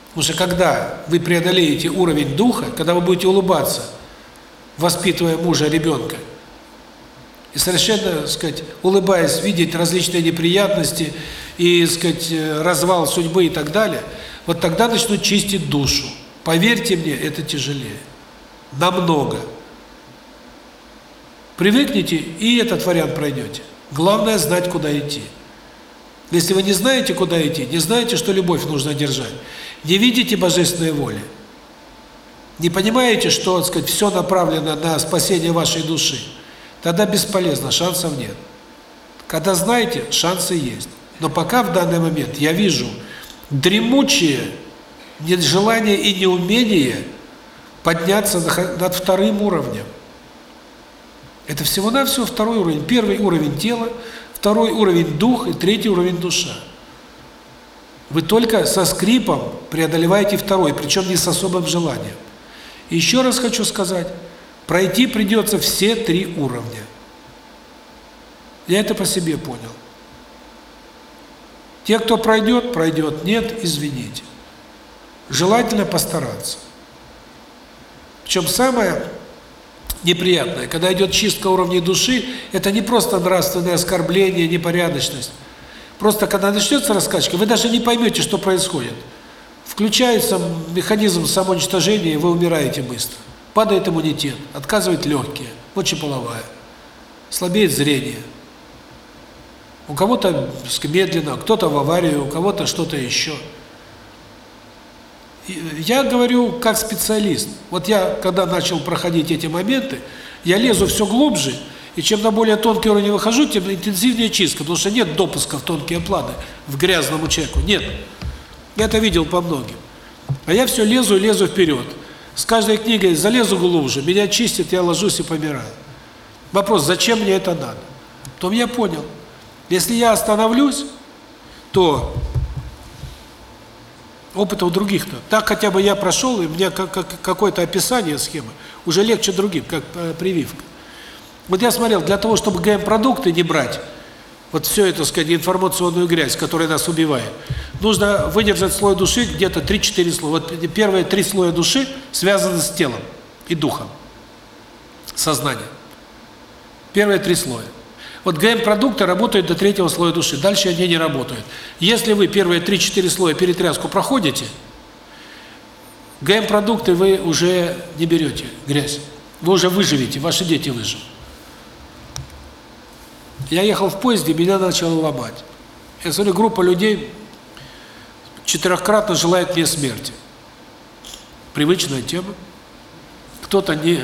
Потому что когда вы преодолеете уровень духа, когда вы будете улыбаться, воспитывая мужа, ребенка, и совершенно, так сказать, улыбаясь, видеть различные неприятности и, так сказать, развал судьбы и так далее – вот тогда начнут чистить душу. Поверьте мне, это тяжелее. Намного. Привыкните, и этот вариант пройдете. Главное знать, куда идти. Если вы не знаете, куда идти, не знаете, что любовь нужно держать, не видите божественной воли, не понимаете, что, так сказать, все направлено на спасение вашей души, тогда бесполезно, шансов нет. Когда знаете, шансы есть. Но пока в данный момент я вижу дремучее желание и неумение подняться над вторым уровнем. Это всего-навсего второй уровень. Первый уровень тела, второй уровень дух и третий уровень душа. Вы только со скрипом преодолеваете второй, причем не с особым желанием. Еще раз хочу сказать, пройти придется все три уровня. Я это по себе понял. Те, кто пройдет, пройдет. Нет, извините. Желательно постараться. Причем самое неприятное, когда идет чистка уровней души, это не просто нравственное оскорбление, непорядочность. Просто когда начнется раскачка, вы даже не поймете, что происходит. Включается механизм самоуничтожения, и вы умираете быстро. Падает иммунитет, отказывает легкие, мочеполовая, слабеет зрение. У кого-то медленно, кто-то в аварию, у кого-то что-то еще. Я говорю как специалист. Вот я, когда начал проходить эти моменты, я лезу все глубже, и чем на более тонкий уровень выхожу, тем интенсивнее чистка, потому что нет допуска в тонкие планы, в грязному человеку, нет. Я это видел по многим. А я все лезу и лезу вперед. С каждой книгой залезу глубже, меня чистит, я ложусь и помираю. Вопрос, зачем мне это надо? Потом я понял, если я остановлюсь, то опыта у других-то. Так хотя бы я прошел, и меня какое-то описание схемы уже легче другим, как э, прививка. Вот я смотрел, для того, чтобы ГМ-продукты не брать, вот все это, сказать, информационную грязь, которая нас убивает, нужно выдержать слой души где-то 3-4 слоя. Вот первые три слоя души связаны с телом и духом, сознанием. Первые три слоя. Вот ГМ-продукты работают до третьего слоя души, дальше они не работают. Если вы первые 3-4 слоя перетряску проходите, ГМ-продукты вы уже не берете, грязь. Вы уже выживете, ваши дети выживут. Я ехал в поезде, меня начало ломать. Я смотрю, группа людей четырехкратно желает мне смерти. Привычная тема. Кто-то не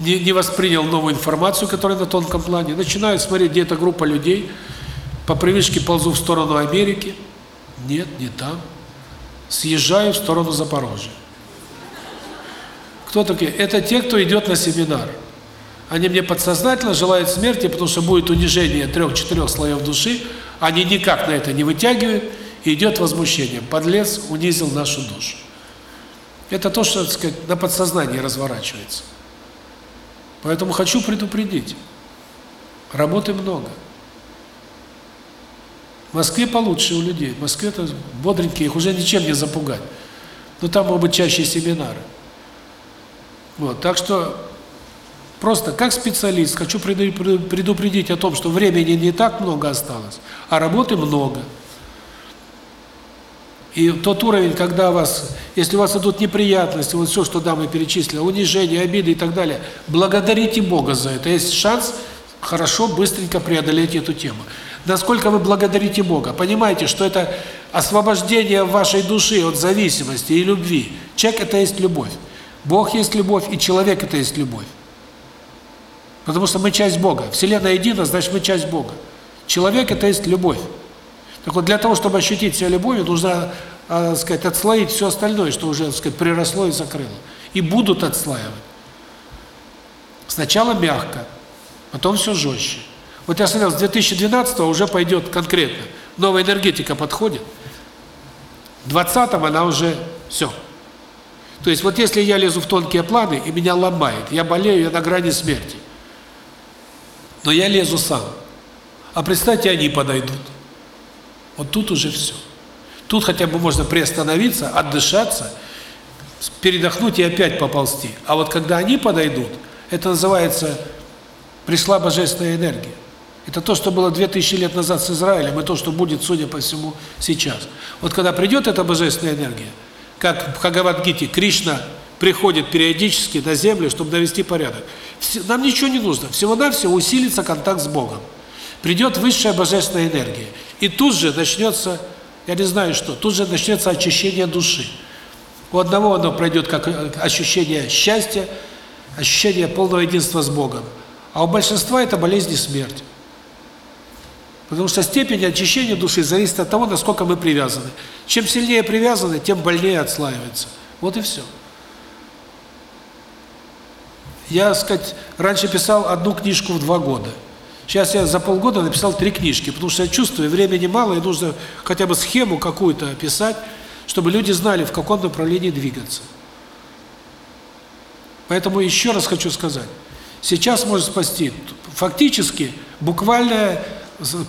не, не воспринял новую информацию, которая на тонком плане, начинаю смотреть, где эта группа людей, по привычке ползу в сторону Америки, нет, не там, съезжаю в сторону Запорожья. Кто такие? Это те, кто идет на семинар. Они мне подсознательно желают смерти, потому что будет унижение трех-четырех слоев души, они никак на это не вытягивают, и идет возмущение. Подлец унизил нашу душу. Это то, что, так сказать, на подсознании разворачивается. Поэтому хочу предупредить. Работы много. В Москве получше у людей. В Москве-то бодренькие, их уже ничем не запугать. Но там могут быть чаще семинары. Вот, так что просто как специалист хочу предупредить о том, что времени не так много осталось, а работы много. И тот уровень, когда вас, если у вас идут неприятности, вот все, что дамы перечислили, унижение, обиды и так далее, благодарите Бога за это. Есть шанс хорошо, быстренько преодолеть эту тему. Насколько вы благодарите Бога, понимаете, что это освобождение вашей души от зависимости и любви. Человек – это есть любовь. Бог есть любовь, и человек – это есть любовь. Потому что мы часть Бога. Вселенная едина, значит, мы часть Бога. Человек – это есть любовь. Так вот, для того, чтобы ощутить себя любовью, нужно, э, сказать, отслоить все остальное, что уже, сказать, приросло и закрыло. И будут отслаивать. Сначала мягко, потом все жестче. Вот я смотрел, с 2012 уже пойдет конкретно. Новая энергетика подходит. В 20 она уже все. То есть вот если я лезу в тонкие планы, и меня ломает, я болею, я на грани смерти. Но я лезу сам. А представьте, они подойдут. Вот тут уже все. Тут хотя бы можно приостановиться, отдышаться, передохнуть и опять поползти. А вот когда они подойдут, это называется пришла божественная энергия. Это то, что было 2000 лет назад с Израилем, и то, что будет, судя по всему, сейчас. Вот когда придет эта божественная энергия, как в Бхагавадгите Кришна приходит периодически на землю, чтобы навести порядок. Нам ничего не нужно, всего-навсего усилится контакт с Богом. Придет высшая божественная энергия. И тут же начнется, я не знаю что, тут же начнется очищение души. У одного оно пройдет как ощущение счастья, ощущение полного единства с Богом. А у большинства это болезнь и смерть. Потому что степень очищения души зависит от того, насколько мы привязаны. Чем сильнее привязаны, тем больнее отслаивается. Вот и все. Я, сказать, раньше писал одну книжку в два года. Сейчас я за полгода написал три книжки, потому что я чувствую, времени мало, и нужно хотя бы схему какую-то описать, чтобы люди знали, в каком направлении двигаться. Поэтому еще раз хочу сказать, сейчас может спасти фактически, буквально,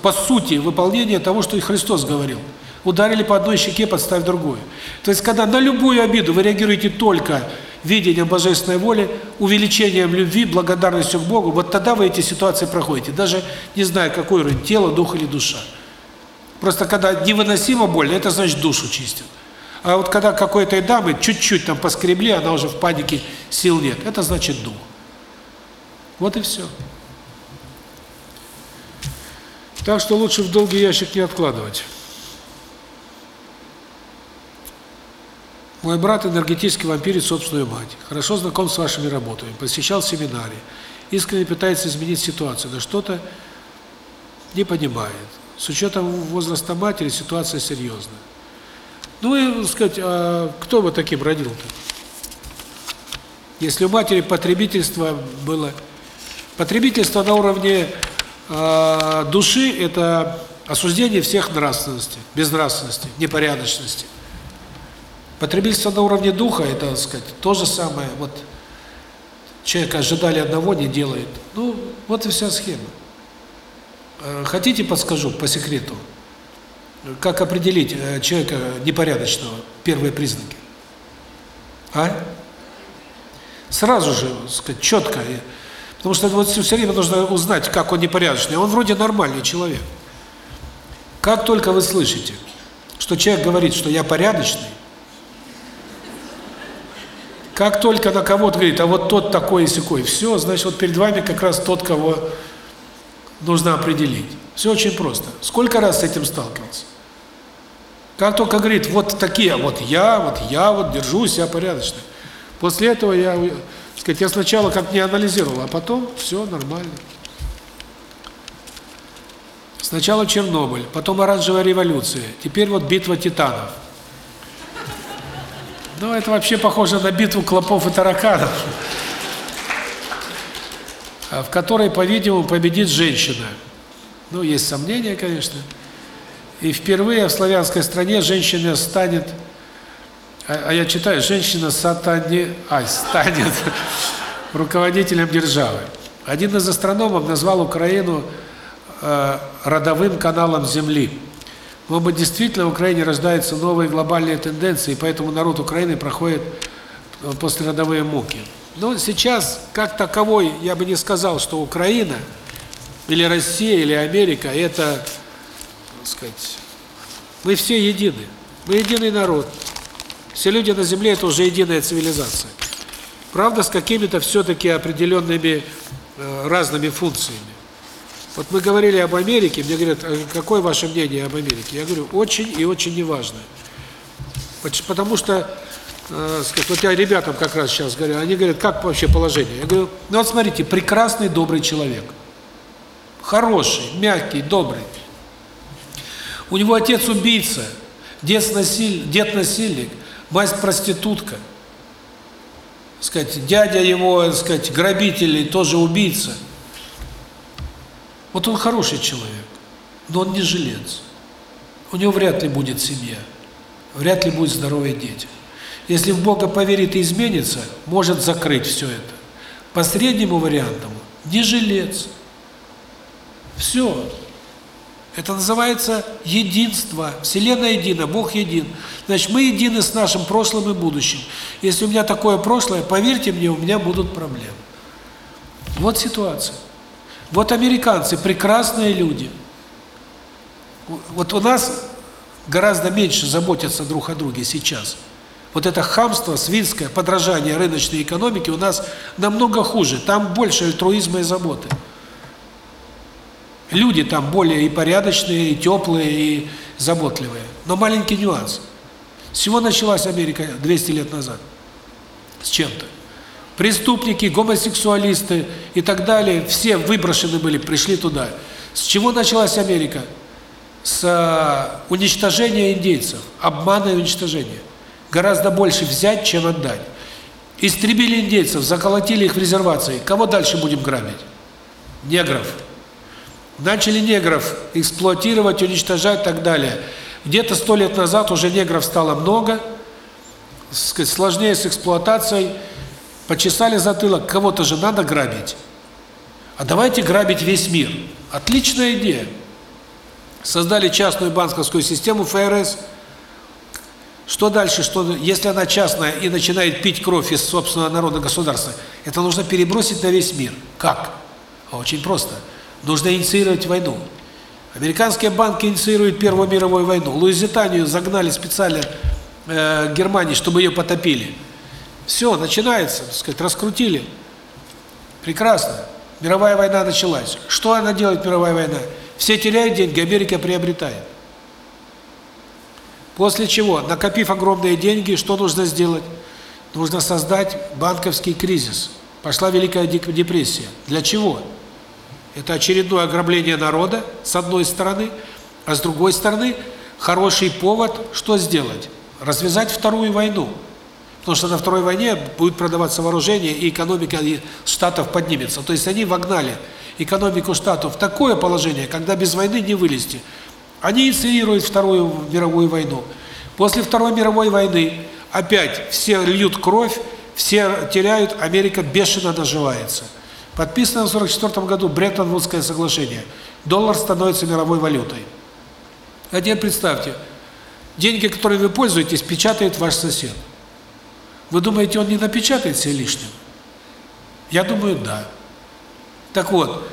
по сути, выполнение того, что и Христос говорил. Ударили по одной щеке, подставь другую. То есть, когда на любую обиду вы реагируете только видением божественной воли, увеличением любви, благодарностью к Богу, вот тогда вы эти ситуации проходите, даже не зная, какой уровень, тело, дух или душа. Просто когда невыносимо больно, это значит душу чистят. А вот когда какой-то дамы чуть-чуть там поскребли, она уже в панике, сил нет, это значит дух. Вот и все. Так что лучше в долгий ящик не откладывать. Мой брат энергетический вампирит собственную мать. Хорошо знаком с вашими работами, посещал семинары. Искренне пытается изменить ситуацию, но что-то не понимает. С учетом возраста матери ситуация серьезная. Ну и, сказать, а кто бы таким родил-то? Если у матери потребительство было... Потребительство на уровне э, души – это осуждение всех нравственности, безнравственности, непорядочности. Потребительство на уровне духа – это, так сказать, то же самое. Вот человека ожидали одного, не делает. Ну, вот и вся схема. Э, хотите, подскажу по секрету? Как определить э, человека непорядочного, первые признаки? А? Сразу же, сказать, четко. Потому что вот все время нужно узнать, как он непорядочный. Он вроде нормальный человек. Как только вы слышите, что человек говорит, что я порядочный, как только на кого-то говорит, а вот тот такой и сякой, все, значит, вот перед вами как раз тот, кого нужно определить. Все очень просто. Сколько раз с этим сталкивался? Как только говорит, вот такие, вот я, вот я, вот держусь, я порядочный. После этого я, сказать, я сначала как не анализировал, а потом все нормально. Сначала Чернобыль, потом оранжевая революция, теперь вот битва титанов. Ну, это вообще похоже на битву клопов и тараканов, в которой, по-видимому, победит женщина. Ну, есть сомнения, конечно. И впервые в славянской стране женщина станет, а, а я читаю, женщина сатани, ай, станет руководителем державы. Один из астрономов назвал Украину э, родовым каналом Земли. Быть, действительно в Украине рождаются новые глобальные тенденции, и поэтому народ Украины проходит э, послеродовые муки. Но сейчас, как таковой, я бы не сказал, что Украина, или Россия, или Америка, это, так сказать, мы все едины. Мы единый народ. Все люди на Земле – это уже единая цивилизация. Правда, с какими-то все-таки определенными э, разными функциями. Вот мы говорили об Америке, мне говорят, а какое ваше мнение об Америке? Я говорю, очень и очень неважное. Потому что, э, вот я ребятам как раз сейчас говорю, они говорят, как вообще положение? Я говорю, ну вот смотрите, прекрасный, добрый человек. Хороший, мягкий, добрый. У него отец убийца, дед насиль, дед насильник, мать проститутка. Сказать, дядя его, сказать, грабитель тоже убийца. Вот он хороший человек, но он не жилец. У него вряд ли будет семья, вряд ли будет здоровые дети. Если в Бога поверит и изменится, может закрыть все это. По среднему варианту не жилец. Все. Это называется единство. Вселенная едина, Бог един. Значит, мы едины с нашим прошлым и будущим. Если у меня такое прошлое, поверьте мне, у меня будут проблемы. Вот ситуация. Вот американцы прекрасные люди. Вот у нас гораздо меньше заботятся друг о друге сейчас. Вот это хамство, свинское, подражание рыночной экономике у нас намного хуже. Там больше альтруизма и заботы. Люди там более и порядочные, и теплые, и заботливые. Но маленький нюанс. С чего началась Америка 200 лет назад? С чем-то. Преступники, гомосексуалисты и так далее, все выброшены были, пришли туда. С чего началась Америка? С а, уничтожения индейцев, обмана и уничтожения. Гораздо больше взять, чем отдать. Истребили индейцев, заколотили их в резервации. Кого дальше будем грабить? Негров. Начали негров эксплуатировать, уничтожать и так далее. Где-то сто лет назад уже негров стало много, сложнее с эксплуатацией. Почесали затылок, кого-то же надо грабить. А давайте грабить весь мир. Отличная идея. Создали частную банковскую систему ФРС – что дальше, что если она частная и начинает пить кровь из собственного народа государства, это нужно перебросить на весь мир. Как? А очень просто. Нужно инициировать войну. Американские банки инициируют Первую мировую войну. Луизитанию загнали специально э, Германии, чтобы ее потопили. Все, начинается, так сказать, раскрутили. Прекрасно. Мировая война началась. Что она делает, мировая война? Все теряют деньги, Америка приобретает. После чего, накопив огромные деньги, что нужно сделать? Нужно создать банковский кризис. Пошла Великая депрессия. Для чего? Это очередное ограбление народа, с одной стороны, а с другой стороны, хороший повод, что сделать? Развязать вторую войну. Потому что на второй войне будет продаваться вооружение, и экономика Штатов поднимется. То есть они вогнали экономику Штатов в такое положение, когда без войны не вылезти. Они инициируют Вторую мировую войну. После Второй мировой войны опять все льют кровь, все теряют, Америка бешено наживается. Подписано в 1944 году Бреттон-Вудское соглашение. Доллар становится мировой валютой. А теперь представьте, деньги, которые вы пользуетесь, печатает ваш сосед. Вы думаете, он не напечатает себе лишним? Я думаю, да. Так вот,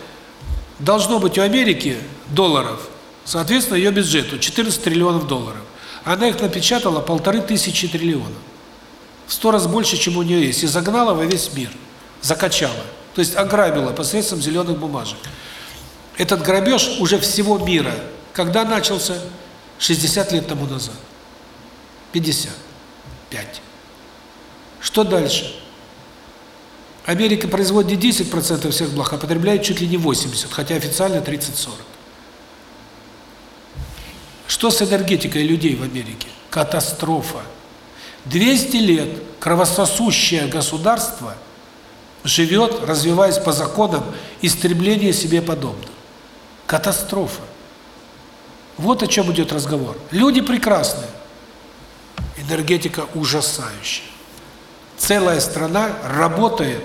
должно быть у Америки долларов Соответственно, ее бюджету 14 триллионов долларов. Она их напечатала полторы тысячи триллионов. В сто раз больше, чем у нее есть. И загнала во весь мир. Закачала. То есть ограбила посредством зеленых бумажек. Этот грабеж уже всего мира. Когда начался? 60 лет тому назад. 50. 5. Что дальше? Америка производит 10% всех благ, а потребляет чуть ли не 80%, хотя официально 30-40%. Что с энергетикой людей в Америке? Катастрофа. 200 лет кровососущее государство живет, развиваясь по законам истребления себе подобных. Катастрофа. Вот о чем идет разговор. Люди прекрасные. Энергетика ужасающая. Целая страна работает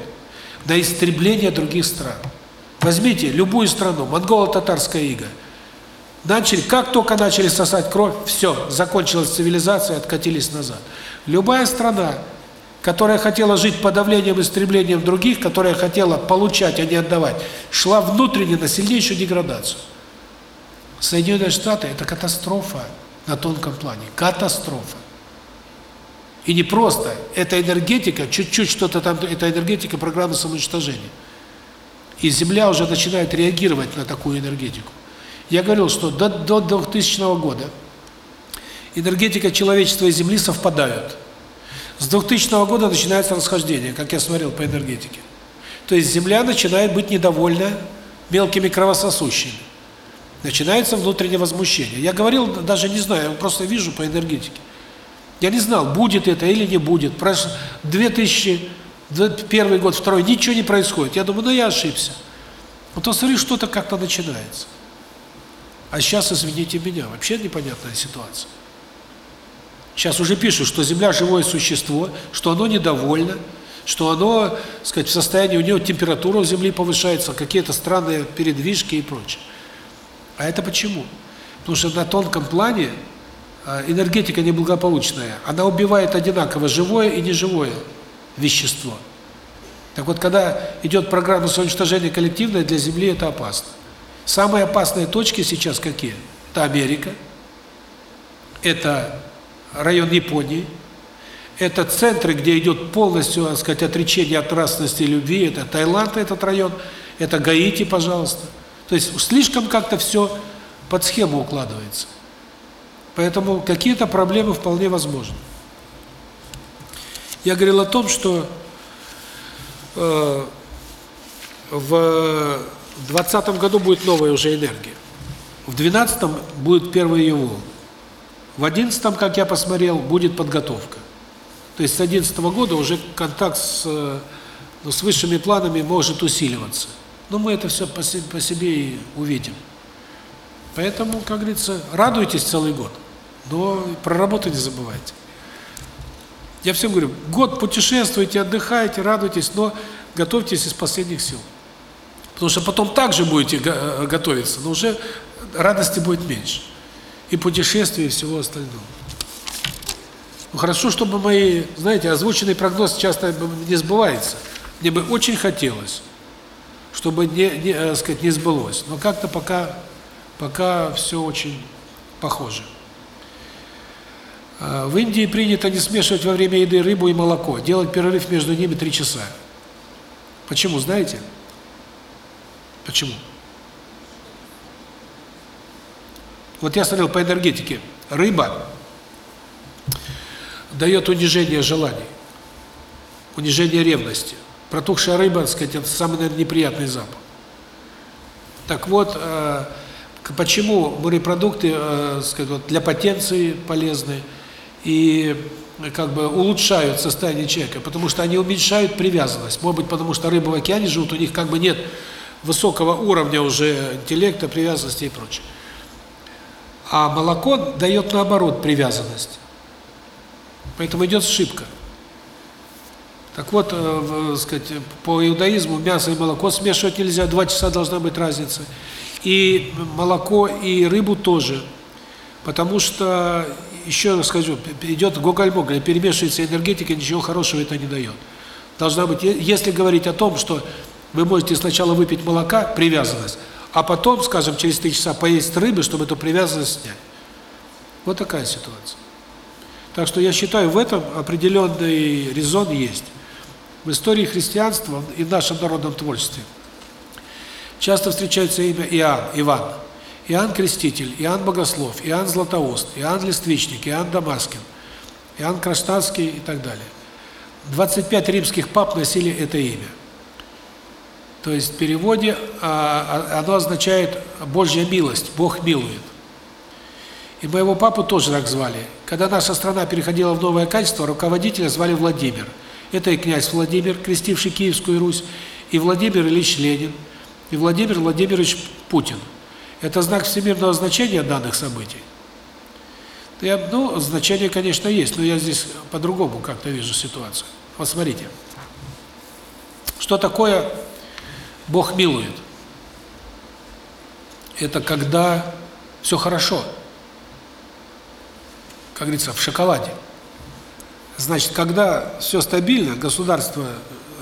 на истребление других стран. Возьмите любую страну, монголо-татарская ига – Начали, как только начали сосать кровь, все, закончилась цивилизация, откатились назад. Любая страна, которая хотела жить подавлением и истреблением других, которая хотела получать, а не отдавать, шла внутренне на сильнейшую деградацию. Соединенные Штаты – это катастрофа на тонком плане. Катастрофа. И не просто. Это энергетика, чуть-чуть что-то там, это энергетика программы самоуничтожения. И Земля уже начинает реагировать на такую энергетику. Я говорил, что до, до 2000 года энергетика человечества и Земли совпадают. С 2000 года начинается расхождение, как я смотрел по энергетике. То есть Земля начинает быть недовольна мелкими кровососущими. Начинается внутреннее возмущение. Я говорил, даже не знаю, я просто вижу по энергетике. Я не знал, будет это или не будет. Прош... 2001 год, второй, ничего не происходит. Я думаю, ну я ошибся. Вот то смотри, что-то как-то начинается. А сейчас, извините меня, вообще непонятная ситуация. Сейчас уже пишут, что Земля живое существо, что оно недовольно, что оно, сказать, в состоянии, у него температура у Земли повышается, какие-то странные передвижки и прочее. А это почему? Потому что на тонком плане а, энергетика неблагополучная, она убивает одинаково живое и неживое вещество. Так вот, когда идет программа самоуничтожения коллективное, для Земли это опасно. Самые опасные точки сейчас какие? Это Америка, это район Японии, это центры, где идет полностью, так сказать, отречение от нравственности и любви, это Таиланд, этот район, это Гаити, пожалуйста. То есть слишком как-то все под схему укладывается. Поэтому какие-то проблемы вполне возможны. Я говорил о том, что э, в 2020 году будет новая уже энергия. В 2012 будет первый ее волн. В 2011, как я посмотрел, будет подготовка. То есть с 2011 года уже контакт с, э, ну, с высшими планами может усиливаться. Но мы это все по себе, по себе и увидим. Поэтому, как говорится, радуйтесь целый год, но про работу не забывайте. Я всем говорю, год путешествуйте, отдыхайте, радуйтесь, но готовьтесь из последних сил. Потому что потом также будете э, готовиться, но уже радости будет меньше. И путешествий, и всего остального. Ну, хорошо, чтобы мои, знаете, озвученный прогноз часто не сбывается. Мне бы очень хотелось, чтобы не, не э, сказать, не сбылось. Но как-то пока, пока все очень похоже. А, в Индии принято не смешивать во время еды рыбу и молоко, делать перерыв между ними три часа. Почему, знаете? Почему? Вот я смотрел по энергетике. Рыба дает унижение желаний, унижение ревности. Протухшая рыба, так сказать, это самый, наверное, неприятный запах. Так вот, э, почему морепродукты, э, сказать, вот для потенции полезны и как бы улучшают состояние человека, потому что они уменьшают привязанность. Может быть, потому что рыбы в океане живут, у них как бы нет высокого уровня уже интеллекта, привязанности и прочее. А молоко дает наоборот привязанность. Поэтому идет ошибка. Так вот, э, сказать, по иудаизму мясо и молоко смешивать нельзя, два часа должна быть разница. И молоко, и рыбу тоже. Потому что, еще раз скажу, идет гоголь-моголь, перемешивается энергетика, ничего хорошего это не дает. Должна быть, если говорить о том, что вы можете сначала выпить молока, привязанность, а потом, скажем, через три часа поесть рыбы, чтобы эту привязанность снять. Вот такая ситуация. Так что я считаю, в этом определенный резон есть. В истории христианства и в нашем народном творчестве часто встречается имя Иоанн, Иван. Иоанн Креститель, Иоанн Богослов, Иоанн Златоуст, Иоанн Лествичник, Иоанн Дамаскин, Иоанн Кронштадтский и так далее. 25 римских пап носили это имя. То есть в переводе а, а, оно означает Божья милость, Бог милует. И моего папу тоже так звали. Когда наша страна переходила в новое качество, руководителя звали Владимир. Это и князь Владимир, крестивший Киевскую Русь, и Владимир Ильич Ленин, и Владимир Владимирович Путин. Это знак всемирного значения данных событий. Я, ну, значение, конечно, есть, но я здесь по-другому как-то вижу ситуацию. Вот смотрите. Что такое Бог милует? Это когда все хорошо как говорится, в шоколаде. Значит, когда все стабильно, государство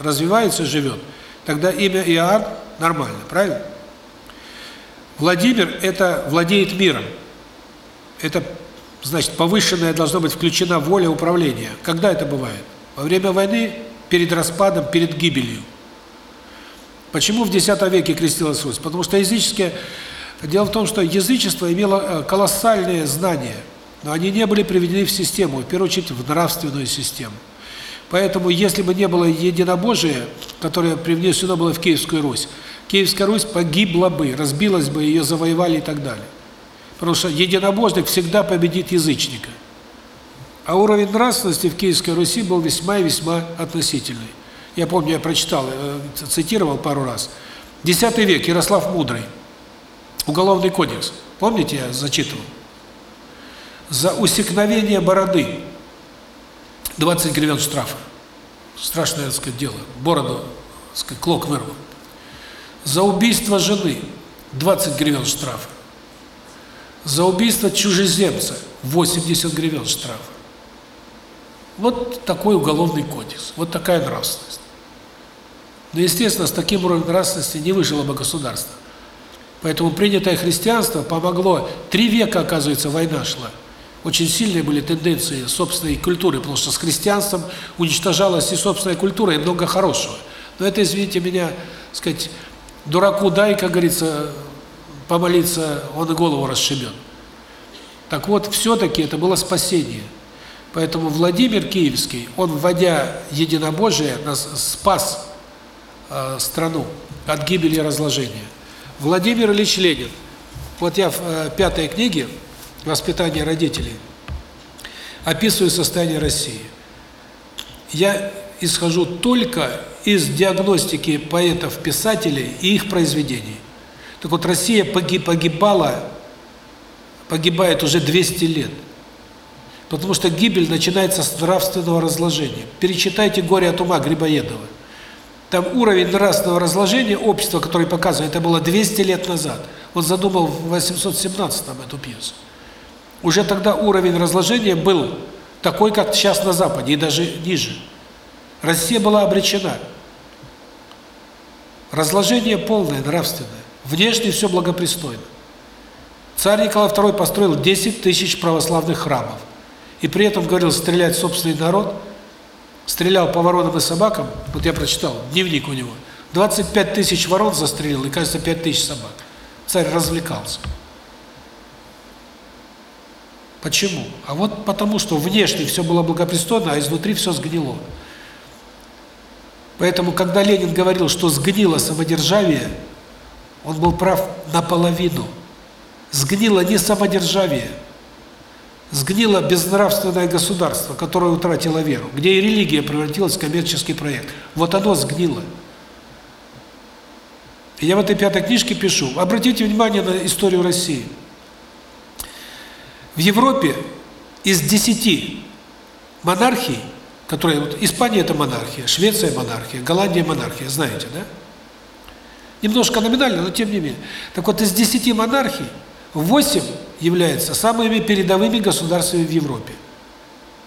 развивается, живет, тогда имя Иоанн нормально, правильно? Владимир – это владеет миром. Это, значит, повышенная должна быть включена воля управления. Когда это бывает? Во время войны, перед распадом, перед гибелью. Почему в X веке крестилась Русь? Потому что языческие... Дело в том, что язычество имело э, колоссальные знания – но они не были приведены в систему, в первую очередь в нравственную систему. Поэтому, если бы не было единобожия, которое привнесено было в Киевскую Русь, Киевская Русь погибла бы, разбилась бы, ее завоевали и так далее. Потому что единобожник всегда победит язычника. А уровень нравственности в Киевской Руси был весьма и весьма относительный. Я помню, я прочитал, э, цитировал пару раз. X век, Ярослав Мудрый, Уголовный кодекс. Помните, я зачитывал? за усекновение бороды 20 гривен штрафа. Страшное, так сказать, дело. Бороду, так сказать, клок вырвал. За убийство жены 20 гривен штрафа. За убийство чужеземца 80 гривен штрафа. Вот такой уголовный кодекс, вот такая нравственность. Но, естественно, с таким уровнем нравственности не выжило бы государство. Поэтому принятое христианство помогло. Три века, оказывается, война шла. Очень сильные были тенденции собственной культуры, потому что с христианством уничтожалась и собственная культура, и много хорошего. Но это, извините меня, сказать, дураку дай, как говорится, помолиться, он и голову расшибет. Так вот, все-таки это было спасение. Поэтому Владимир Киевский, он, вводя единобожие, спас э, страну от гибели и разложения. Владимир Ильич Ленин. Вот я в э, пятой книге «Воспитание родителей» описываю состояние России. Я исхожу только из диагностики поэтов-писателей и их произведений. Так вот, Россия погиб, погибала, погибает уже 200 лет. Потому что гибель начинается с нравственного разложения. Перечитайте «Горе от ума» Грибоедова. Там уровень нравственного разложения общества, который показывает, это было 200 лет назад. Он задумал в 817-м эту пьесу. Уже тогда уровень разложения был такой, как сейчас на Западе, и даже ниже. Россия была обречена. Разложение полное, нравственное. Внешне все благопристойно. Царь Николай II построил 10 тысяч православных храмов. И при этом говорил стрелять в собственный народ, стрелял по воронам и собакам, вот я прочитал, дневник у него, 25 тысяч ворон застрелил и, кажется, 5 тысяч собак. Царь развлекался. Почему? А вот потому, что внешне все было благопристойно, а изнутри все сгнило. Поэтому, когда Ленин говорил, что сгнило самодержавие, он был прав наполовину. Сгнило не самодержавие, сгнило безнравственное государство, которое утратило веру, где и религия превратилась в коммерческий проект. Вот оно сгнило. Я в этой пятой книжке пишу, обратите внимание на историю России – в Европе из десяти монархий, которые вот Испания это монархия, Швеция монархия, Голландия монархия, знаете, да? Немножко номинально, но тем не менее. Так вот из десяти монархий восемь являются самыми передовыми государствами в Европе.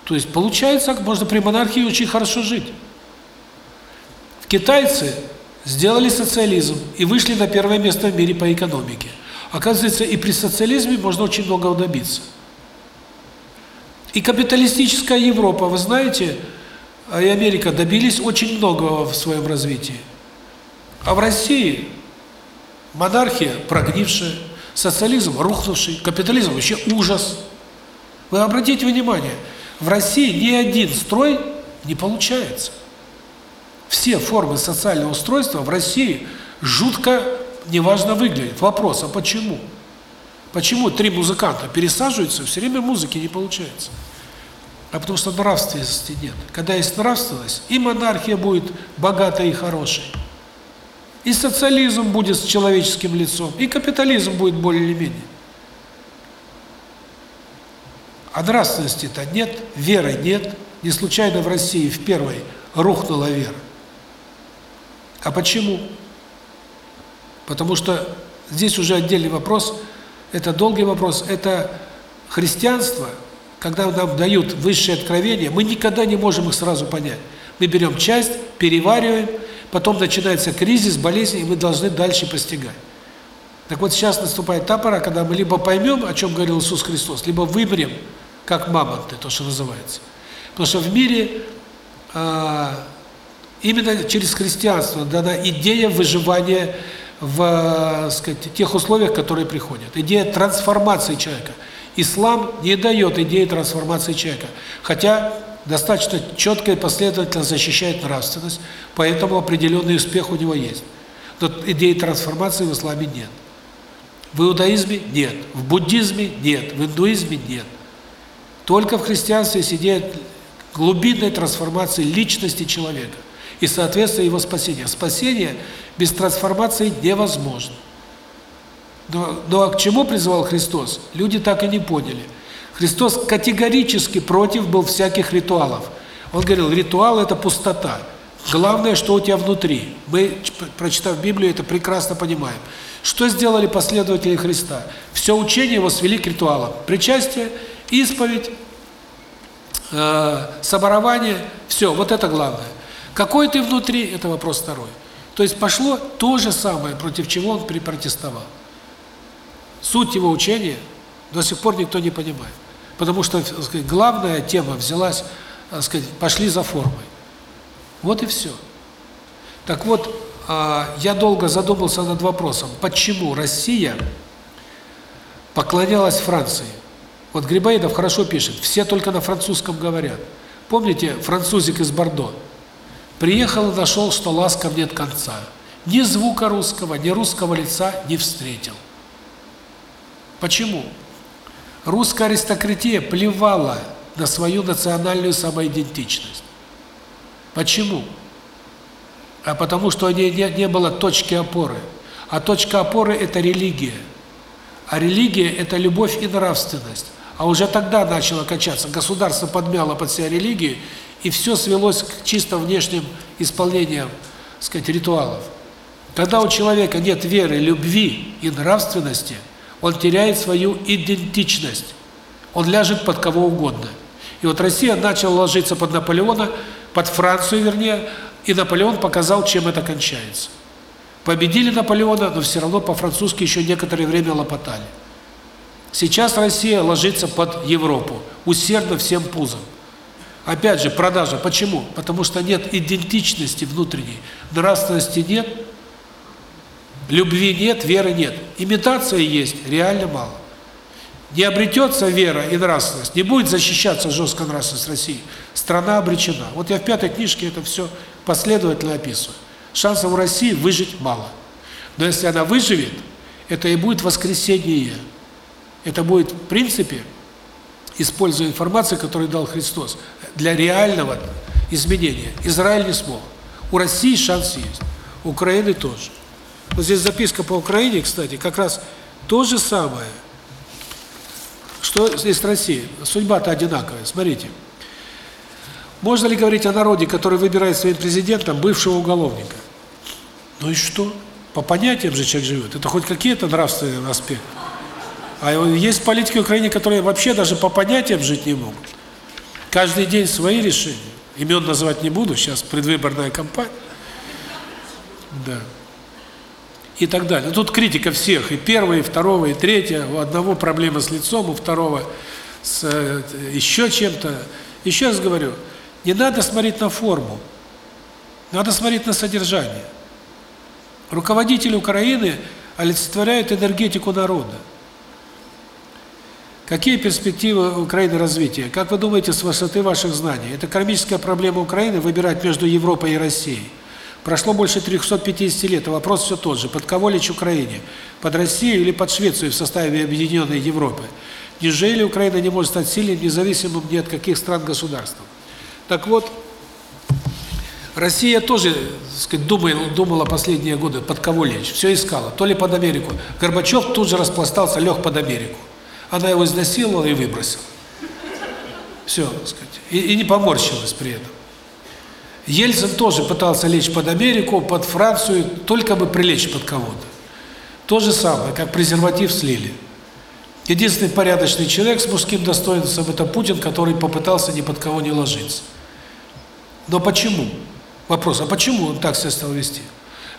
То есть получается, можно при монархии очень хорошо жить. Китайцы сделали социализм и вышли на первое место в мире по экономике. Оказывается, и при социализме можно очень многого добиться. И капиталистическая Европа, вы знаете, и Америка добились очень многого в своем развитии. А в России монархия прогнившая, социализм рухнувший, капитализм вообще ужас. Вы обратите внимание, в России ни один строй не получается. Все формы социального устройства в России жутко неважно выглядят. Вопрос, а почему? Почему? Почему три музыканта пересаживаются, все время музыки не получается? А потому что нравственности нет. Когда есть нравственность, и монархия будет богатой и хорошей, и социализм будет с человеческим лицом, и капитализм будет более или менее. А нравственности-то нет, веры нет. Не случайно в России в первой рухнула вера. А почему? Потому что здесь уже отдельный вопрос – это долгий вопрос, это христианство, когда нам дают высшие откровения, мы никогда не можем их сразу понять. Мы берем часть, перевариваем, потом начинается кризис, болезнь, и мы должны дальше постигать. Так вот сейчас наступает та пора, когда мы либо поймем, о чем говорил Иисус Христос, либо вымрем, как мамонты, то, что называется. Потому что в мире а, именно через христианство дана идея выживания в сказать, тех условиях, которые приходят. Идея трансформации человека. Ислам не дает идеи трансформации человека, хотя достаточно четко и последовательно защищает нравственность, поэтому определенный успех у него есть. Но идеи трансформации в исламе нет. В иудаизме нет, в буддизме нет, в индуизме нет. Только в христианстве есть идея глубинной трансформации личности человека и, соответственно, его спасения. Спасение без трансформации невозможно. Но, но к чему призывал Христос? Люди так и не поняли. Христос категорически против был всяких ритуалов. Он говорил, ритуал – это пустота. Главное, что у тебя внутри. Мы, прочитав Библию, это прекрасно понимаем. Что сделали последователи Христа? Все учение его свели к ритуалам. Причастие, исповедь, э, соборование – все, вот это главное. Какой ты внутри – это вопрос второй. То есть пошло то же самое, против чего он припротестовал. Суть его учения до сих пор никто не понимает. Потому что, сказать, главная тема взялась, сказать, пошли за формой. Вот и все. Так вот, а, я долго задумался над вопросом, почему Россия поклонялась Франции. Вот Грибоедов хорошо пишет, все только на французском говорят. Помните, французик из Бордо? Приехал и нашел, что ласков нет конца. Ни звука русского, ни русского лица не встретил. Почему? Русская аристократия плевала на свою национальную самоидентичность. Почему? А потому что не, не, не было точки опоры. А точка опоры – это религия. А религия – это любовь и нравственность. А уже тогда начало качаться. Государство подмяло под себя религию, и все свелось к чисто внешним исполнениям, так сказать, ритуалов. Когда у человека нет веры, любви и нравственности, он теряет свою идентичность. Он ляжет под кого угодно. И вот Россия начала ложиться под Наполеона, под Францию, вернее, и Наполеон показал, чем это кончается. Победили Наполеона, но все равно по-французски еще некоторое время лопотали. Сейчас Россия ложится под Европу, усердно всем пузом. Опять же, продажа. Почему? Потому что нет идентичности внутренней, нравственности нет, любви нет, веры нет. Имитация есть, реально мало. Не обретется вера и нравственность, не будет защищаться жестко нравственность России, страна обречена. Вот я в пятой книжке это все последовательно описываю. Шансов у России выжить мало. Но если она выживет, это и будет воскресение. Это будет, в принципе, используя информацию, которую дал Христос, для реального изменения. Израиль не смог. У России шанс есть. У Украины тоже. Вот здесь записка по Украине, кстати, как раз то же самое, что здесь Россия. Судьба-то одинаковая. Смотрите. Можно ли говорить о народе, который выбирает своим президентом бывшего уголовника? Ну и что? По понятиям же человек живет. Это хоть какие-то нравственные аспекты. А есть политики в Украине, которые вообще даже по понятиям жить не могут. Каждый день свои решения. Имен называть не буду, сейчас предвыборная кампания. Да. И так далее. Тут критика всех, и первого, и второго, и третьего. У одного проблема с лицом, у второго с э, еще чем-то. Еще раз говорю, не надо смотреть на форму, надо смотреть на содержание. Руководитель Украины олицетворяет энергетику народа. Какие перспективы Украины развития? Как вы думаете, с высоты ваших знаний? Это кармическая проблема Украины выбирать между Европой и Россией. Прошло больше 350 лет, а вопрос все тот же. Под кого лечь Украине? Под Россию или под Швецию в составе Объединенной Европы? Неужели Украина не может стать сильным, независимым ни от каких стран государством? Так вот, Россия тоже, так сказать, думала, думала последние годы, под кого лечь. Все искала. То ли под Америку. Горбачев тут же распластался, лег под Америку. Она его изнасиловала и выбросила. Все, так сказать. И, и не поморщилась при этом. Ельцин тоже пытался лечь под Америку, под Францию, только бы прилечь под кого-то. То же самое, как презерватив слили. Единственный порядочный человек с мужским достоинством – это Путин, который попытался ни под кого не ложиться. Но почему? Вопрос, а почему он так себя стал вести?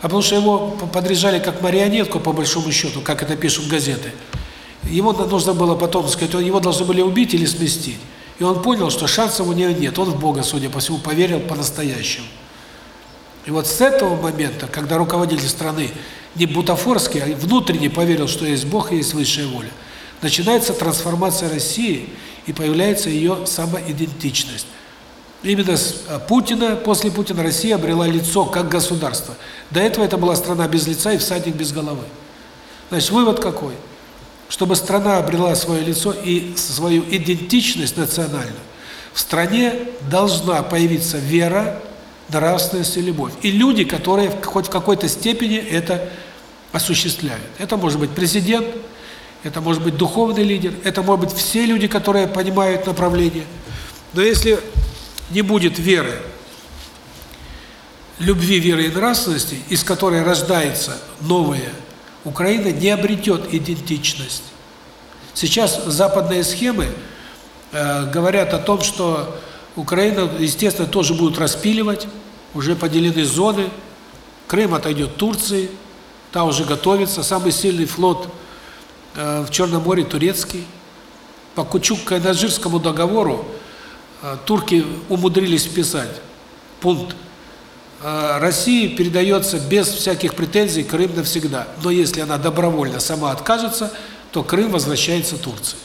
А потому что его подряжали как марионетку, по большому счету, как это пишут газеты. Его нужно было потом сказать, его должны были убить или сместить. И он понял, что шансов у него нет. Он в Бога, судя по всему, поверил по-настоящему. И вот с этого момента, когда руководитель страны не бутафорский, а внутренне поверил, что есть Бог и есть высшая воля, начинается трансформация России, и появляется ее самоидентичность. Именно с а, Путина, после Путина Россия обрела лицо как государство. До этого это была страна без лица и всадник без головы. Значит, вывод какой? Чтобы страна обрела свое лицо и свою идентичность национальную, в стране должна появиться вера, нравственность и любовь. И люди, которые хоть в какой-то степени это осуществляют. Это может быть президент, это может быть духовный лидер, это может быть все люди, которые понимают направление. Но если не будет веры, любви, веры и нравственности, из которой рождается новая Украина, не обретет идентичность. Сейчас западные схемы э, говорят о том, что Украина, естественно, тоже будут распиливать, уже поделены зоны, Крым отойдет Турции, та уже готовится, самый сильный флот э, в Черном море турецкий. По Кучук-Кайнажирскому договору Э, турки умудрились вписать пункт России передается без всяких претензий Крым навсегда. Но если она добровольно сама откажется, то Крым возвращается Турции.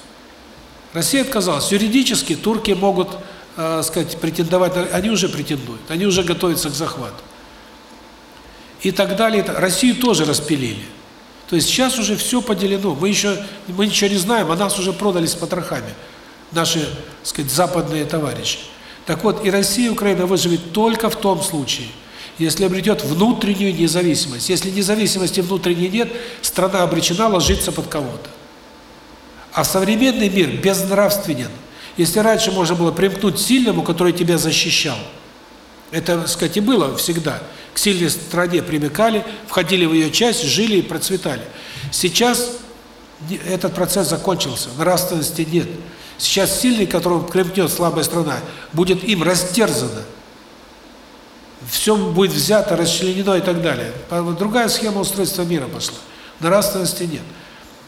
Россия отказалась. Юридически турки могут, э, сказать, претендовать, они уже претендуют, они уже готовятся к захвату. И так далее. Россию тоже распилили. То есть сейчас уже все поделено. Мы еще мы ничего не знаем, а нас уже продали с потрохами. Наши, так сказать, западные товарищи. Так вот, и Россия, и Украина выживет только в том случае, если обретет внутреннюю независимость. Если независимости внутренней нет, страна обречена ложиться под кого-то. А современный мир безнравственен. Если раньше можно было примкнуть сильному, который тебя защищал, это, так сказать, и было всегда. К сильной стране примыкали, входили в ее часть, жили и процветали. Сейчас этот процесс закончился, нравственности нет. Сейчас сильный, которому примкнет слабая страна, будет им растерзано. Все будет взято, расчленено и так далее. Другая схема устройства мира пошла. Нравственности нет.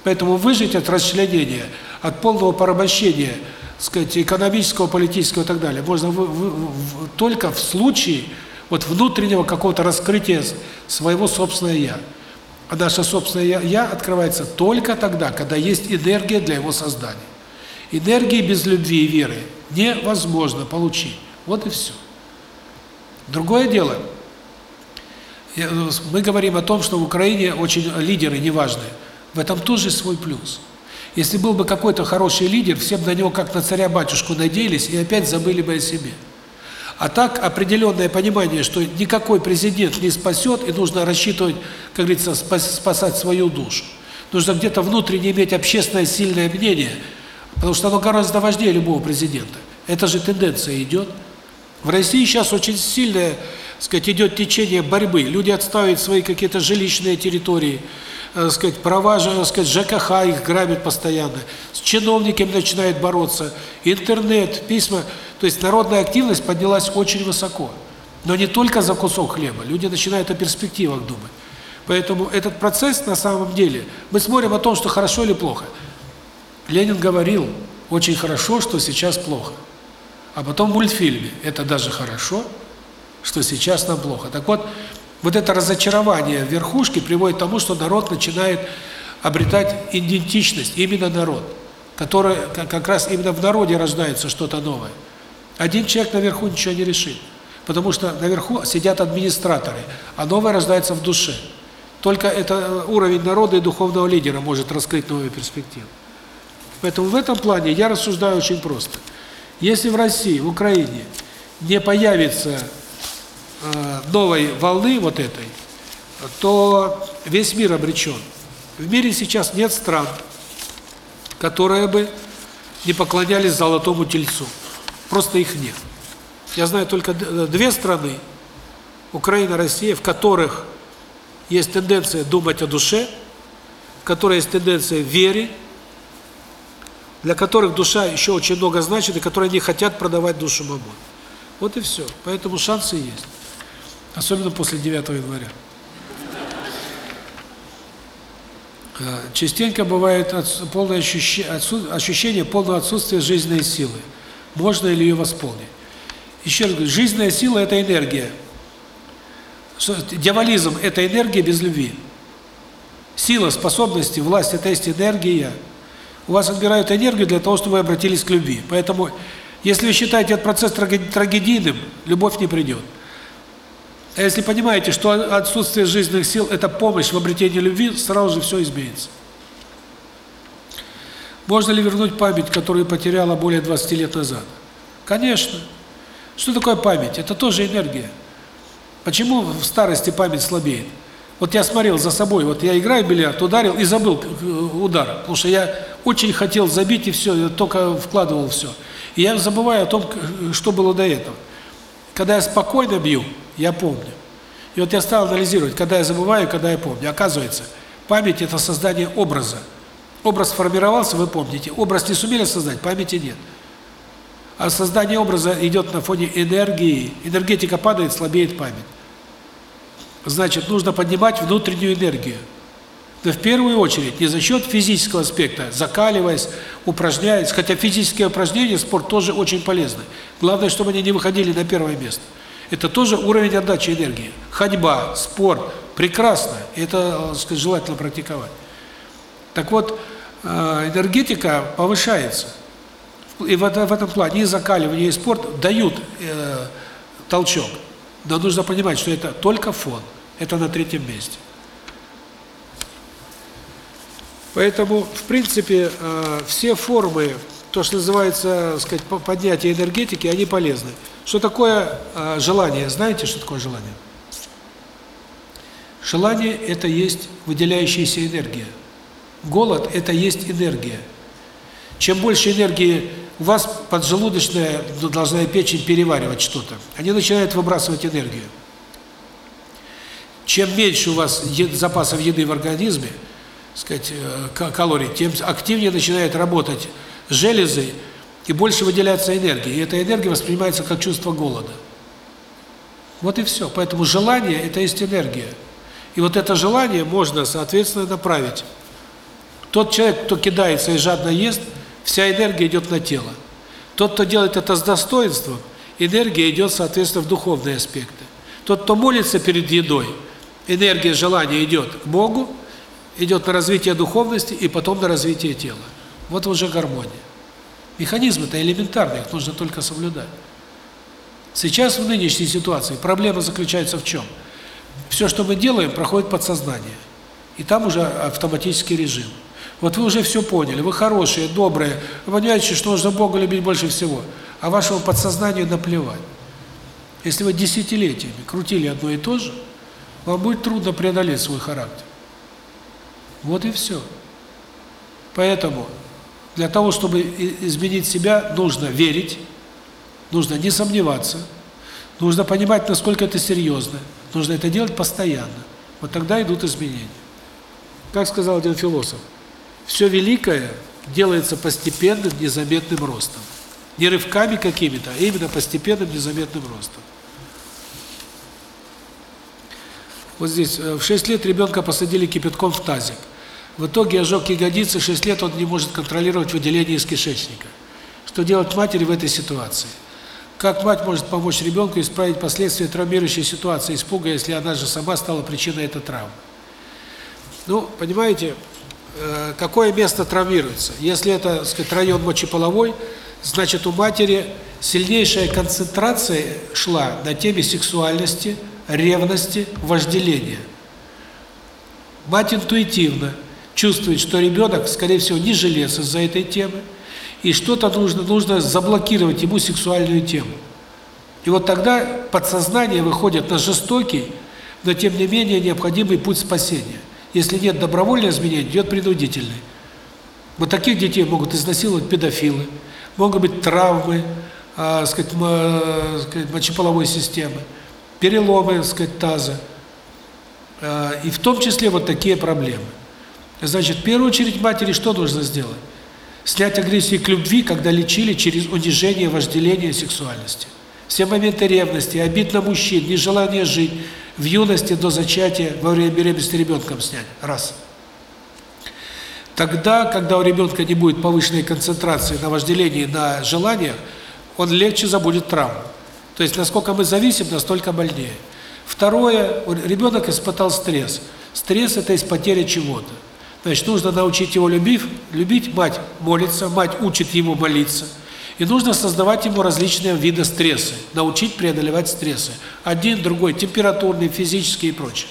Поэтому выжить от расчленения, от полного порабощения, сказать, экономического, политического и так далее, можно в, в, в, только в случае вот внутреннего какого-то раскрытия своего собственного «я». А наше собственное «я» открывается только тогда, когда есть энергия для его создания. Энергии без любви и веры невозможно получить. Вот и все. Другое дело, мы говорим о том, что в Украине очень лидеры неважные. В этом тоже свой плюс. Если был бы какой-то хороший лидер, все бы на него как на царя-батюшку надеялись и опять забыли бы о себе. А так определенное понимание, что никакой президент не спасет, и нужно рассчитывать, как говорится, спасать свою душу. Нужно где-то внутренне иметь общественное сильное мнение, потому что оно гораздо важнее любого президента. Это же тенденция идет. В России сейчас очень сильное, сказать, идет течение борьбы. Люди отставят свои какие-то жилищные территории, э, сказать, права, сказать, ЖКХ их грабят постоянно, с чиновниками начинают бороться, интернет, письма. То есть народная активность поднялась очень высоко. Но не только за кусок хлеба, люди начинают о перспективах думать. Поэтому этот процесс на самом деле, мы смотрим о том, что хорошо или плохо. Ленин говорил, очень хорошо, что сейчас плохо. А потом в мультфильме, это даже хорошо, что сейчас нам плохо. Так вот, вот это разочарование в верхушке приводит к тому, что народ начинает обретать идентичность, именно народ, который как раз именно в народе рождается что-то новое. Один человек наверху ничего не решит, потому что наверху сидят администраторы, а новое рождается в душе. Только это уровень народа и духовного лидера может раскрыть новые перспективы. Поэтому в этом плане я рассуждаю очень просто. Если в России, в Украине не появится Э, новой волны вот этой, то весь мир обречен. В мире сейчас нет стран, которые бы не поклонялись золотому тельцу. Просто их нет. Я знаю только две страны, Украина, Россия, в которых есть тенденция думать о душе, в которой есть тенденция вере, для которых душа еще очень много значит, и которые не хотят продавать душу мамон. Вот и все. Поэтому шансы есть. Особенно после 9 января. Э, частенько бывает полное ощущение полного отсутствия жизненной силы. Можно ли ее восполнить? Еще раз говорю, жизненная сила – это энергия. Дьяволизм – это энергия без любви. Сила, способности, власть – это есть энергия. У вас отбирают энергию для того, чтобы вы обратились к любви. Поэтому, если вы считаете этот процесс трагедийным, любовь не придет. А если понимаете, что отсутствие жизненных сил – это помощь в обретении любви, сразу же все изменится. Можно ли вернуть память, которую потеряла более 20 лет назад? Конечно. Что такое память? Это тоже энергия. Почему в старости память слабеет? Вот я смотрел за собой, вот я играю в бильярд, ударил и забыл э, удар, потому что я очень хотел забить и все, только вкладывал все. И я забываю о том, что было до этого. Когда я спокойно бью, я помню. И вот я стал анализировать, когда я забываю, когда я помню. Оказывается, память – это создание образа. Образ формировался, вы помните. Образ не сумели создать, памяти нет. А создание образа идет на фоне энергии. Энергетика падает, слабеет память. Значит, нужно поднимать внутреннюю энергию. Но в первую очередь не за счет физического аспекта, закаливаясь, упражняясь, хотя физические упражнения, спорт тоже очень полезны. Главное, чтобы они не выходили на первое место. Это тоже уровень отдачи энергии. Ходьба, спорт прекрасно, это, сказать, желательно практиковать. Так вот, энергетика повышается. И в этом плане и закаливание, и спорт дают э, толчок. Но нужно понимать, что это только фон. Это на третьем месте. Поэтому, в принципе, э, все формы, то, что называется, сказать, поднятие энергетики, они полезны. Что такое э, желание? Знаете, что такое желание? Желание – это есть выделяющаяся энергия. Голод – это есть энергия. Чем больше энергии у вас поджелудочная должна печень переваривать что-то. Они начинают выбрасывать энергию. Чем меньше у вас запасов еды в организме, сказать, э, калорий, тем активнее начинает работать железы и больше выделяется энергии. И эта энергия воспринимается как чувство голода. Вот и все. Поэтому желание – это есть энергия. И вот это желание можно, соответственно, направить. Тот человек, кто кидается и жадно ест, вся энергия идет на тело. Тот, кто делает это с достоинством, энергия идет, соответственно, в духовные аспекты. Тот, кто молится перед едой, энергия желания идет к Богу, идет на развитие духовности и потом на развитие тела. Вот уже гармония. Механизмы-то элементарные, их нужно только соблюдать. Сейчас в нынешней ситуации проблема заключается в чем? Все, что мы делаем, проходит подсознание. И там уже автоматический режим. Вот вы уже все поняли, вы хорошие, добрые, вы понимаете, что нужно Бога любить больше всего, а вашему подсознанию наплевать. Если вы десятилетиями крутили одно и то же, вам будет трудно преодолеть свой характер. Вот и все. Поэтому для того, чтобы изменить себя, нужно верить, нужно не сомневаться, нужно понимать, насколько это серьезно, нужно это делать постоянно. Вот тогда идут изменения. Как сказал один философ, все великое делается постепенным, незаметным ростом. Не рывками какими-то, а именно постепенным, незаметным ростом. Вот здесь, э, в 6 лет ребенка посадили кипятком в тазик. В итоге ожог ягодицы, 6 лет он не может контролировать выделение из кишечника. Что делать матери в этой ситуации? Как мать может помочь ребенку исправить последствия травмирующей ситуации, испуга, если она же сама стала причиной этой травмы? Ну, понимаете, какое место травмируется? Если это, так сказать, район мочеполовой, значит, у матери сильнейшая концентрация шла на теме сексуальности, ревности, вожделения. Мать интуитивно чувствует, что ребенок, скорее всего, не жилец из-за этой темы, и что-то нужно, нужно заблокировать ему сексуальную тему. И вот тогда подсознание выходит на жестокий, но тем не менее необходимый путь спасения. Если нет добровольного изменения, идет принудительный. Вот таких детей могут изнасиловать педофилы, могут быть травмы, э, сказать, мочеполовой системы, переломы, сказать, таза. Э, и в том числе вот такие проблемы. Значит, в первую очередь матери что нужно сделать? Снять агрессию к любви, когда лечили через унижение, вожделение сексуальности. Все моменты ревности, обид на мужчин, нежелание жить, в юности до зачатия, во время беременности ребенком снять. Раз. Тогда, когда у ребенка не будет повышенной концентрации на вожделении, на желаниях, он легче забудет травму. То есть, насколько мы зависим, настолько больнее. Второе, ребенок испытал стресс. Стресс – это из потери чего-то. Значит, нужно научить его любить, любить, мать молится, мать учит ему молиться. И нужно создавать ему различные виды стресса, научить преодолевать стрессы. Один, другой, температурный, физический и прочее.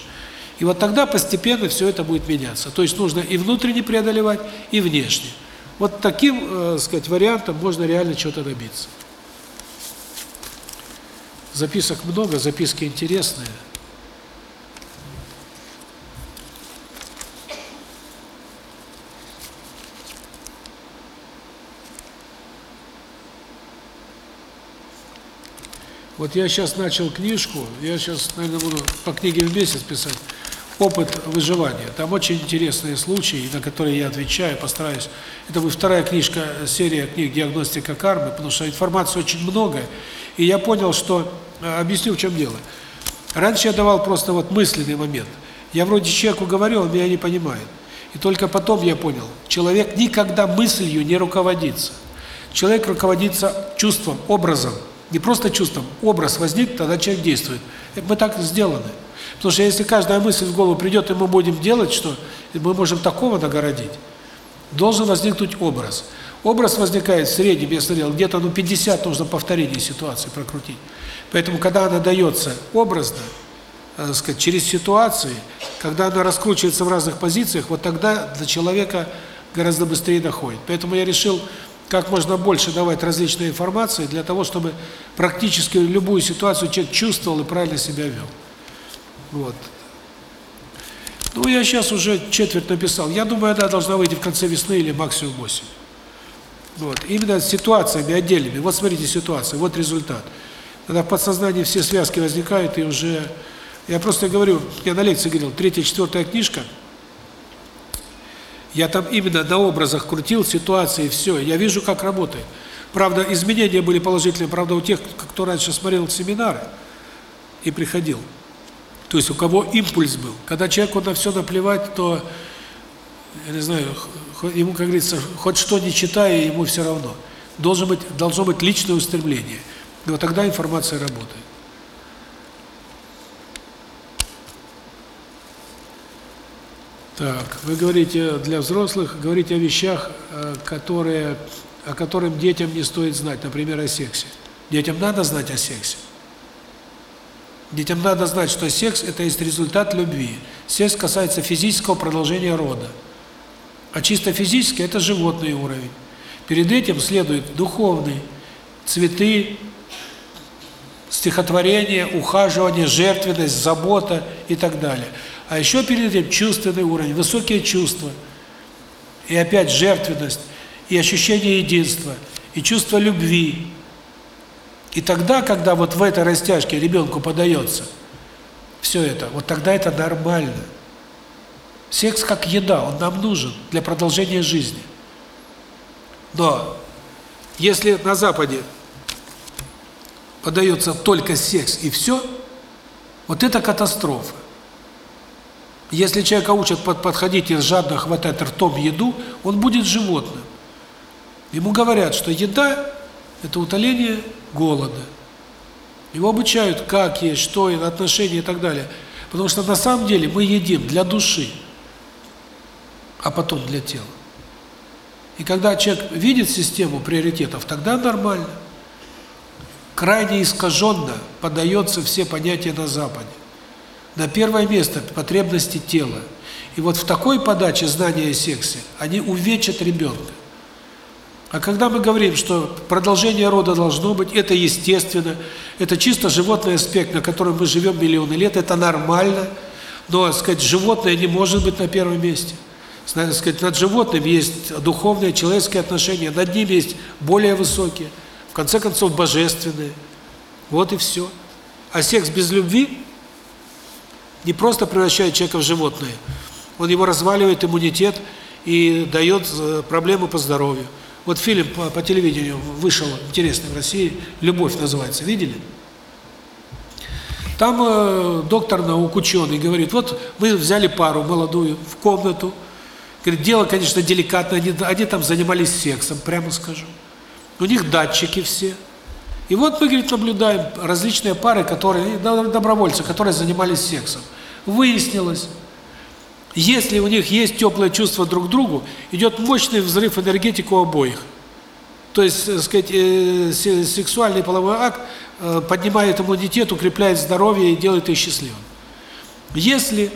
И вот тогда постепенно все это будет меняться. То есть нужно и внутренне преодолевать, и внешне. Вот таким, э, сказать, вариантом можно реально чего-то добиться. Записок много, записки интересные. Вот я сейчас начал книжку, я сейчас, наверное, буду по книге в месяц писать, «Опыт выживания». Там очень интересные случаи, на которые я отвечаю, постараюсь. Это будет вторая книжка, серия книг «Диагностика кармы», потому что информации очень много, и я понял, что... Э, объясню, в чем дело. Раньше я давал просто вот мысленный момент. Я вроде человеку говорю, он меня не понимает. И только потом я понял, человек никогда мыслью не руководится. Человек руководится чувством, образом – не просто чувством, образ возник, тогда человек действует. Мы так сделаны. Потому что если каждая мысль в голову придет, и мы будем делать, что мы можем такого нагородить. должен возникнуть образ. Образ возникает в среднем, я смотрел, где-то ну 50 нужно повторений ситуации прокрутить. Поэтому, когда она дается образно, э, сказать, через ситуации, когда она раскручивается в разных позициях, вот тогда до человека гораздо быстрее доходит. Поэтому я решил как можно больше давать различной информации для того, чтобы практически любую ситуацию человек чувствовал и правильно себя вел. Вот. Ну, я сейчас уже четверть написал. Я думаю, она должна выйти в конце весны или максимум осень. Вот. Именно с ситуациями отдельными. Вот смотрите ситуация, вот результат. Когда в подсознании все связки возникают, и уже... Я просто говорю, я на лекции говорил, третья, четвертая книжка – я там именно на образах крутил ситуации, все. Я вижу, как работает. Правда, изменения были положительные, правда, у тех, кто раньше смотрел семинары и приходил. То есть у кого импульс был. Когда человеку на все наплевать, то, я не знаю, ему, как говорится, хоть что не читая, ему все равно. Должен быть, должно быть личное устремление. И вот тогда информация работает. Так, вы говорите для взрослых, говорите о вещах, э, которые, о которых детям не стоит знать, например, о сексе. Детям надо знать о сексе. Детям надо знать, что секс – это есть результат любви. Секс касается физического продолжения рода. А чисто физически – это животный уровень. Перед этим следует духовный, цветы, стихотворение, ухаживание, жертвенность, забота и так далее – а еще перед этим чувственный уровень, высокие чувства. И опять жертвенность, и ощущение единства, и чувство любви. И тогда, когда вот в этой растяжке ребенку подается все это, вот тогда это нормально. Секс как еда, он нам нужен для продолжения жизни. Но если на Западе подается только секс и все, вот это катастрофа. Если человека учат под, подходить и жадно хватать ртом еду, он будет животным. Ему говорят, что еда – это утоление голода. Его обучают, как есть, что, и отношения и так далее. Потому что на самом деле мы едим для души, а потом для тела. И когда человек видит систему приоритетов, тогда нормально. Крайне искаженно подается все понятия на Западе на первое место потребности тела. И вот в такой подаче знания о сексе они увечат ребенка. А когда мы говорим, что продолжение рода должно быть, это естественно, это чисто животный аспект, на котором мы живем миллионы лет, это нормально, но, сказать, животное не может быть на первом месте. Надо сказать, над животным есть духовные, человеческие отношения, над ними есть более высокие, в конце концов, божественные. Вот и все. А секс без любви не просто превращает человека в животное, он его разваливает иммунитет и дает э, проблемы по здоровью. Вот фильм по, по телевидению вышел интересный в России, «Любовь» называется, видели? Там э, доктор наук, ученый, говорит, вот мы взяли пару молодую в комнату, говорит, дело, конечно, деликатное, они, они там занимались сексом, прямо скажу. У них датчики все – и вот мы, говорит, наблюдаем различные пары, которые, добровольцы, которые занимались сексом. Выяснилось, если у них есть теплое чувство друг к другу, идет мощный взрыв энергетики у обоих. То есть, так сказать, э, сексуальный половой акт э, поднимает иммунитет, укрепляет здоровье и делает их счастливым. Если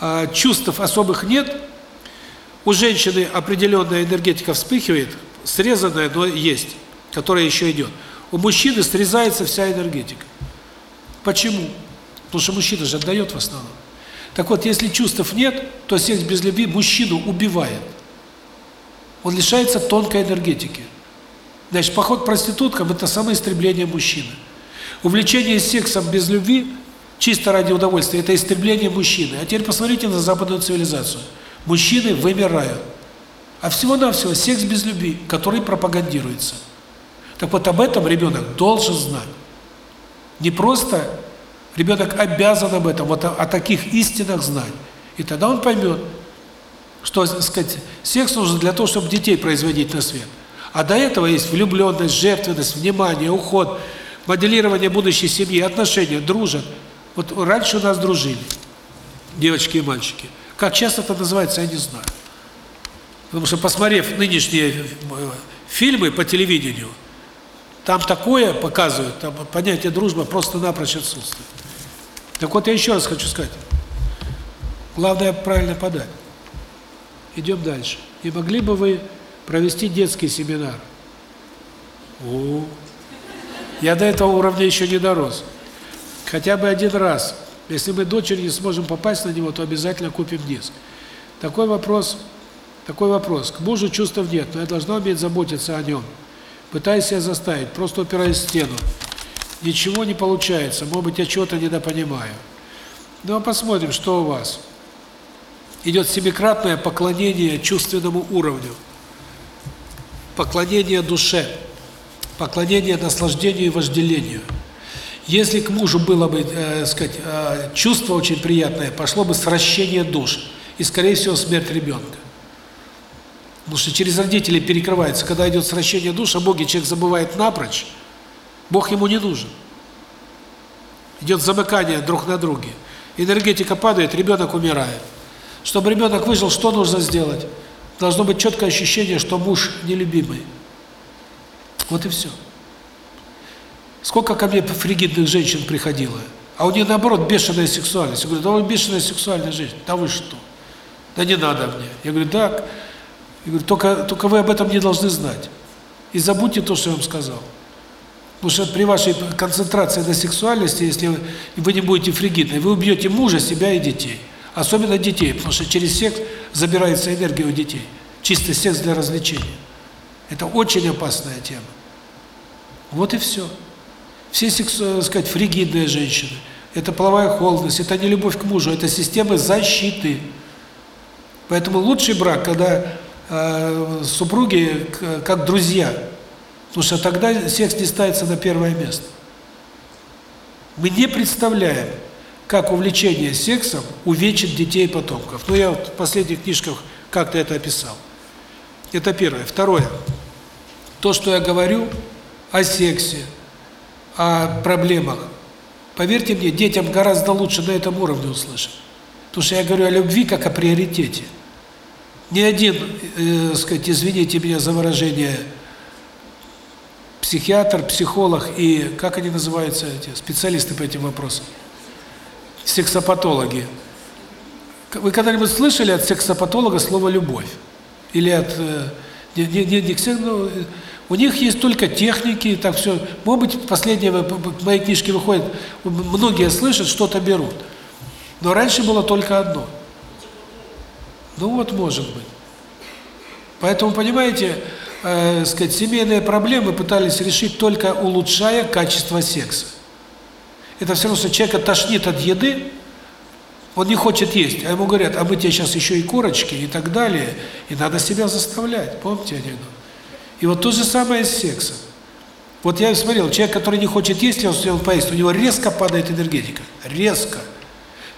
э, чувств особых нет, у женщины определенная энергетика вспыхивает, срезанная, но есть, которая еще идет у мужчины срезается вся энергетика. Почему? Потому что мужчина же отдает в основном. Так вот, если чувств нет, то секс без любви мужчину убивает. Он лишается тонкой энергетики. Значит, поход к проституткам – это самоистребление мужчины. Увлечение сексом без любви, чисто ради удовольствия, это истребление мужчины. А теперь посмотрите на западную цивилизацию. Мужчины вымирают. А всего-навсего секс без любви, который пропагандируется – так вот об этом ребенок должен знать. Не просто ребенок обязан об этом, вот о, о таких истинах знать. И тогда он поймет, что, так сказать, секс нужен для того, чтобы детей производить на свет. А до этого есть влюбленность, жертвенность, внимание, уход, моделирование будущей семьи, отношения, дружат. Вот раньше у нас дружили, девочки и мальчики. Как часто это называется, я не знаю. Потому что, посмотрев нынешние э, фильмы по телевидению, там такое показывают, там понятие дружба просто напрочь отсутствует. Так вот, я еще раз хочу сказать. Главное правильно подать. Идем дальше. Не могли бы вы провести детский семинар? О, я до этого уровня еще не дорос. Хотя бы один раз. Если мы дочери не сможем попасть на него, то обязательно купим диск. Такой вопрос, такой вопрос. К мужу чувств нет, но я должна уметь заботиться о нем. Пытаюсь себя заставить, просто упираясь в стену. Ничего не получается, может быть, я чего-то недопонимаю. Ну, а посмотрим, что у вас. Идет семикратное поклонение чувственному уровню. Поклонение душе поклонение наслаждению и вожделению. Если к мужу было бы, э, сказать, э, чувство очень приятное, пошло бы сращение душ и, скорее всего, смерть ребенка. Потому что через родителей перекрывается, когда идет сращение душ, а Боге человек забывает напрочь, Бог ему не нужен. Идет замыкание друг на друге. Энергетика падает, ребенок умирает. Чтобы ребенок выжил, что нужно сделать? Должно быть четкое ощущение, что муж нелюбимый. Вот и все. Сколько ко мне фригидных женщин приходило, а у нее наоборот бешеная сексуальность. Я говорю, да вы бешеная сексуальная жизнь. Да вы что? Да не надо мне. Я говорю, да. Я говорю, только, только вы об этом не должны знать. И забудьте то, что я вам сказал. Потому что при вашей концентрации на сексуальности, если вы не будете фригидной, вы убьете мужа, себя и детей. Особенно детей, потому что через секс забирается энергия у детей. Чисто секс для развлечения. Это очень опасная тема. Вот и все. Все, так сказать, фригидные женщины, это половая холодность, это не любовь к мужу, это система защиты. Поэтому лучший брак, когда э, супруги как друзья, потому что тогда секс не ставится на первое место. Мы не представляем, как увлечение сексом увечит детей и потомков. Ну, я вот в последних книжках как-то это описал. Это первое. Второе. То, что я говорю о сексе, о проблемах, поверьте мне, детям гораздо лучше на этом уровне услышать. Потому что я говорю о любви как о приоритете. Ни один, э, сказать, извините меня за выражение, психиатр, психолог и, как они называются, эти специалисты по этим вопросам? Сексопатологи. Вы когда-нибудь слышали от сексопатолога слово «любовь»? или от э, не, не, не, ну, у них есть только техники, так все. Может быть, последние мои книжки выходят, многие слышат, что-то берут. Но раньше было только одно. Ну вот, может быть. Поэтому, понимаете, э, сказать, семейные проблемы пытались решить только улучшая качество секса. Это все равно, что человека тошнит от еды, он не хочет есть, а ему говорят, а мы тебе сейчас еще и корочки и так далее, и надо себя заставлять. Помните анекдот? И вот то же самое с сексом. Вот я смотрел, человек, который не хочет есть, он съел поесть, у него резко падает энергетика. Резко.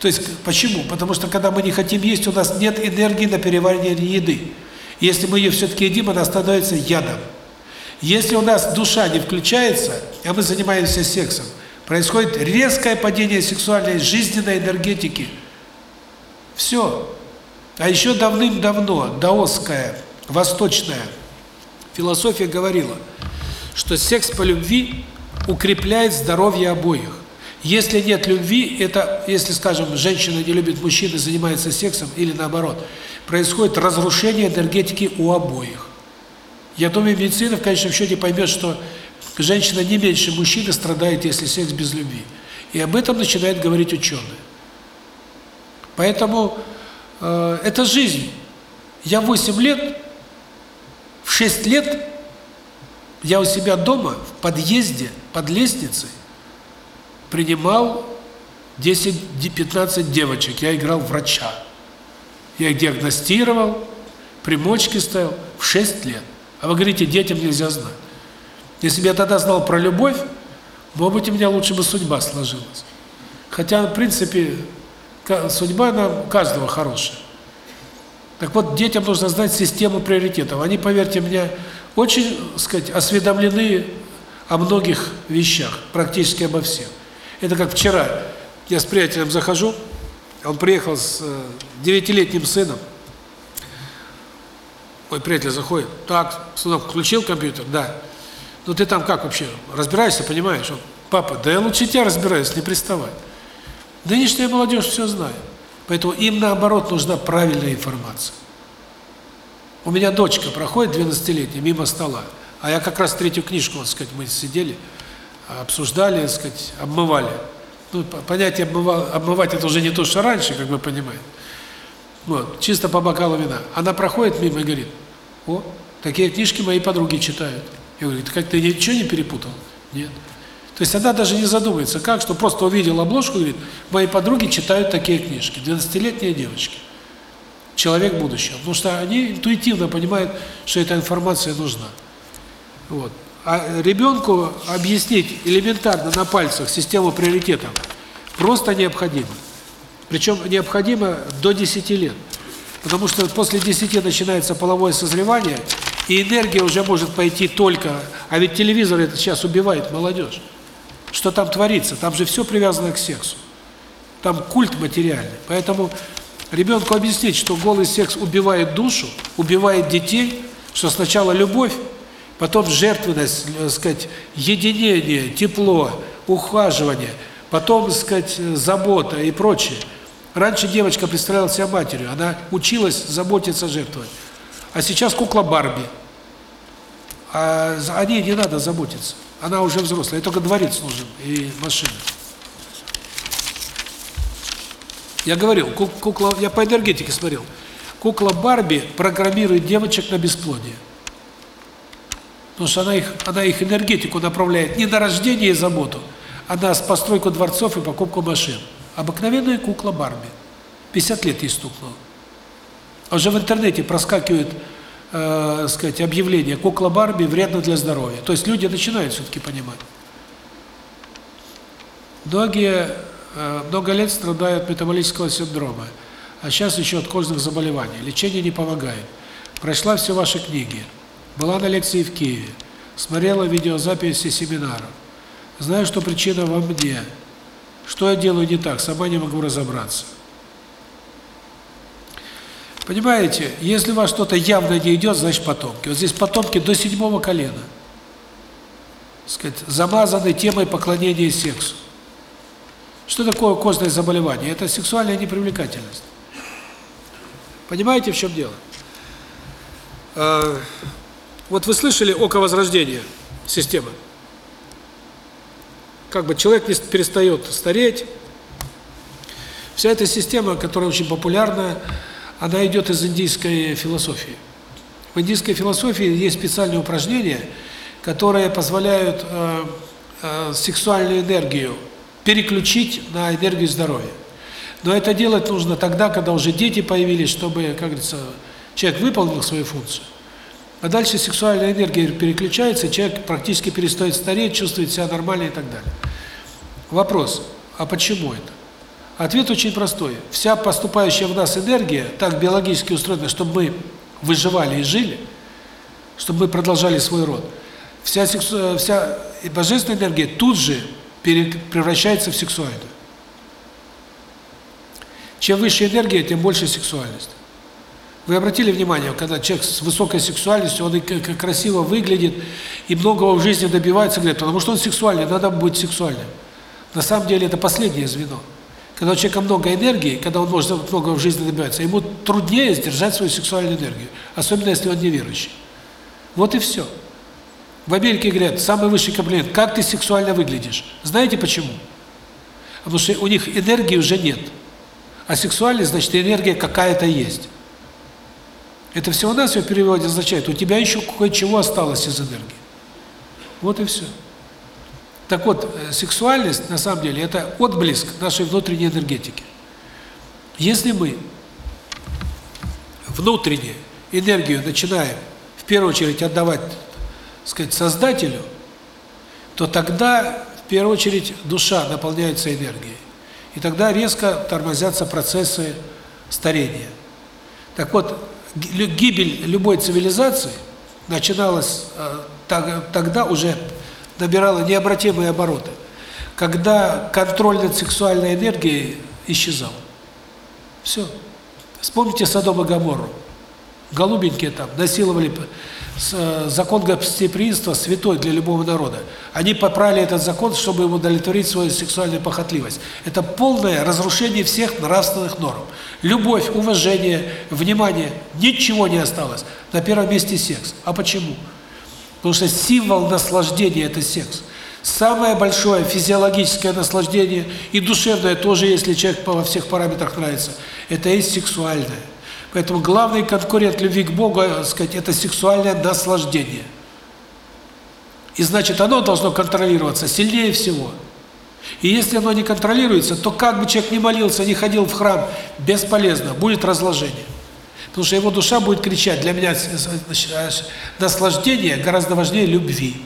То есть, почему? Потому что, когда мы не хотим есть, у нас нет энергии на переваривание еды. Если мы ее все-таки едим, она становится ядом. Если у нас душа не включается, а мы занимаемся сексом, происходит резкое падение сексуальной жизненной энергетики – все. А еще давным-давно даосская, восточная философия говорила, что секс по любви укрепляет здоровье обоих. Если нет любви, это, если, скажем, женщина не любит мужчины, занимается сексом, или наоборот, происходит разрушение энергетики у обоих. Я думаю, медицина в конечном счете поймет, что женщина не меньше мужчины страдает, если секс без любви. И об этом начинают говорить ученые. Поэтому э, это жизнь. Я 8 лет, в 6 лет я у себя дома, в подъезде, под лестницей, принимал 10-15 девочек. Я играл врача. Я их диагностировал, примочки ставил в 6 лет. А вы говорите, детям нельзя знать. Если бы я тогда знал про любовь, может быть, у меня лучше бы судьба сложилась. Хотя, в принципе, судьба нам каждого хорошая. Так вот, детям нужно знать систему приоритетов. Они, поверьте мне, очень, сказать, осведомлены о многих вещах, практически обо всех. Это как вчера я с приятелем захожу, он приехал с э, девятилетним сыном. Мой приятель заходит, так, сынок, включил компьютер? Да. Ну ты там как вообще, разбираешься, понимаешь? Он, папа, да я лучше тебя разбираюсь, не приставай. Нынешняя молодежь все знает. Поэтому им, наоборот, нужна правильная информация. У меня дочка проходит 12-летняя мимо стола, а я как раз третью книжку, так сказать, мы сидели, обсуждали, так сказать, обмывали. Ну, понятие обмывал, обмывать это уже не то, что раньше, как вы понимаете. Вот, чисто по бокалу вина. Она проходит мимо и говорит, о, такие книжки мои подруги читают. Я говорю, как ты ничего не перепутал? Нет. То есть она даже не задумывается, как, что просто увидел обложку и говорит, мои подруги читают такие книжки, 12-летние девочки. Человек будущего. Потому что они интуитивно понимают, что эта информация нужна. Вот. А ребенку объяснить элементарно на пальцах систему приоритетов просто необходимо. Причем необходимо до 10 лет. Потому что после 10 начинается половое созревание, и энергия уже может пойти только... А ведь телевизор это сейчас убивает молодежь. Что там творится? Там же все привязано к сексу. Там культ материальный. Поэтому ребенку объяснить, что голый секс убивает душу, убивает детей, что сначала любовь, потом жертвенность, так сказать, единение, тепло, ухаживание, потом, так сказать, забота и прочее. Раньше девочка представляла себя матерью, она училась заботиться, жертвовать. А сейчас кукла Барби. А о ней не надо заботиться. Она уже взрослая, ей только дворец нужен и машина. Я говорил, кукла, я по энергетике смотрел. Кукла Барби программирует девочек на бесплодие. Потому что она их, она их энергетику направляет не на рождение и заботу, а на постройку дворцов и покупку машин. Обыкновенная кукла Барби. 50 лет ей стукнуло. А уже в интернете проскакивают э, сказать, объявление «Кукла Барби вредно для здоровья». То есть люди начинают все-таки понимать. Многие э, много лет страдают от метаболического синдрома, а сейчас еще от кожных заболеваний. Лечение не помогает. Прошла все ваши книги, была на лекции в Киеве, смотрела видеозаписи семинаров. Знаю, что причина во мне. Что я делаю не так, сама не могу разобраться. Понимаете, если у вас что-то явно не идет, значит потомки. Вот здесь потомки до седьмого колена. сказать, замазаны темой поклонения сексу. Что такое костное заболевание? Это сексуальная непривлекательность. Понимаете, в чем дело? Вот вы слышали око возрождения системы? Как бы человек не перестает стареть. Вся эта система, которая очень популярна, она идет из индийской философии. В индийской философии есть специальные упражнения, которые позволяют э, э, сексуальную энергию переключить на энергию здоровья. Но это делать нужно тогда, когда уже дети появились, чтобы, как говорится, человек выполнил свою функцию. А дальше сексуальная энергия переключается, человек практически перестает стареть, чувствует себя нормально и так далее. Вопрос, а почему это? Ответ очень простой. Вся поступающая в нас энергия так биологически устроена, чтобы мы выживали и жили, чтобы мы продолжали свой род. Вся, сексу... вся божественная энергия тут же превращается в сексуальную. Чем выше энергия, тем больше сексуальность. Вы обратили внимание, когда человек с высокой сексуальностью, он красиво выглядит, и многого в жизни добивается, говорят, потому что он сексуальный, надо быть сексуальным. На самом деле это последнее звено. Когда у человека много энергии, когда он может много в жизни добиваться, ему труднее сдержать свою сексуальную энергию, особенно если он неверующий. Вот и все. В Америке говорят, самый высший комплимент, как ты сексуально выглядишь. Знаете почему? Потому что у них энергии уже нет. А сексуальность, значит, энергия какая-то есть. Это всего-навсего в переводе означает, у тебя еще кое-чего осталось из энергии. Вот и все. Так вот, э, сексуальность, на самом деле, это отблеск нашей внутренней энергетики. Если мы внутреннюю энергию начинаем, в первую очередь, отдавать, так сказать, Создателю, то тогда, в первую очередь, душа наполняется энергией. И тогда резко тормозятся процессы старения. Так вот, гибель любой цивилизации начиналась э, тогда уже набирала необратимые обороты, когда контроль над сексуальной энергией исчезал. Все. Вспомните Содом и Гоморру. голубенькие там, насиловали закон гостеприимства святой для любого народа. Они поправили этот закон, чтобы удовлетворить свою сексуальную похотливость. Это полное разрушение всех нравственных норм. Любовь, уважение, внимание, ничего не осталось. На первом месте секс. А почему? Потому что символ наслаждения – это секс. Самое большое физиологическое наслаждение и душевное тоже, если человек во всех параметрах нравится, это есть сексуальное. Поэтому главный конкурент любви к Богу, э, сказать, это сексуальное наслаждение. И значит, оно должно контролироваться сильнее всего. И если оно не контролируется, то как бы человек ни молился, ни ходил в храм, бесполезно, будет разложение. Потому что его душа будет кричать, для меня наслаждение гораздо важнее любви.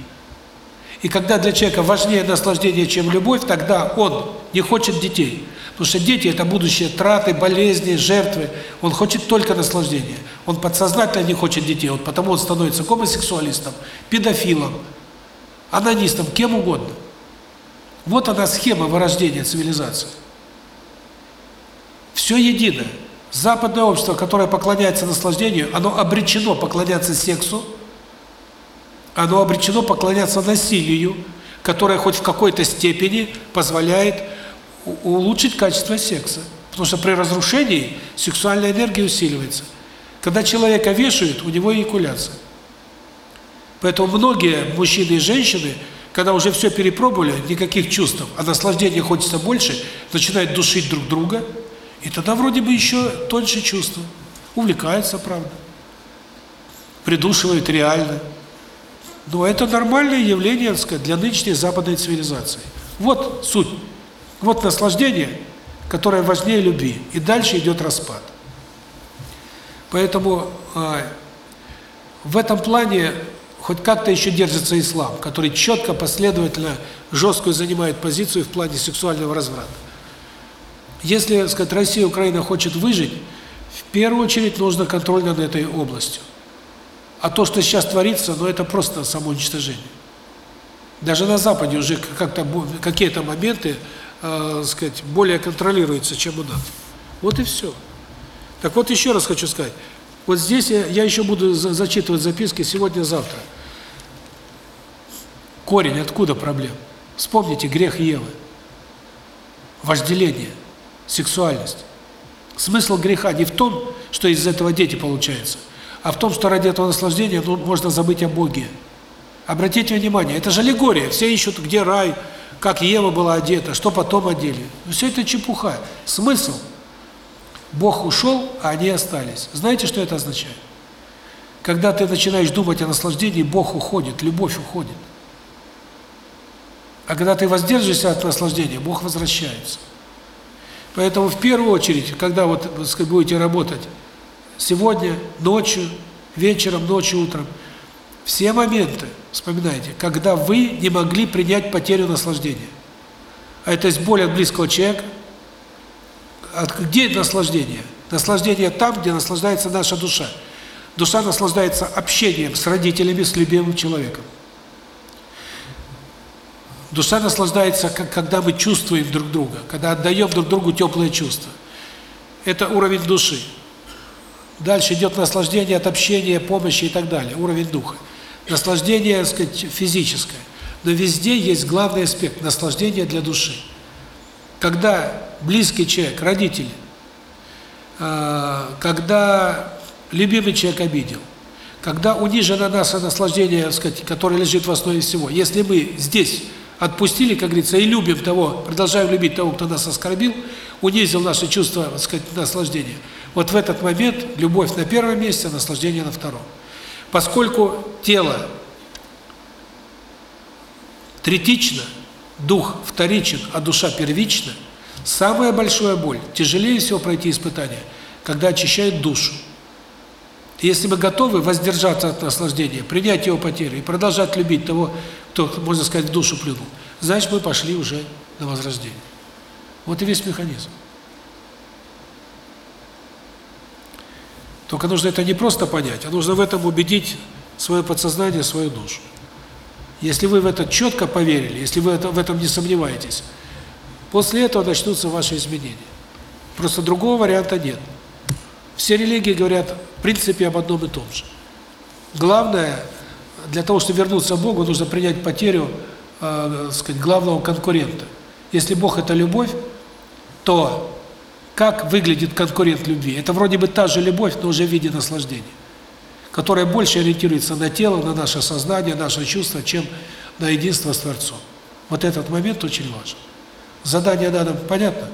И когда для человека важнее наслаждение, чем любовь, тогда он не хочет детей. Потому что дети – это будущее траты, болезни, жертвы. Он хочет только наслаждения. Он подсознательно не хочет детей. Вот потому он становится гомосексуалистом, педофилом, анонистом, кем угодно. Вот она схема вырождения цивилизации. Все едино. Западное общество, которое поклоняется наслаждению, оно обречено поклоняться сексу, оно обречено поклоняться насилию, которое хоть в какой-то степени позволяет улучшить качество секса. Потому что при разрушении сексуальная энергия усиливается. Когда человека вешают, у него эякуляция. Поэтому многие мужчины и женщины, когда уже все перепробовали, никаких чувств, а наслаждения хочется больше, начинают душить друг друга, и тогда вроде бы еще тоньше чувства. Увлекаются, правда. Придушивают реально. Но это нормальное явление, так сказать, для нынешней западной цивилизации. Вот суть. Вот наслаждение, которое важнее любви. И дальше идет распад. Поэтому э, в этом плане хоть как-то еще держится ислам, который четко, последовательно, жесткую занимает позицию в плане сексуального разврата. Если, так сказать, Россия Украина хочет выжить, в первую очередь нужно контроль над этой областью. А то, что сейчас творится, ну это просто самоуничтожение. Даже на Западе уже как-то какие-то моменты, э, сказать, более контролируются, чем у нас. Вот и все. Так вот еще раз хочу сказать. Вот здесь я, я еще буду за, зачитывать записки сегодня-завтра. Корень откуда проблем? Вспомните грех Евы. Вожделение, сексуальность. Смысл греха не в том, что из этого дети получаются, а в том, что ради этого наслаждения ну, можно забыть о Боге. Обратите внимание, это же аллегория. Все ищут, где рай, как Ева была одета, что потом одели. Но все это чепуха. Смысл? Бог ушел, а они остались. Знаете, что это означает? Когда ты начинаешь думать о наслаждении, Бог уходит, любовь уходит. А когда ты воздержишься от наслаждения, Бог возвращается. Поэтому в первую очередь, когда вот будете работать сегодня, ночью, вечером, ночью, утром. Все моменты, вспоминайте, когда вы не могли принять потерю наслаждения. А это есть боль от близкого человека. От, где наслаждение? Наслаждение там, где наслаждается наша душа. Душа наслаждается общением с родителями, с любимым человеком. Душа наслаждается, когда мы чувствуем друг друга, когда отдаем друг другу теплые чувства. Это уровень души. Дальше идет наслаждение от общения, помощи и так далее, уровень духа. Наслаждение, так сказать, физическое. Но везде есть главный аспект – наслаждение для души. Когда близкий человек, родители, а, когда любимый человек обидел, когда унижено наше наслаждение, так сказать, которое лежит в основе всего, если мы здесь отпустили, как говорится, и любим того, продолжаем любить того, кто нас оскорбил, унизил наши чувства, так сказать, наслаждения – вот в этот момент любовь на первом месте, наслаждение на втором. Поскольку тело третично, дух вторичен, а душа первична, самая большая боль, тяжелее всего пройти испытание, когда очищает душу. если мы готовы воздержаться от наслаждения, принять его потерю и продолжать любить того, кто, можно сказать, в душу плюнул, значит, мы пошли уже на возрождение. Вот и весь механизм. Только нужно это не просто понять, а нужно в этом убедить свое подсознание, свою душу. Если вы в это четко поверили, если вы в этом не сомневаетесь, после этого начнутся ваши изменения. Просто другого варианта нет. Все религии говорят, в принципе, об одном и том же. Главное, для того, чтобы вернуться к Богу, нужно принять потерю, э, сказать, главного конкурента. Если Бог – это любовь, то как выглядит конкурент любви? Это вроде бы та же любовь, но уже в виде наслаждения, которая больше ориентируется на тело, на наше сознание, наше чувство, чем на единство с Творцом. Вот этот момент очень важен. Задание надо, понятно?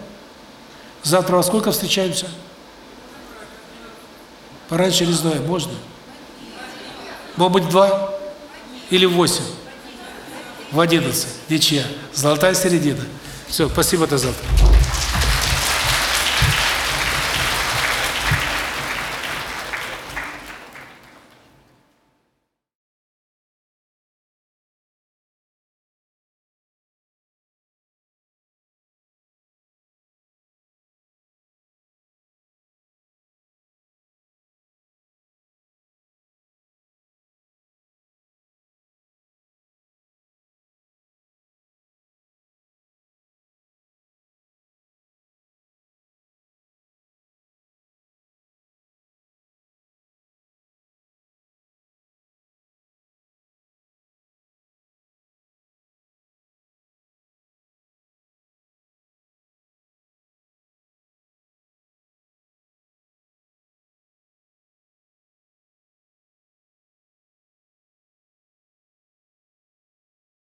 Завтра во сколько встречаемся? Пораньше или знаю, можно? Может быть, два? Или восемь? В одиннадцать. Ничья. Золотая середина. Все, спасибо, до завтра.